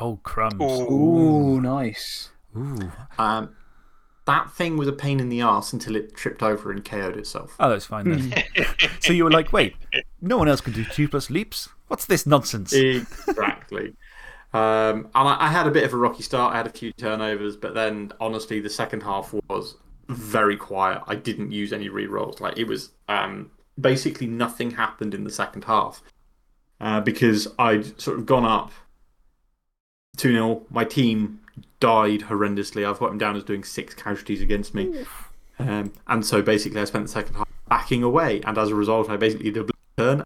oh, crumbs.
Ooh, nice.
Ooh.
Um, that thing was a pain in the ass until it tripped over and KO'd itself.
Oh, that's fine then. so you were like, wait, no one else can do two plus leaps? What's this nonsense?
Exactly. um, and I, I had a bit of a rocky start. I had a few turnovers, but then honestly, the second half was very quiet. I didn't use any rerolls. Like it was um, basically nothing happened in the second half uh, because I'd sort of gone up 2 0. My team died horrendously. I've got him down as doing six casualties against me. Um, and so basically, I spent the second half backing away. And as a result, I basically did a turn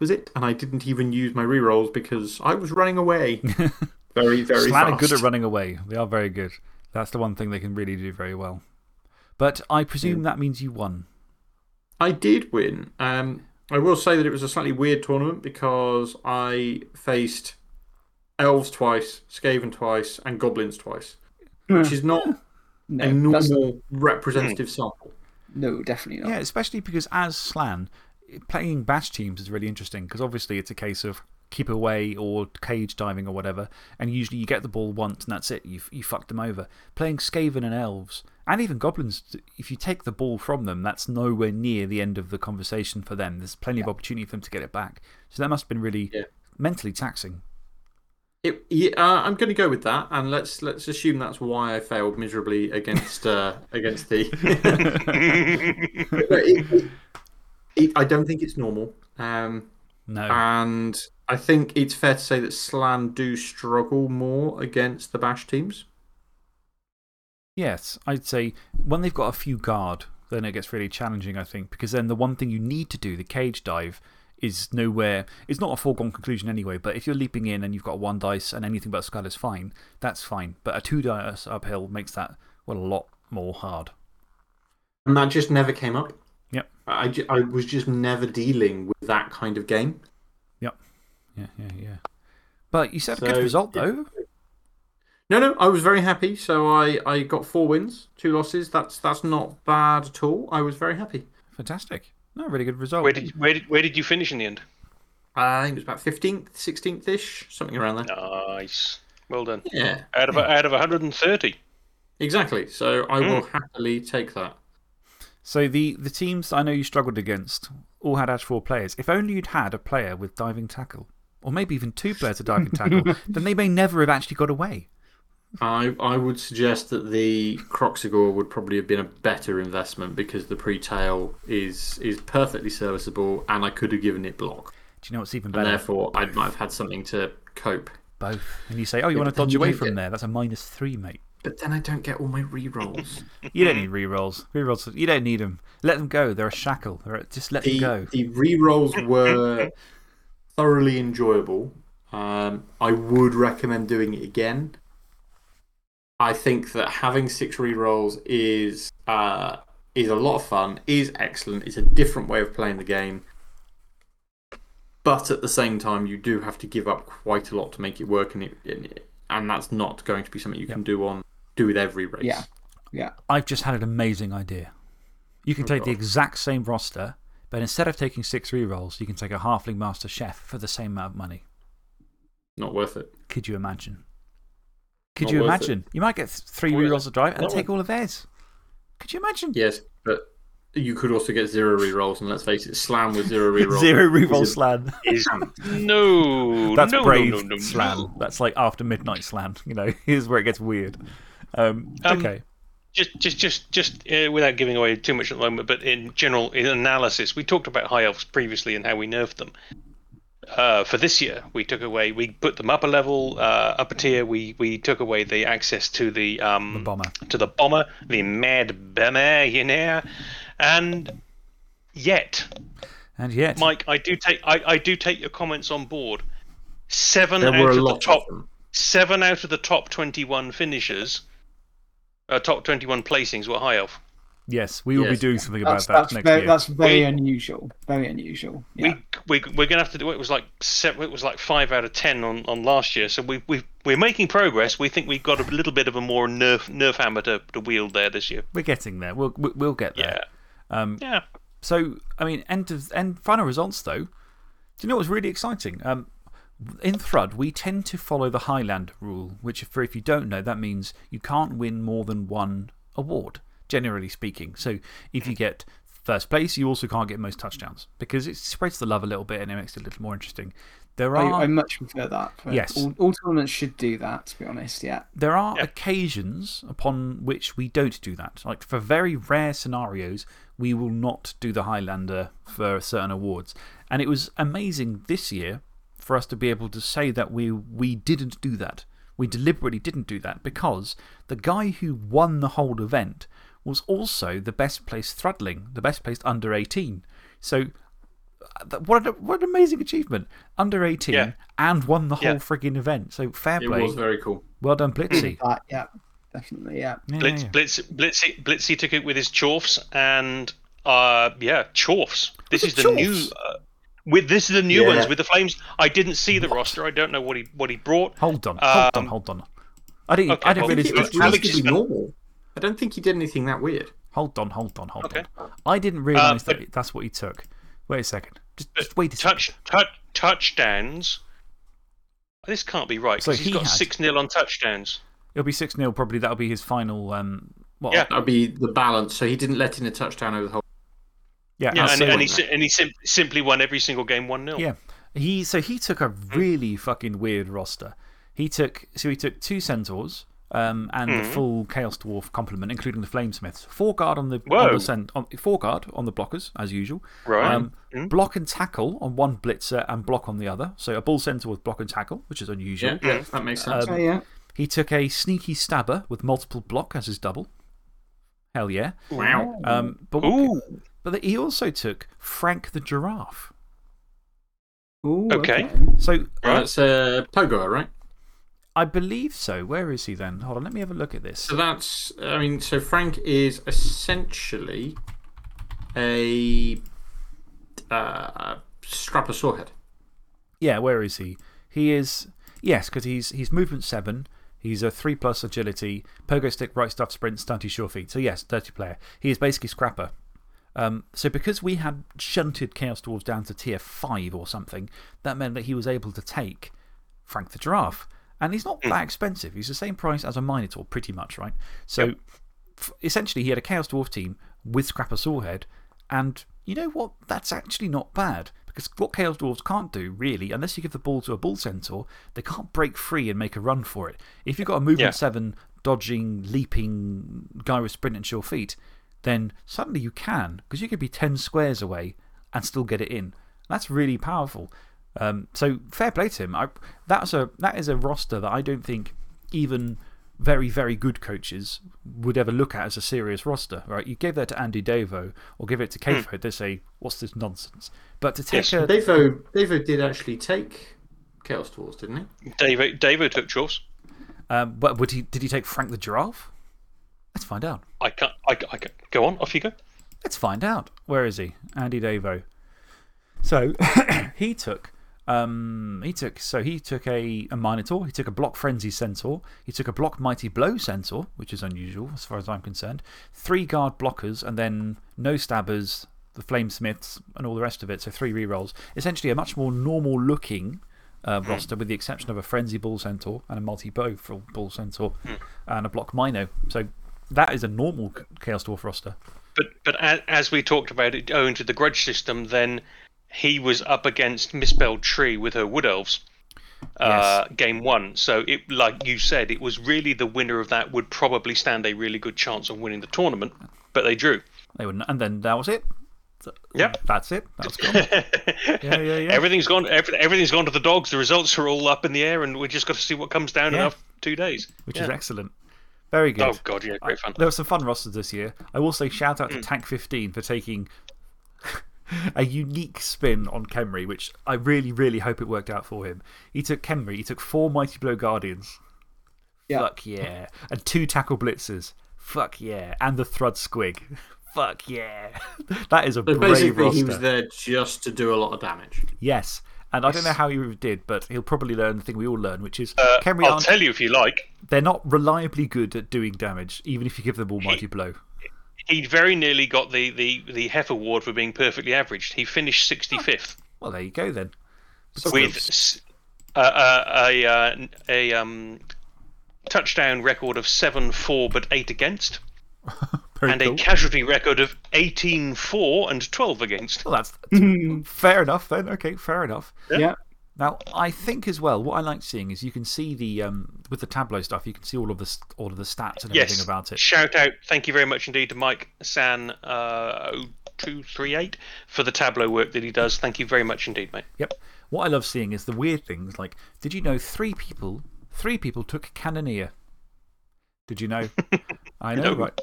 was it? And I didn't even use my rerolls because I was running away. very, very
Slann are good at running away. They are very good. That's the one thing they can really do very well. But I presume that means you won.
I did win. Um, I will say that it was a slightly weird tournament because I faced elves twice, Skaven twice, and goblins twice, which is not
No,
a
that's-
normal representative sample.
no, definitely not.
Yeah, especially because as Slann, playing bash teams is really interesting because obviously it's a case of keep away or cage diving or whatever, and usually you get the ball once and that's it. You, you fucked them over. Playing Skaven and Elves, and even Goblins, if you take the ball from them, that's nowhere near the end of the conversation for them. There's plenty of opportunity for them to get it back. So that must have been really
Yeah.
mentally taxing.
It, yeah, uh, I'm going to go with that, and let's let's assume that's why I failed miserably against uh, against the. It- it- I don't think it's normal, um,
No.
and I think it's fair to say that Slann do struggle more against the bash teams.
Yes, I'd say when they've got a few guard, then it gets really challenging, I think, because then the one thing you need to do, the cage dive, is nowhere. It's not a foregone conclusion anyway, but if you're leaping in and you've got one dice and anything but a skull is fine, that's fine. But a two dice uphill makes that, well, a lot more hard.
And that just never came up.
Yep.
I, I was just never dealing with that kind of game.
Yep. Yeah, yeah, yeah. But you said a good result, though.
No, no, I was very happy. So I, I got four wins, two losses. That's, that's not bad at all. I was very happy.
Fantastic. No, really good result.
Where did, where, did, where did you finish in the end?
I think it was about 15th, 16th ish, something around there.
Nice. Well done.
Yeah,
Out of, out of 130.
exactly. So I
Hmm.
will happily take that.
So the, the teams I know you struggled against all had Ash 4 players. If only you'd had a player with diving tackle, or maybe even two players with diving tackle, then they may never have actually got away.
I, I would suggest that the Kroxigor would probably have been a better investment because the pre tail is, is perfectly serviceable and I could have given it block.
Do you know what's even
And
better?
therefore, I might have had something to cope.
Both. And you say, oh, you
Yeah,
want to
but
dodge away from
get-
there? That's a minus three, mate.
But then I don't get all my rerolls.
You don't need rerolls. Rerolls, you don't need them. Let them go. They're a shackle. They're a, just let them go.
the rerolls were thoroughly enjoyable. Um, I would recommend doing it again. I think that having six rerolls is uh, is a lot of fun, is excellent. It's a different way of playing the game. But at the same time, you do have to give up quite a lot to make it work, and, it, and, it, and that's not going to be something you can do, on, do with every race.
Yeah. Yeah.
I've just had an amazing idea. You can oh, take the exact same roster, but instead of taking six rerolls, you can take a Halfling Master Chef for the same amount of money.
Not worth it.
Could you imagine? Could
Not
you
worth it.
imagine? You might get th- three
Not worth
rerolls to drive and take all of theirs. Could you imagine?
Yes, but you could also get zero rerolls, and let's face it, Slann with zero rerolls.
Zero reroll
is a-
slann.
Is, no.
That's
no,
brave
no, no, no,
slann.
no.
That's like after midnight Slann. You know, here's where it gets weird. Um,
Um,
okay.
Just, just, just, just uh, without giving away too much at the moment, but in general, in analysis, we talked about high elves previously and how we nerfed them. Uh, for this year, we took away, we put them up a level, uh, upper tier. We we took away the access to the um
The bomber.
to the bomber, the mad bomber, you know, and yet,
And yet,
Mike, I do take I, I do take your comments on board. Seven
There
out of the top
of
seven out of the top twenty-one finishers, uh, top twenty-one placings were high elf.
yes, we will be doing something about
That's,
that
that's,
next
very,
year.
that's very
We-
unusual. Very unusual. Yeah.
We, we we're gonna have to do it. Was like seven, it was like five out of ten on, on last year. So we we we're making progress. We think we've got a little bit of a more nerf nerf hammer to, to wield there this year.
We're getting there. We'll, we'll we'll get there.
Yeah,
Um,
yeah.
So, I mean, end, of, end final results, though. Do you know what's really exciting? Um, in Thrud, we tend to follow the Highlander rule, which, for if you don't know, that means you can't win more than one award, generally speaking. So, if you get first place, you also can't get most touchdowns because it spreads the love a little bit and it makes it a little more interesting. There are.
I, I much prefer that.
Yes.
All, all tournaments should do that, to be honest. Yeah.
There are
Yeah.
occasions upon which we don't do that. Like for very rare scenarios, we will not do the Highlander for certain awards. And it was amazing this year for us to be able to say that we, we didn't do that. We deliberately didn't do that because the guy who won the whole event was also the best placed Thrudling, the best placed under 18. So, uh, what an, what an amazing achievement. Under 18
Yeah.
and won the
Yeah.
whole frigging event. So, fair
It
play.
was very cool.
Well done, Blitzy.
That, yeah. Definitely. Yeah.
Yeah,
Blitz. Blitz, Blitzy, Blitzy took it with his chorfs and uh yeah, chorfs. This
With
is
the
the new. Uh, with this is the new
Yeah.
ones with the flames. I didn't see the roster. I don't know what he what he brought.
Hold on, hold on,
Um,
hold on. I didn't,
okay,
I didn't
well,
realise
It
it
was
was
Alex
Alex.
relatively normal. I don't think he did anything that weird.
Hold on, hold on, hold
Okay.
on. I didn't realise
but-
that that's what he took. Wait a second. Just, just wait a second.
Touch, touch, touchdowns. This can't be right
So
because
he
he's got
had-
6 0 on touchdowns.
It'll be 6 0, probably. That'll be his final. Um, what?
Yeah.
that'll be the balance. So he didn't let in a touchdown over the whole.
Yeah,
Yeah, and, and he, and he sim- simply won every single game 1 0.
Yeah. He, so he took a really fucking weird roster. He took, so he took two Centaurs um, and the full Chaos Dwarf complement, including the Flamesmiths. Four guard on the, on the, cent, on, four guard on the blockers, as usual.
Right.
Um, Block and tackle on one blitzer and block on the other. So a bull centaur with block and tackle, which is unusual.
Yeah, yeah, that makes sense.
Um,
Oh, yeah.
He took a sneaky stabber with multiple block as his double. Hell yeah.
wow.
Um, but,
Ooh.
But he also took Frank the giraffe.
Ooh,
Okay.
So
That's uh, Pogo, right?
I believe so. Where is he then? Hold on, let me have a look at this.
So that's, I mean, so Frank is essentially a uh, Scrappa Sorehead.
Yeah, where is he? He is, yes, because he's, he's movement 7. He's a 3 plus agility, pogo stick, right stuff, sprint, stunty, sure feet. So, yes, dirty player. He is basically Scrappa. Um, so, because we had shunted Chaos Dwarves down to tier 5 or something, that meant that he was able to take Frank the Giraffe. And he's not that expensive. He's the same price as a Minotaur, pretty much, right? So, essentially, he had a Chaos Dwarf team with Scrappa Sorehead. And you know what? That's actually not bad. Because what Chaos Dwarves can't do, really, unless you give the ball to a Bull Centaur, they can't break free and make a run for it. If you've got a movement
Yeah.
7 dodging, leaping guy with sprint and sure feet, then suddenly you can, because you could be 10 squares away and still get it in. That's really powerful. Um, so fair play to him. I, that's a, that is a roster that I don't think even very, very good coaches would ever look at as a serious roster, right? You gave that to Andy Davo or give it to Kafo, they say, what's this nonsense? But to take
Yes,
a.
Davo, Davo did actually take Chaos Dwarves, didn't he?
David, David took Jaws.
Um, but would he, did he take Frank the Giraffe? Let's find out.
I can't, I, I can't. Go on, off you go.
Let's find out. Where is he? Andy Davo. So he took. Um, he took, so he took a, a Minotaur, he took a Block Frenzy Centaur, he took a Block Mighty Blow Centaur, which is unusual as far as I'm concerned, three guard blockers, and then no stabbers, the Flamesmiths, and all the rest of it. So three rerolls. Essentially, a much more normal looking uh, roster, with the exception of a Frenzy Bull Centaur and a Mighty Blow Bull Centaur and a Block Mino. So that is a normal Chaos Dwarf roster.
But, but as, we talked about it, owing to the grudge system, then he was up against Misspelled Tree with her Wood Elves. Uh, game one. So, it, like you said, it was really the winner of that would probably stand a really good chance of winning the tournament, but they drew.
They wouldn't, and then that was it.
Yep.
That's it. That was gone. yeah, yeah, yeah.
Everything's gone. Every, everything's gone to the dogs. The results are all up in the air, and we just got to see what comes down in
Yeah.
our two days.
Which
Yeah.
is excellent. Very good.
Oh god, yeah, great fun.
There were some fun rosters this year. I will say shout out to
Mm.
Tank 15 for taking a unique spin on Khemri, which I really, really hope it worked out for him. He took Khemri, he took four Mighty Blow Guardians.
Yeah.
Fuck yeah. And two Tackle Blitzers. Fuck yeah. And the Thrud Squig. Fuck yeah. that is a
So
brave
basically,
roster.
he was there just to do a lot of damage.
Yes. And I don't know how he did, but he'll probably learn the thing we all learn, which is
Uh,
Khemri
I'll tell you if you like.
they're not reliably good at doing damage, even if you give them all Mighty Blow.
He very nearly got the, the, the Hef Award for being perfectly averaged. He finished 65th
Well, there you go then.
with uh, uh, a, uh, a um, touchdown record of 7 4 but 8 against,
Very
and
cool.
a casualty record of 18 4 and 12 against.
Well, that's, that's fair enough then. Okay, fair enough.
Yeah.
Now, I think as well, what I like seeing is you can see the, um, with the tableau stuff, you can see all of the, all of the stats and everything
Yes.
about it.
Shout out, thank you very much indeed to Mike San uh, 0238 for the tableau work that he does. Thank you very much indeed, mate.
Yep. What I love seeing is the weird things like, did you know three people, three people took Cannoneer? Did you know? I know,
No.
right?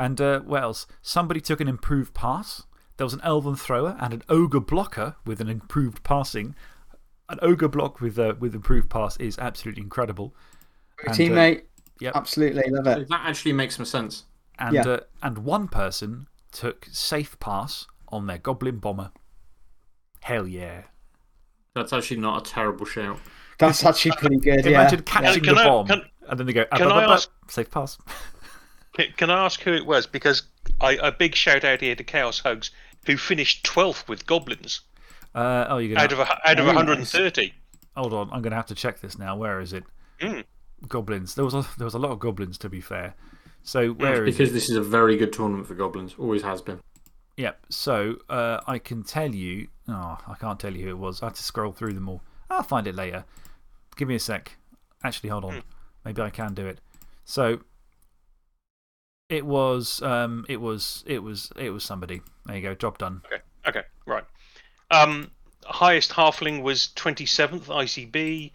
And uh, what else? Somebody took an improved pass. There was an Elven thrower and an Ogre blocker with an improved passing. An Ogre block with, uh, with improved pass is absolutely incredible. And, uh,
Teammate.
yep.
Absolutely. Love it.
That actually makes some sense.
And,
Yeah.
uh, and one person took safe pass on their Goblin Bomber. Hell yeah.
That's actually not a terrible shout.
That's actually pretty good. Yeah.
Imagine catching
Can
the
I-
bomb
can-
and then they go,
can
"Ah,
I
bah, bah,
ask-
safe pass.
Can- Can I ask who it was? Because I, a big shout out here to Chaos Hugs, who finished 12th with Goblins
Uh, oh, you're gonna
out of, a, out of 130.
Hold on, I'm going to have to check this now. Where is it?
Hmm.
Goblins. There was, a, there was a lot of goblins, to be fair. So, where is
Because
it?
this is a very good tournament for goblins. Always has been.
Yep. So, uh, I can tell you. Oh, I can't tell you who it was. I have to scroll through them all. I'll find it later. Give me a sec. Actually, hold on. Maybe I can do it. So, it was, um, it was, it was, it was somebody. There you go. Job done.
Okay, okay, right. Um, highest Halfling was 27th ICB.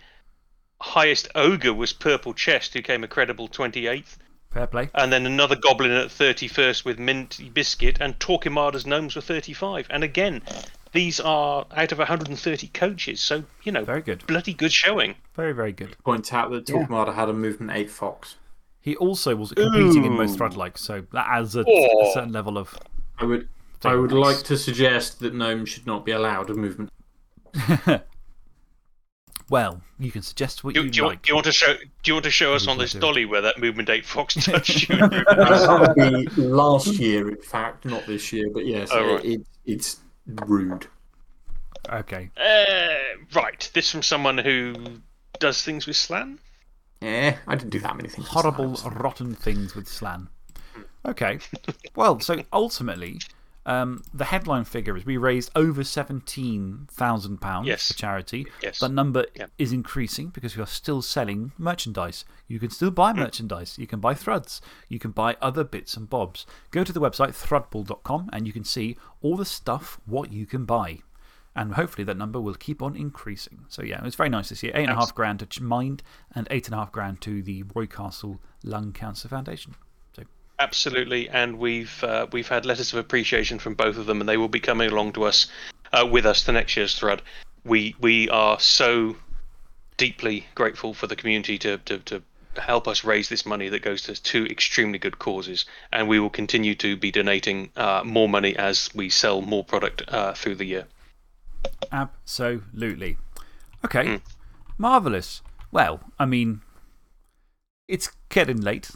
Highest Ogre was Purple Chest, who came a credible 28th.
Fair play.
And then another Goblin at 31st with Mint Biscuit, and Torquemada's Gnomes were 35. And again, these are out of 130 coaches, so, you know,
Very good.
bloody good showing.
Very, very good.
Point out that
Yeah.
Torquemada had a movement 8 Fox.
He also was competing in most
Ooh.
Thrud like, so that adds a, a
Oh.
certain level of.
I would, I would like to suggest that Gnome should not be allowed a movement.
Well, you can suggest what
Do,
you
do,
like.
do you want to show? Do you want to show us on this
do?
dolly where that movement eight fox touched you?
that would be last year, in fact, not this year. But yes,
Oh, right.
it, it, it's rude.
Okay.
uh, right. This from someone who does things with slann.
Eh, I didn't do that many things.
Horrible,
besides.
rotten things with Slann. Okay. Well, so ultimately, um, the headline figure is we raised over £17,000
Yes.
for charity.
Yes.
That number
Yeah.
is increasing because we are still selling merchandise. You can still buy
Hmm.
merchandise. You can buy threads. You can buy other bits and bobs. Go to the website thrudball.com and you can see all the stuff, what you can buy. And hopefully that number will keep on increasing. So, yeah, it's very nice to see. Eight and a half grand to Mind and eight and a half grand to the Roy Castle Lung Cancer Foundation. So,
Absolutely, and we've uh, we've had letters of appreciation from both of them, and they will be coming along to us uh, with us to next year's Thrud. We we are so deeply grateful for the community to, to, to help us raise this money that goes to two extremely good causes, and we will continue to be donating uh, more money as we sell more product uh, through the year.
Absolutely. Okay.
Mm.
Marvellous. Well, I mean, it's getting late.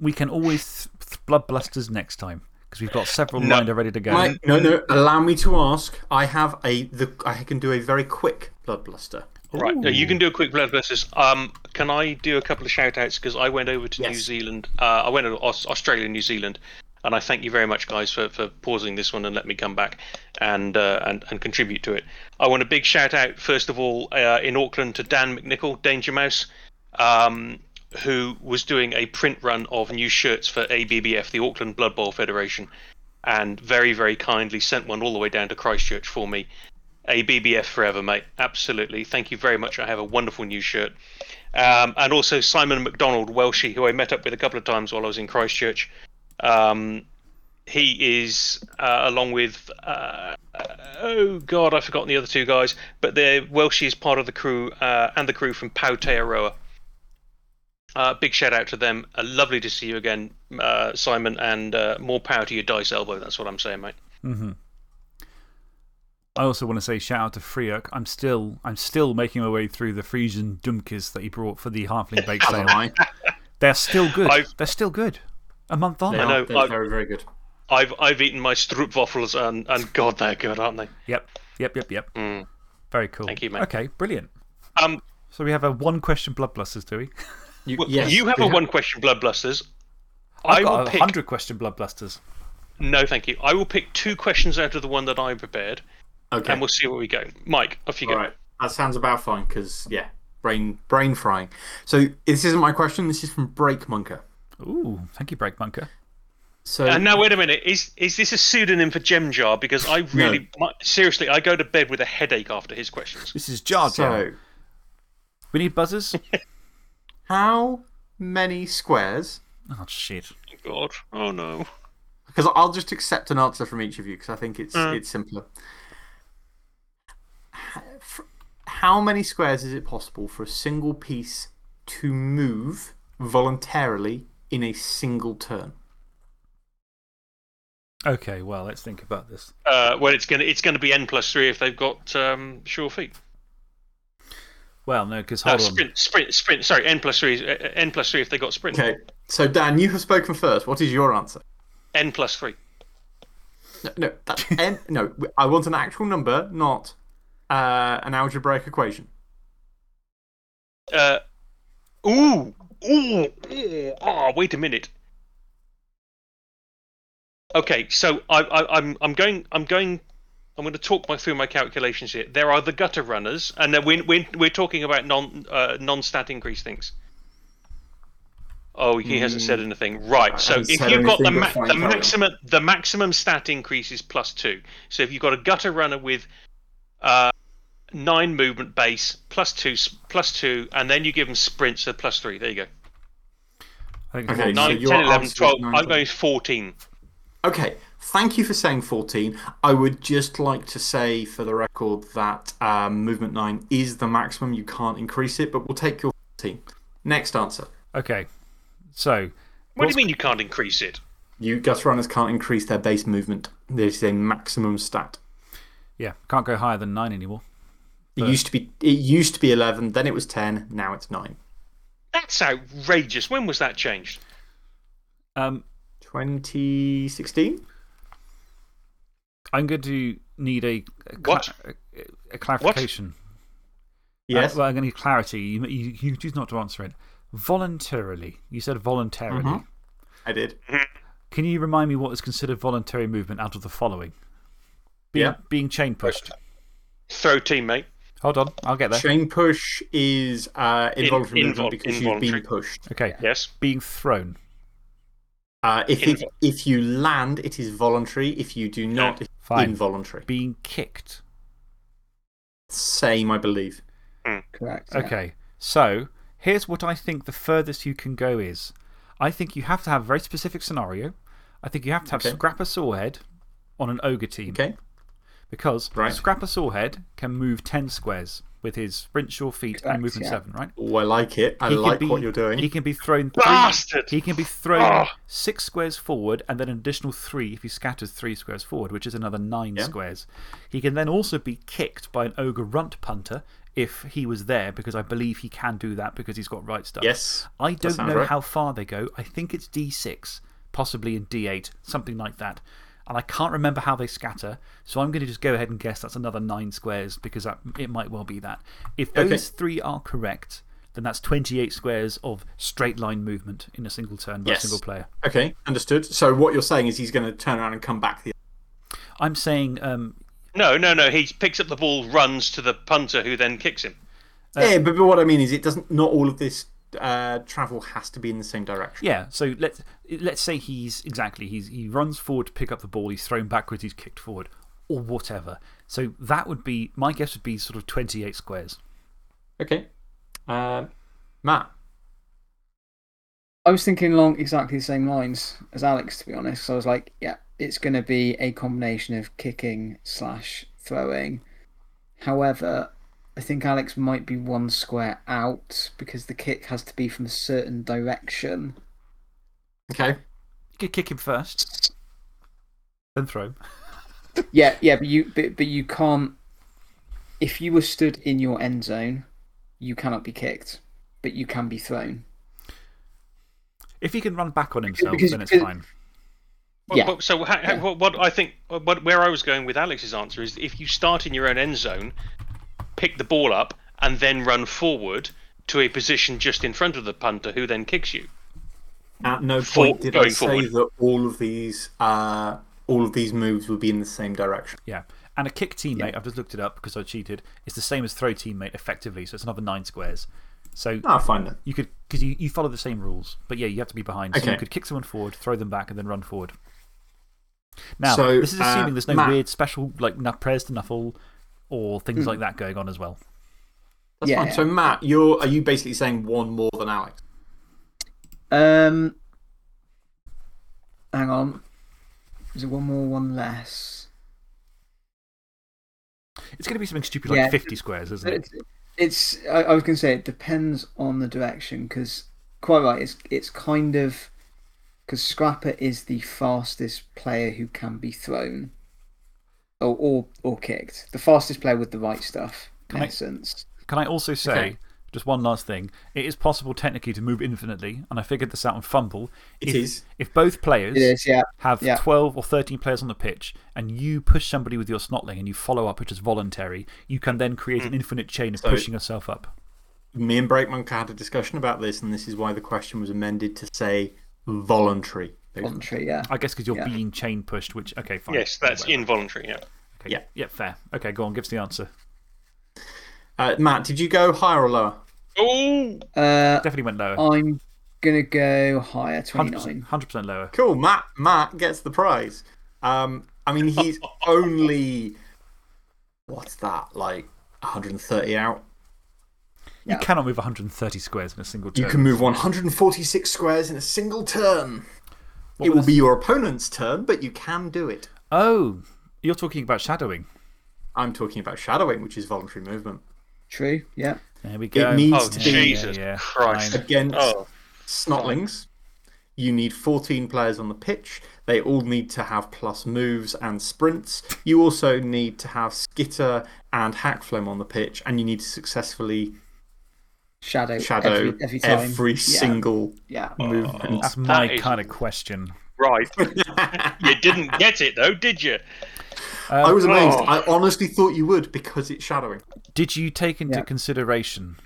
We can always th th blood blusters next time because we've got several
No.
lined up ready to go.
My, no, no, allow me to ask. I have a. The, I can do a very quick blood bluster.
Right, uh, you can do a quick blood blusters. Um, can I do a couple of shout outs? Because I went over to New
Yes.
Zealand. Uh, I went to Aus- Australia New Zealand. And I thank you very much, guys, for, for pausing this one and let me come back and, uh, and, and contribute to it. I want a big shout out, first of all, uh, in Auckland to Dan McNichol, Danger Mouse, um, who was doing a print run of new shirts for ABBF, the Auckland Blood Bowl Federation, and very, very kindly sent one all the way down to Christchurch for me. ABBF forever, mate. Absolutely. Thank you very much. I have a wonderful new shirt. Um, and also Simon McDonald, Welshie, who I met up with a couple of times while I was in Christchurch. Um, he is, uh, along with, uh, oh God, I've forgotten the other two guys, but they're Welshie is part of the crew uh, and the crew from Pautearoa. Uh, big shout out to them. Uh, lovely to see you again, uh, Simon, and uh, more power to your dice elbow. That's what I'm saying, mate.
Mm -hmm. I also want to say shout out to Freok. I'm still, I'm still making my way through the Frisian Dumkis that he brought for the Halfling Bake sale. They're still good.
I've-
They're still good. A month on.
They
I
are.
know,
They're
I-
very, very good.
I've I've eaten my stroopwafels and and God, they're good, aren't they?
Yep, yep, yep, yep.
Mm.
Very cool.
Thank you, mate.
Okay, brilliant.
Um,
So we have a one question blood blusters, do we?
You,
well,
yes,
you have
we
a one question blood blusters.
I've
I will
got a
pick.
hundred question blood blusters.
No, thank you. I will pick two questions out of the one that I prepared,
Okay.
and we'll see where we go. Mike, off you go.
All right. That sounds about fine because, yeah, brain, brain frying. So this isn't my question. This is from Break Munker.
Ooh, thank you, Break Bunker.
So, uh,
And now, wait a minute. Is is this a pseudonym for Gem Jar? Because I really, my, seriously, I go to bed with a headache after his questions.
This is Jar Jar.
so
We need buzzers?
how many squares?
oh, shit.
Oh, God, oh no.
Because I'll just accept an answer from each of you because I think it's, mm. it's simpler. How many squares is it possible for a single piece to move voluntarily in a single turn?
Okay, well, let's think about this.
Uh, well, it's gonna it's gonna be n plus three if they've got um, sure feet.
Well, no, because
Uh,
hold on.
sprint, sprint, sprint. Sorry, n plus three. Uh, n plus three if they got sprint.
Okay. So, Dan, you have spoken first. What is your answer?
N plus three.
No, no, that's n. No, I want an actual number, not uh, an algebraic equation.
Uh, ooh, ooh, ooh. Oh, wait a minute. Okay, so I, I, I'm I'm going I'm going I'm going to talk my through my calculations here. There are the gutter runners, and then we're we're, we're talking about non uh, non stat increase things. Oh, he hasn't said anything. Right. So if you've got the ma- the maximum the maximum stat increase is plus two. So if you've got a gutter runner with uh, nine movement base plus two plus two, and then you give them sprints at plus three. There you go.
Okay,
it's
so
9,
your
10, 11, 12.
nine,
I'm
ten.
going 14.
Okay, thank you for saying 14. I would just like to say for the record that um, movement 9 is the maximum. You can't increase it, but we'll take your 14. Next answer.
Okay, so
What do you mean you can't increase it?
You Gutter runners can't increase their base movement. This is a maximum stat.
yeah, can't go higher than nine anymore.
It used to be it used to be 11, then it was 10, now it's 9.
That's outrageous. When was that changed?
Um,
2016?
I'm going to need a, a, cla-
What?
a, a clarification.
Yes.
Uh, well, I'm going to need clarity. You, you, you choose not to answer it. Voluntarily. You said voluntarily.
Mhm. I did.
Can you remind me what is considered voluntary movement out of the following? Being,
Yeah.
Being chain pushed.
Throw teammate.
Hold on, I'll get there.
Chain push is uh, involuntary
In-
movement
invol-
because you've been pushed.
Okay.
Yes.
Being thrown.
Uh, if, it, if you land, it is voluntary. If you do not, it's
Fine.
involuntary.
Being kicked.
Same, I believe.
Correct. yeah.
Okay. So, here's what I think the furthest you can go is. I think you have to have a very specific scenario. I think you have to have
Okay.
Scrappa Sorehead on an ogre team.
Okay.
Because
Right.
Scrappa Sorehead can move 10 squares with his sprint, sure feet,
Correct,
and movement
yeah.
7, right?
Oh, I like it. I
He
like
be-
what you're doing.
He can be thrown three,
Bastard!
He can be thrown
Ah.
six squares forward and then an additional three if he scatters three squares forward, which is another nine
Yeah.
squares. He can then also be kicked by an ogre runt punter if he was there, because I believe he can do that because he's got right stuff.
Yes.
I don't
sounds
know
right.
how far they go. I think it's D6, possibly in D8, something like that. And I can't remember how they scatter, so I'm going to just go ahead and guess that's another nine squares because that, it might well be that. If those
Okay.
three are correct, then that's 28 squares of straight line movement in a single turn by
Yes.
a single player.
Okay, understood. So, what you're saying is he's going to turn around and come back the
I'm saying um,
No, no, no. He picks up the ball, runs to the punter, who then kicks him.
yeah, but, but what I mean is, it doesn't. Not all of this uh, travel has to be in the same direction.
Yeah, so let's, let's say he's exactly, he's, he runs forward to pick up the ball, he's thrown backwards, he's kicked forward, or whatever. So that would be, my guess would be sort of 28 squares.
Okay. Uh, Matt.
I was thinking along exactly the same lines as Alex, to be honest. So I was like, yeah, it's going to be a combination of kicking slash throwing. However, I think Alex might be one square out because the kick has to be from a certain direction.
Okay.
You could kick him first, then throw him.
Yeah, yeah, but you but, but you can't. If you were stood in your end zone, you cannot be kicked, but you can be thrown.
If he can run back on himself,
because-
then it's
because-
fine.
Well,
Yeah.
but- so, ha, ha-
Yeah.
what, what I think, uh, what, where I was going with Alex's answer is if you start in your own end zone, pick the ball up, and then run forward to a position just in front of the punter, who then kicks you.
At no
For-
point did I say
forward.
that all of these uh, all of these moves would be in the same direction.
Yeah. And a kick teammate, I've just looked it up because I cheated, is the same as throw teammate effectively, so it's another nine squares. So
Ah, fine then.
you could, because you, you follow the same rules, but yeah, you have to be behind. So you could kick someone forward, throw them back, and then run forward. Now,
So,
this is
uh,
assuming there's no
Matt-
weird special like nu- prayers to Nuffle or things like that going on as well.
That's
Yeah.
fine. So, Matt, you're, are you basically saying one more than Alex?
Um, hang on. Is it one more, one less?
It's going to be something stupid like
Yeah.
50 squares, isn't it?
It's, it's I, I was going to say it depends on the direction because, quite right, it's, it's kind of. Because Scrappa is the fastest player who can be thrown or, or, or kicked. The fastest player with the right stuff, in
Can I- Can I also say,
Okay.
just one last thing? It is possible technically to move infinitely, and I figured this out on FUMBBL.
It
if,
is.
If both players
It is, yeah.
have
Yeah.
12 or 13 players on the pitch, and you push somebody with your snotling and you follow up, which is voluntary, you can then create an hmm. infinite chain of
So-
pushing yourself up.
Me and Breakmonk had a discussion about this, and this is why the question was amended to say voluntary.
Voluntary, yeah.
I guess because you're
Yeah.
being chain pushed, which, okay, fine.
Yes, that's
Whatever.
involuntary, yeah.
Okay.
Yeah.
Yeah, fair. Okay, go on, give us the answer.
Uh, Matt, did you go higher or lower?
Oh!
Uh,
Definitely went lower.
I'm going to go higher,
100%, 100% lower.
Cool. Matt, Matt gets the prize. Um, I mean, he's only. What's that? Like 130 out?
You
Yeah.
cannot move 130 squares in a single turn.
You can move 146 squares in a single turn.
What
it will be your opponent's turn, but you can do it.
Oh, you're talking about shadowing.
I'm talking about shadowing, which is voluntary movement.
True, yeah.
There we go.
needs
Oh,
to be-
Jesus Christ.
fine.
Against
Oh,
Snotlings, you need 14 players on the pitch. They all need to have plus moves and sprints. You also need to have Skitter and Hakflem on the pitch, and you need to successfily
Shadow,
shadow
every, every time.
every
Yeah,
single
Yeah.
movement.
That's my
is-
kind of question.
right. you didn't get it, though, did you?
I was amazed.
Oh.
I honestly thought you would because it's shadowing.
Did you take into
Yeah.
consideration?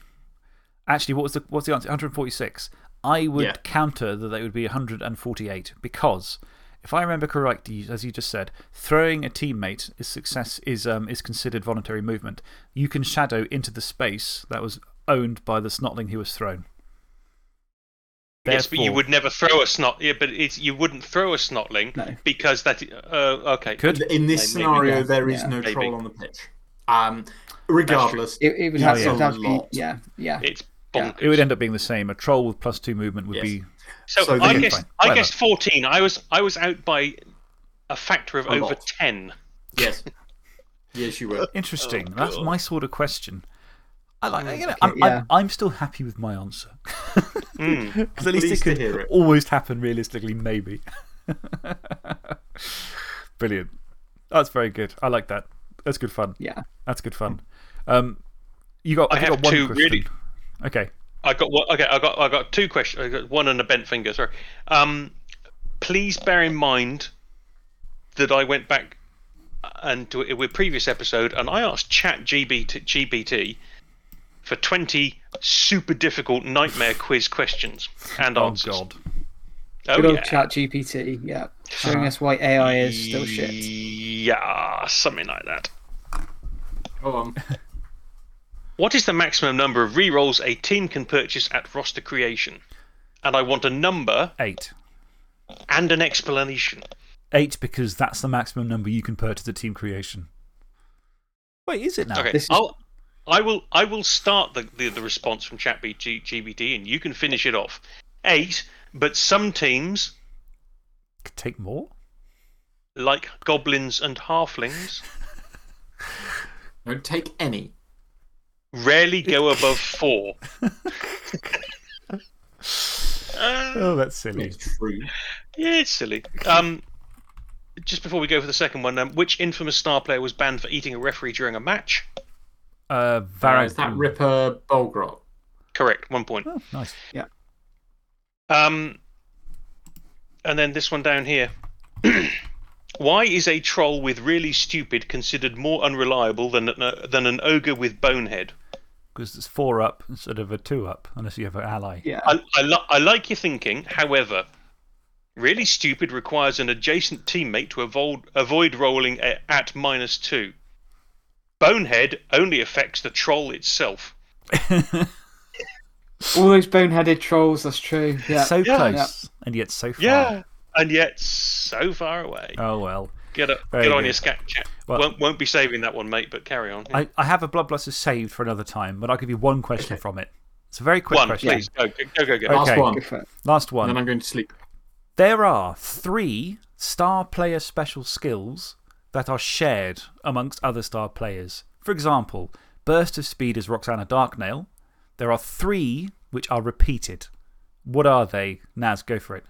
Actually, what was the, what's the answer? 146. I would
Yeah.
counter that they would be 148 because if I remember correctly, as you just said, throwing a teammate is, success, is, um, is considered voluntary movement. You can shadow into the space that was owned by the snotling who was thrown.
Yes, but you would never throw a snot. Yeah, but it's, you wouldn't throw a snotling
No.
because that. Uh, okay.
Could?
In this
Maybe,
scenario,
yeah,
there is
yeah.
no
Maybe.
troll on the pitch. Um, regardless,
It, it would have,
yeah.
it to
A
be.
lot.
Yeah, yeah.
It's bonkers.
It would end up being the same. A troll with plus two movement would
Yes.
be.
So,
So
I guess
Fine,
I
whatever.
guessed fourteen. I was I was out by a factor of
A
over
lot.
ten.
yes. Yes, you were.
Interesting.
Oh,
That's my sort of question. I like, you know,
Okay,
I'm,
yeah.
I'm, I'm still happy with my answer.
Mm.
Because at least it could
hear it.
almost happen realistically, maybe. Brilliant. That's very good. I like that. That's good fun.
Yeah.
That's good fun. Um, you got,
I
have
have
got one
two
question.
really-
Okay.
I got one. Okay, I got I got two questions. I got one and a bent finger. Sorry. Um, please bear in mind that I went back and to with previous episode and I asked Chat GBT, GBT for twenty super difficult nightmare quiz questions and answers.
Oh,
answers.
God.
Oh,
Good old
yeah.
chat GPT. Yeah. Showing ah. us why AI is still shit.
Yeah, something like that.
Go on.
What is the maximum number of rerolls a team can purchase at roster creation? And I want a number
Eight.
and an explanation.
Eight because that's the maximum number you can purchase at team creation. Wait, is it now?
Okay,
This is-
I'll, I will. I will start the, the, the response from ChatGPT, and you can finish it off. Eight, but some teams,
Could take more?
like goblins and halflings,
Don't take any.
rarely go above four. Uh,
Oh, that's silly.
It's true.
yeah, it's silly. Um, just before we go for the second one, um, which infamous star player was banned for eating a referee during a match?
Uh,
Uh, is that Ripper Bolgrot?
Correct, one point.
Oh, nice. Yeah.
Um, and then this one down here. Why is a troll with really stupid considered more unreliable than an, than an ogre with bonehead?
Because it's four up instead of a two up, unless you have an ally.
Yeah.
I, I, li- I like your thinking, however, really stupid requires an adjacent teammate to avoid, avoid rolling a, at minus two. Bonehead only affects the troll itself.
All those boneheaded trolls, that's true. Yeah.
So
Yeah.
close, and yet so far.
Yeah, and yet so far away.
Oh, well.
Get, up,
Very
get on your scat chat.
Well-
won't, won't be saving that one, mate, but carry on.
I, I have a blood Bloodlusters saved for another time, but I'll give you one question from it. It's a very quick
one,
question.
please. Go, go, go, go.
Last
Okay.
one.
Go for it.
Last
And then. I'm going to sleep.
There are three star player special skills that are shared amongst other star players. For example, Burst of Speed is Roxana Darknail. There are three which are repeated. What are they? Naz, go for it.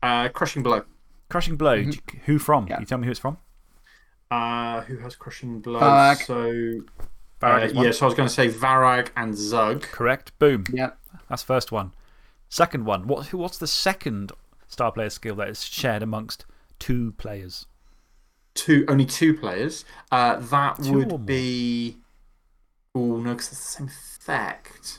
Uh, Crushing Blow.
Crushing Blow.
Mm-hmm.
Who from?
Yeah.
Can you tell me who it's from?
Uh, who has Crushing Blow?
Varag.
So,
Varag
uh, yeah, so I was going to say Varag and Zug.
Correct. Boom.
Yeah.
That's first one. Second one. What, what's the second star player skill that is shared amongst two players?
Two, only two players. Uh, that
Two
would be. Oh, no, because it's the same effect.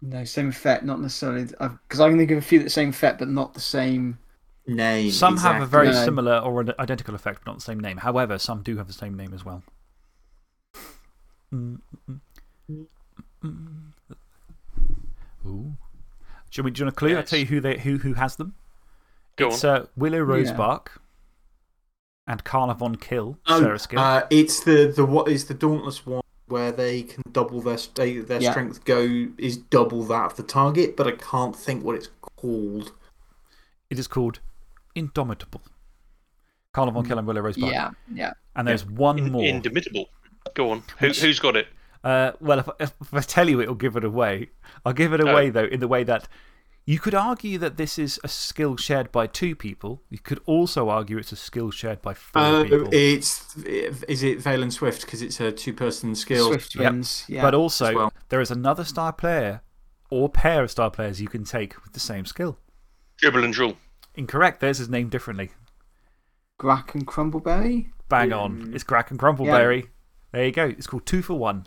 No, same effect, not necessarily. Because I'm going to give a few the same effect, but not the same.
Name.
Some have a very
No.
similar or an identical effect, but not the same name. However, some do have the same name as well. Mm, mm, mm, mm. Ooh. Should we, do you want a clue? I'll tell you who, they, who, who has them.
Go
it's
on.
uh, Willow Rosebark and Karla Von Kill
Oh,
share a skill.
uh, it's the, the what is the Dauntless one where they can double their sta- their
Yeah.
strength go is double that of the target, but I can't think what it's called.
it is called Indomitable. Karla Von Kill and Willow Rosebark.
Yeah, yeah.
And there's one
In,
more.
Indomitable. Go on. Who, who's got it?
Uh, well, if, if I tell you, it'll give it away. I'll give it
Oh.
away, though, in the way that you could argue that this is a skill shared by two people. You could also argue it's a skill shared by four
Uh,
people.
it's is it Vale and Swift because it's a two person skill.
Swift
Yep.
Yeah.
but also,
well.
there is another star player or pair of star players you can take with the same skill.
Dribl and Drull.
Incorrect. Theirs is named differently.
Grak and Crumbleberry?
Bang on. It's Grak and Crumbleberry. There you go. It's called two for one.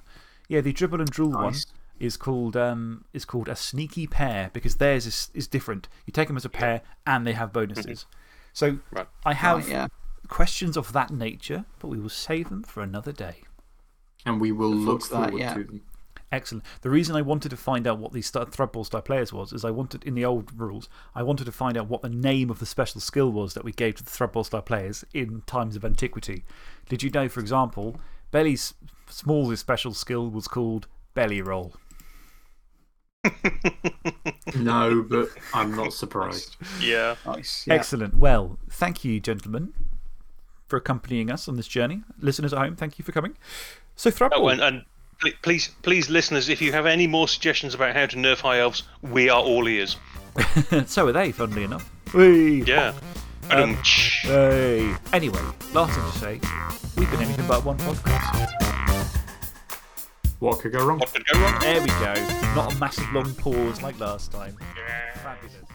Yeah, the Dribl and Drull one
Nice.
Is called, um, is called a sneaky pair because theirs is, is different. You take them as a pair and they have bonuses. So
Right.
I have
Right, yeah.
questions of that nature, but we will save them for another day.
And we will look
forward to that, yeah.
to them.
Excellent. The reason I wanted to find out what these Thrudball star- players was is I wanted, in the old rules, I wanted to find out what the name of the special skill was that we gave to the Thrudball style players in times of antiquity. Did you know, for example, Belly's smallest special skill was called Belly Roll?
No, but I'm not surprised.
Yeah.
Nice. Yeah.
Excellent. Well, thank you, gentlemen, for accompanying us on this journey. Listeners at home, thank you for coming. So, Thrudball.
Oh, and, and please, please, listeners, if you have any more suggestions about how to nerf high elves, we are all ears.
so are they, funnily enough. Whee!
Yeah.
Um,
Um,
Hey. Anyway, last thing to say, we've been anything but one podcast.
What could go wrong?
what could go wrong?
There we go. Not a massive long pause like last time. Fabulous.